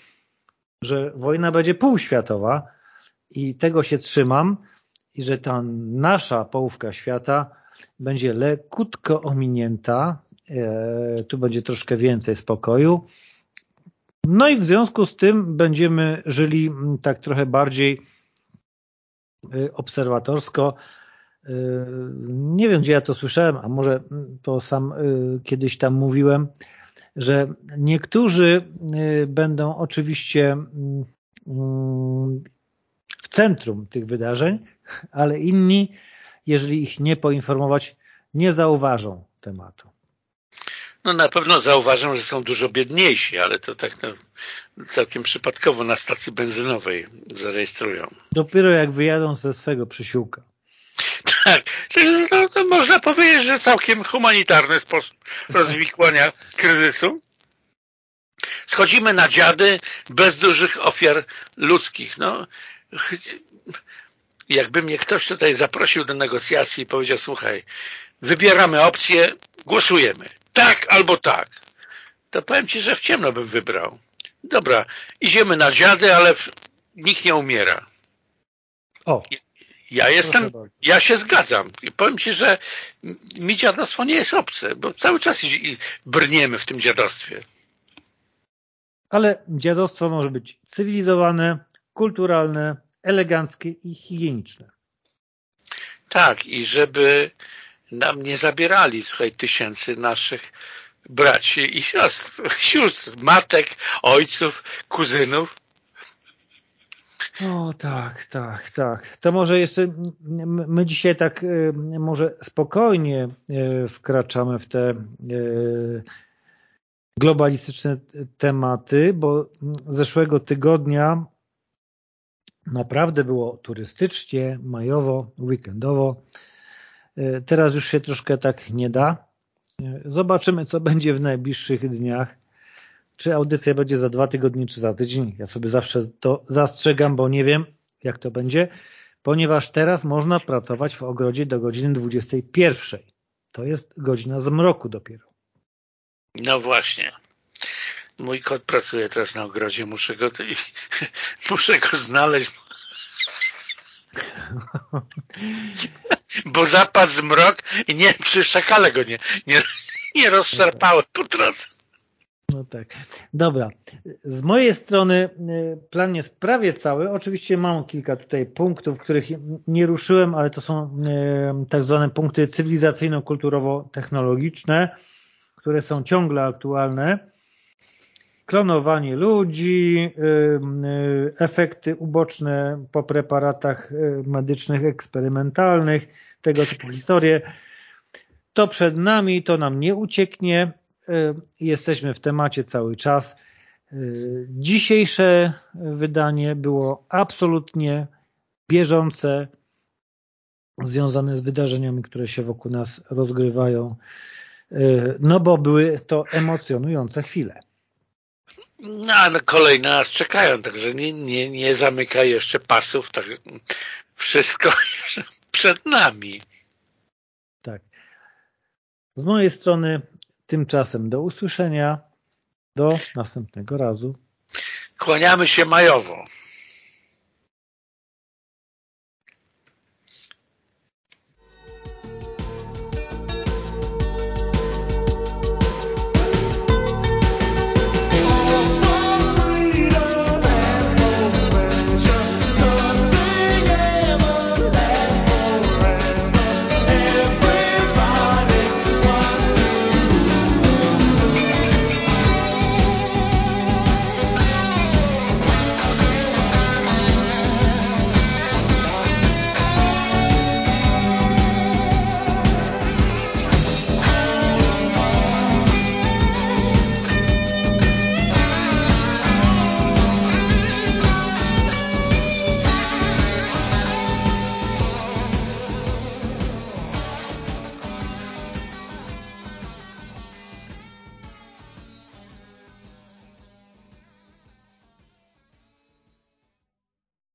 że wojna będzie półświatowa i tego się trzymam i że ta nasza połówka świata będzie lekutko ominięta, e, tu będzie troszkę więcej spokoju. No i w związku z tym będziemy żyli tak trochę bardziej y, obserwatorsko, nie wiem, gdzie ja to słyszałem, a może to sam y, kiedyś tam mówiłem, że niektórzy y, będą oczywiście w centrum tych wydarzeń, ale inni, jeżeli ich nie poinformować, nie zauważą tematu. No na pewno zauważą, że są dużo biedniejsi, ale to tak no, całkiem przypadkowo na stacji benzynowej zarejestrują. Dopiero jak wyjadą ze swego przysiłka. Tak, no, to można powiedzieć, że całkiem humanitarny sposób rozwikłania kryzysu. Schodzimy na dziady bez dużych ofiar ludzkich. No, jakby mnie ktoś tutaj zaprosił do negocjacji i powiedział, słuchaj, wybieramy opcję, głosujemy. Tak albo tak. To powiem Ci, że w ciemno bym wybrał. Dobra, idziemy na dziady, ale nikt nie umiera. O. Ja jestem, ja się zgadzam. Powiem Ci, że mi dziadostwo nie jest obce, bo cały czas brniemy w tym dziadostwie. Ale dziadostwo może być cywilizowane, kulturalne, eleganckie i higieniczne. Tak, i żeby nam nie zabierali, słuchaj, tysięcy naszych braci i siostr, sióstr, matek, ojców, kuzynów. O tak, tak, tak. To może jeszcze my dzisiaj tak y, może spokojnie y, wkraczamy w te y, globalistyczne tematy, bo zeszłego tygodnia naprawdę było turystycznie, majowo, weekendowo. Teraz już się troszkę tak nie da. Zobaczymy, co będzie w najbliższych dniach. Czy audycja będzie za dwa tygodnie, czy za tydzień. Ja sobie zawsze to zastrzegam, bo nie wiem, jak to będzie, ponieważ teraz można pracować w ogrodzie do godziny 21. To jest godzina zmroku dopiero. No właśnie. Mój kot pracuje teraz na ogrodzie, muszę go, muszę go znaleźć. Bo zapadł zmrok i nie przy szakale go nie, nie, nie rozszarpały po drodze. No tak. Dobra. Z mojej strony y, plan jest prawie cały. Oczywiście mam kilka tutaj punktów, których nie ruszyłem, ale to są y, tak zwane punkty cywilizacyjno-kulturowo-technologiczne, które są ciągle aktualne. Klonowanie ludzi, y, efekty uboczne po preparatach medycznych eksperymentalnych, tego typu historie. To przed nami, to nam nie ucieknie jesteśmy w temacie cały czas. Y, dzisiejsze wydanie było absolutnie bieżące, związane z wydarzeniami, które się wokół nas rozgrywają, y, no bo były to emocjonujące chwile. No, ale kolejne nas czekają, także nie, nie, nie zamykaj jeszcze pasów, tak wszystko przed nami. Tak. Z mojej strony Tymczasem do usłyszenia. Do następnego razu. Kłaniamy się majowo.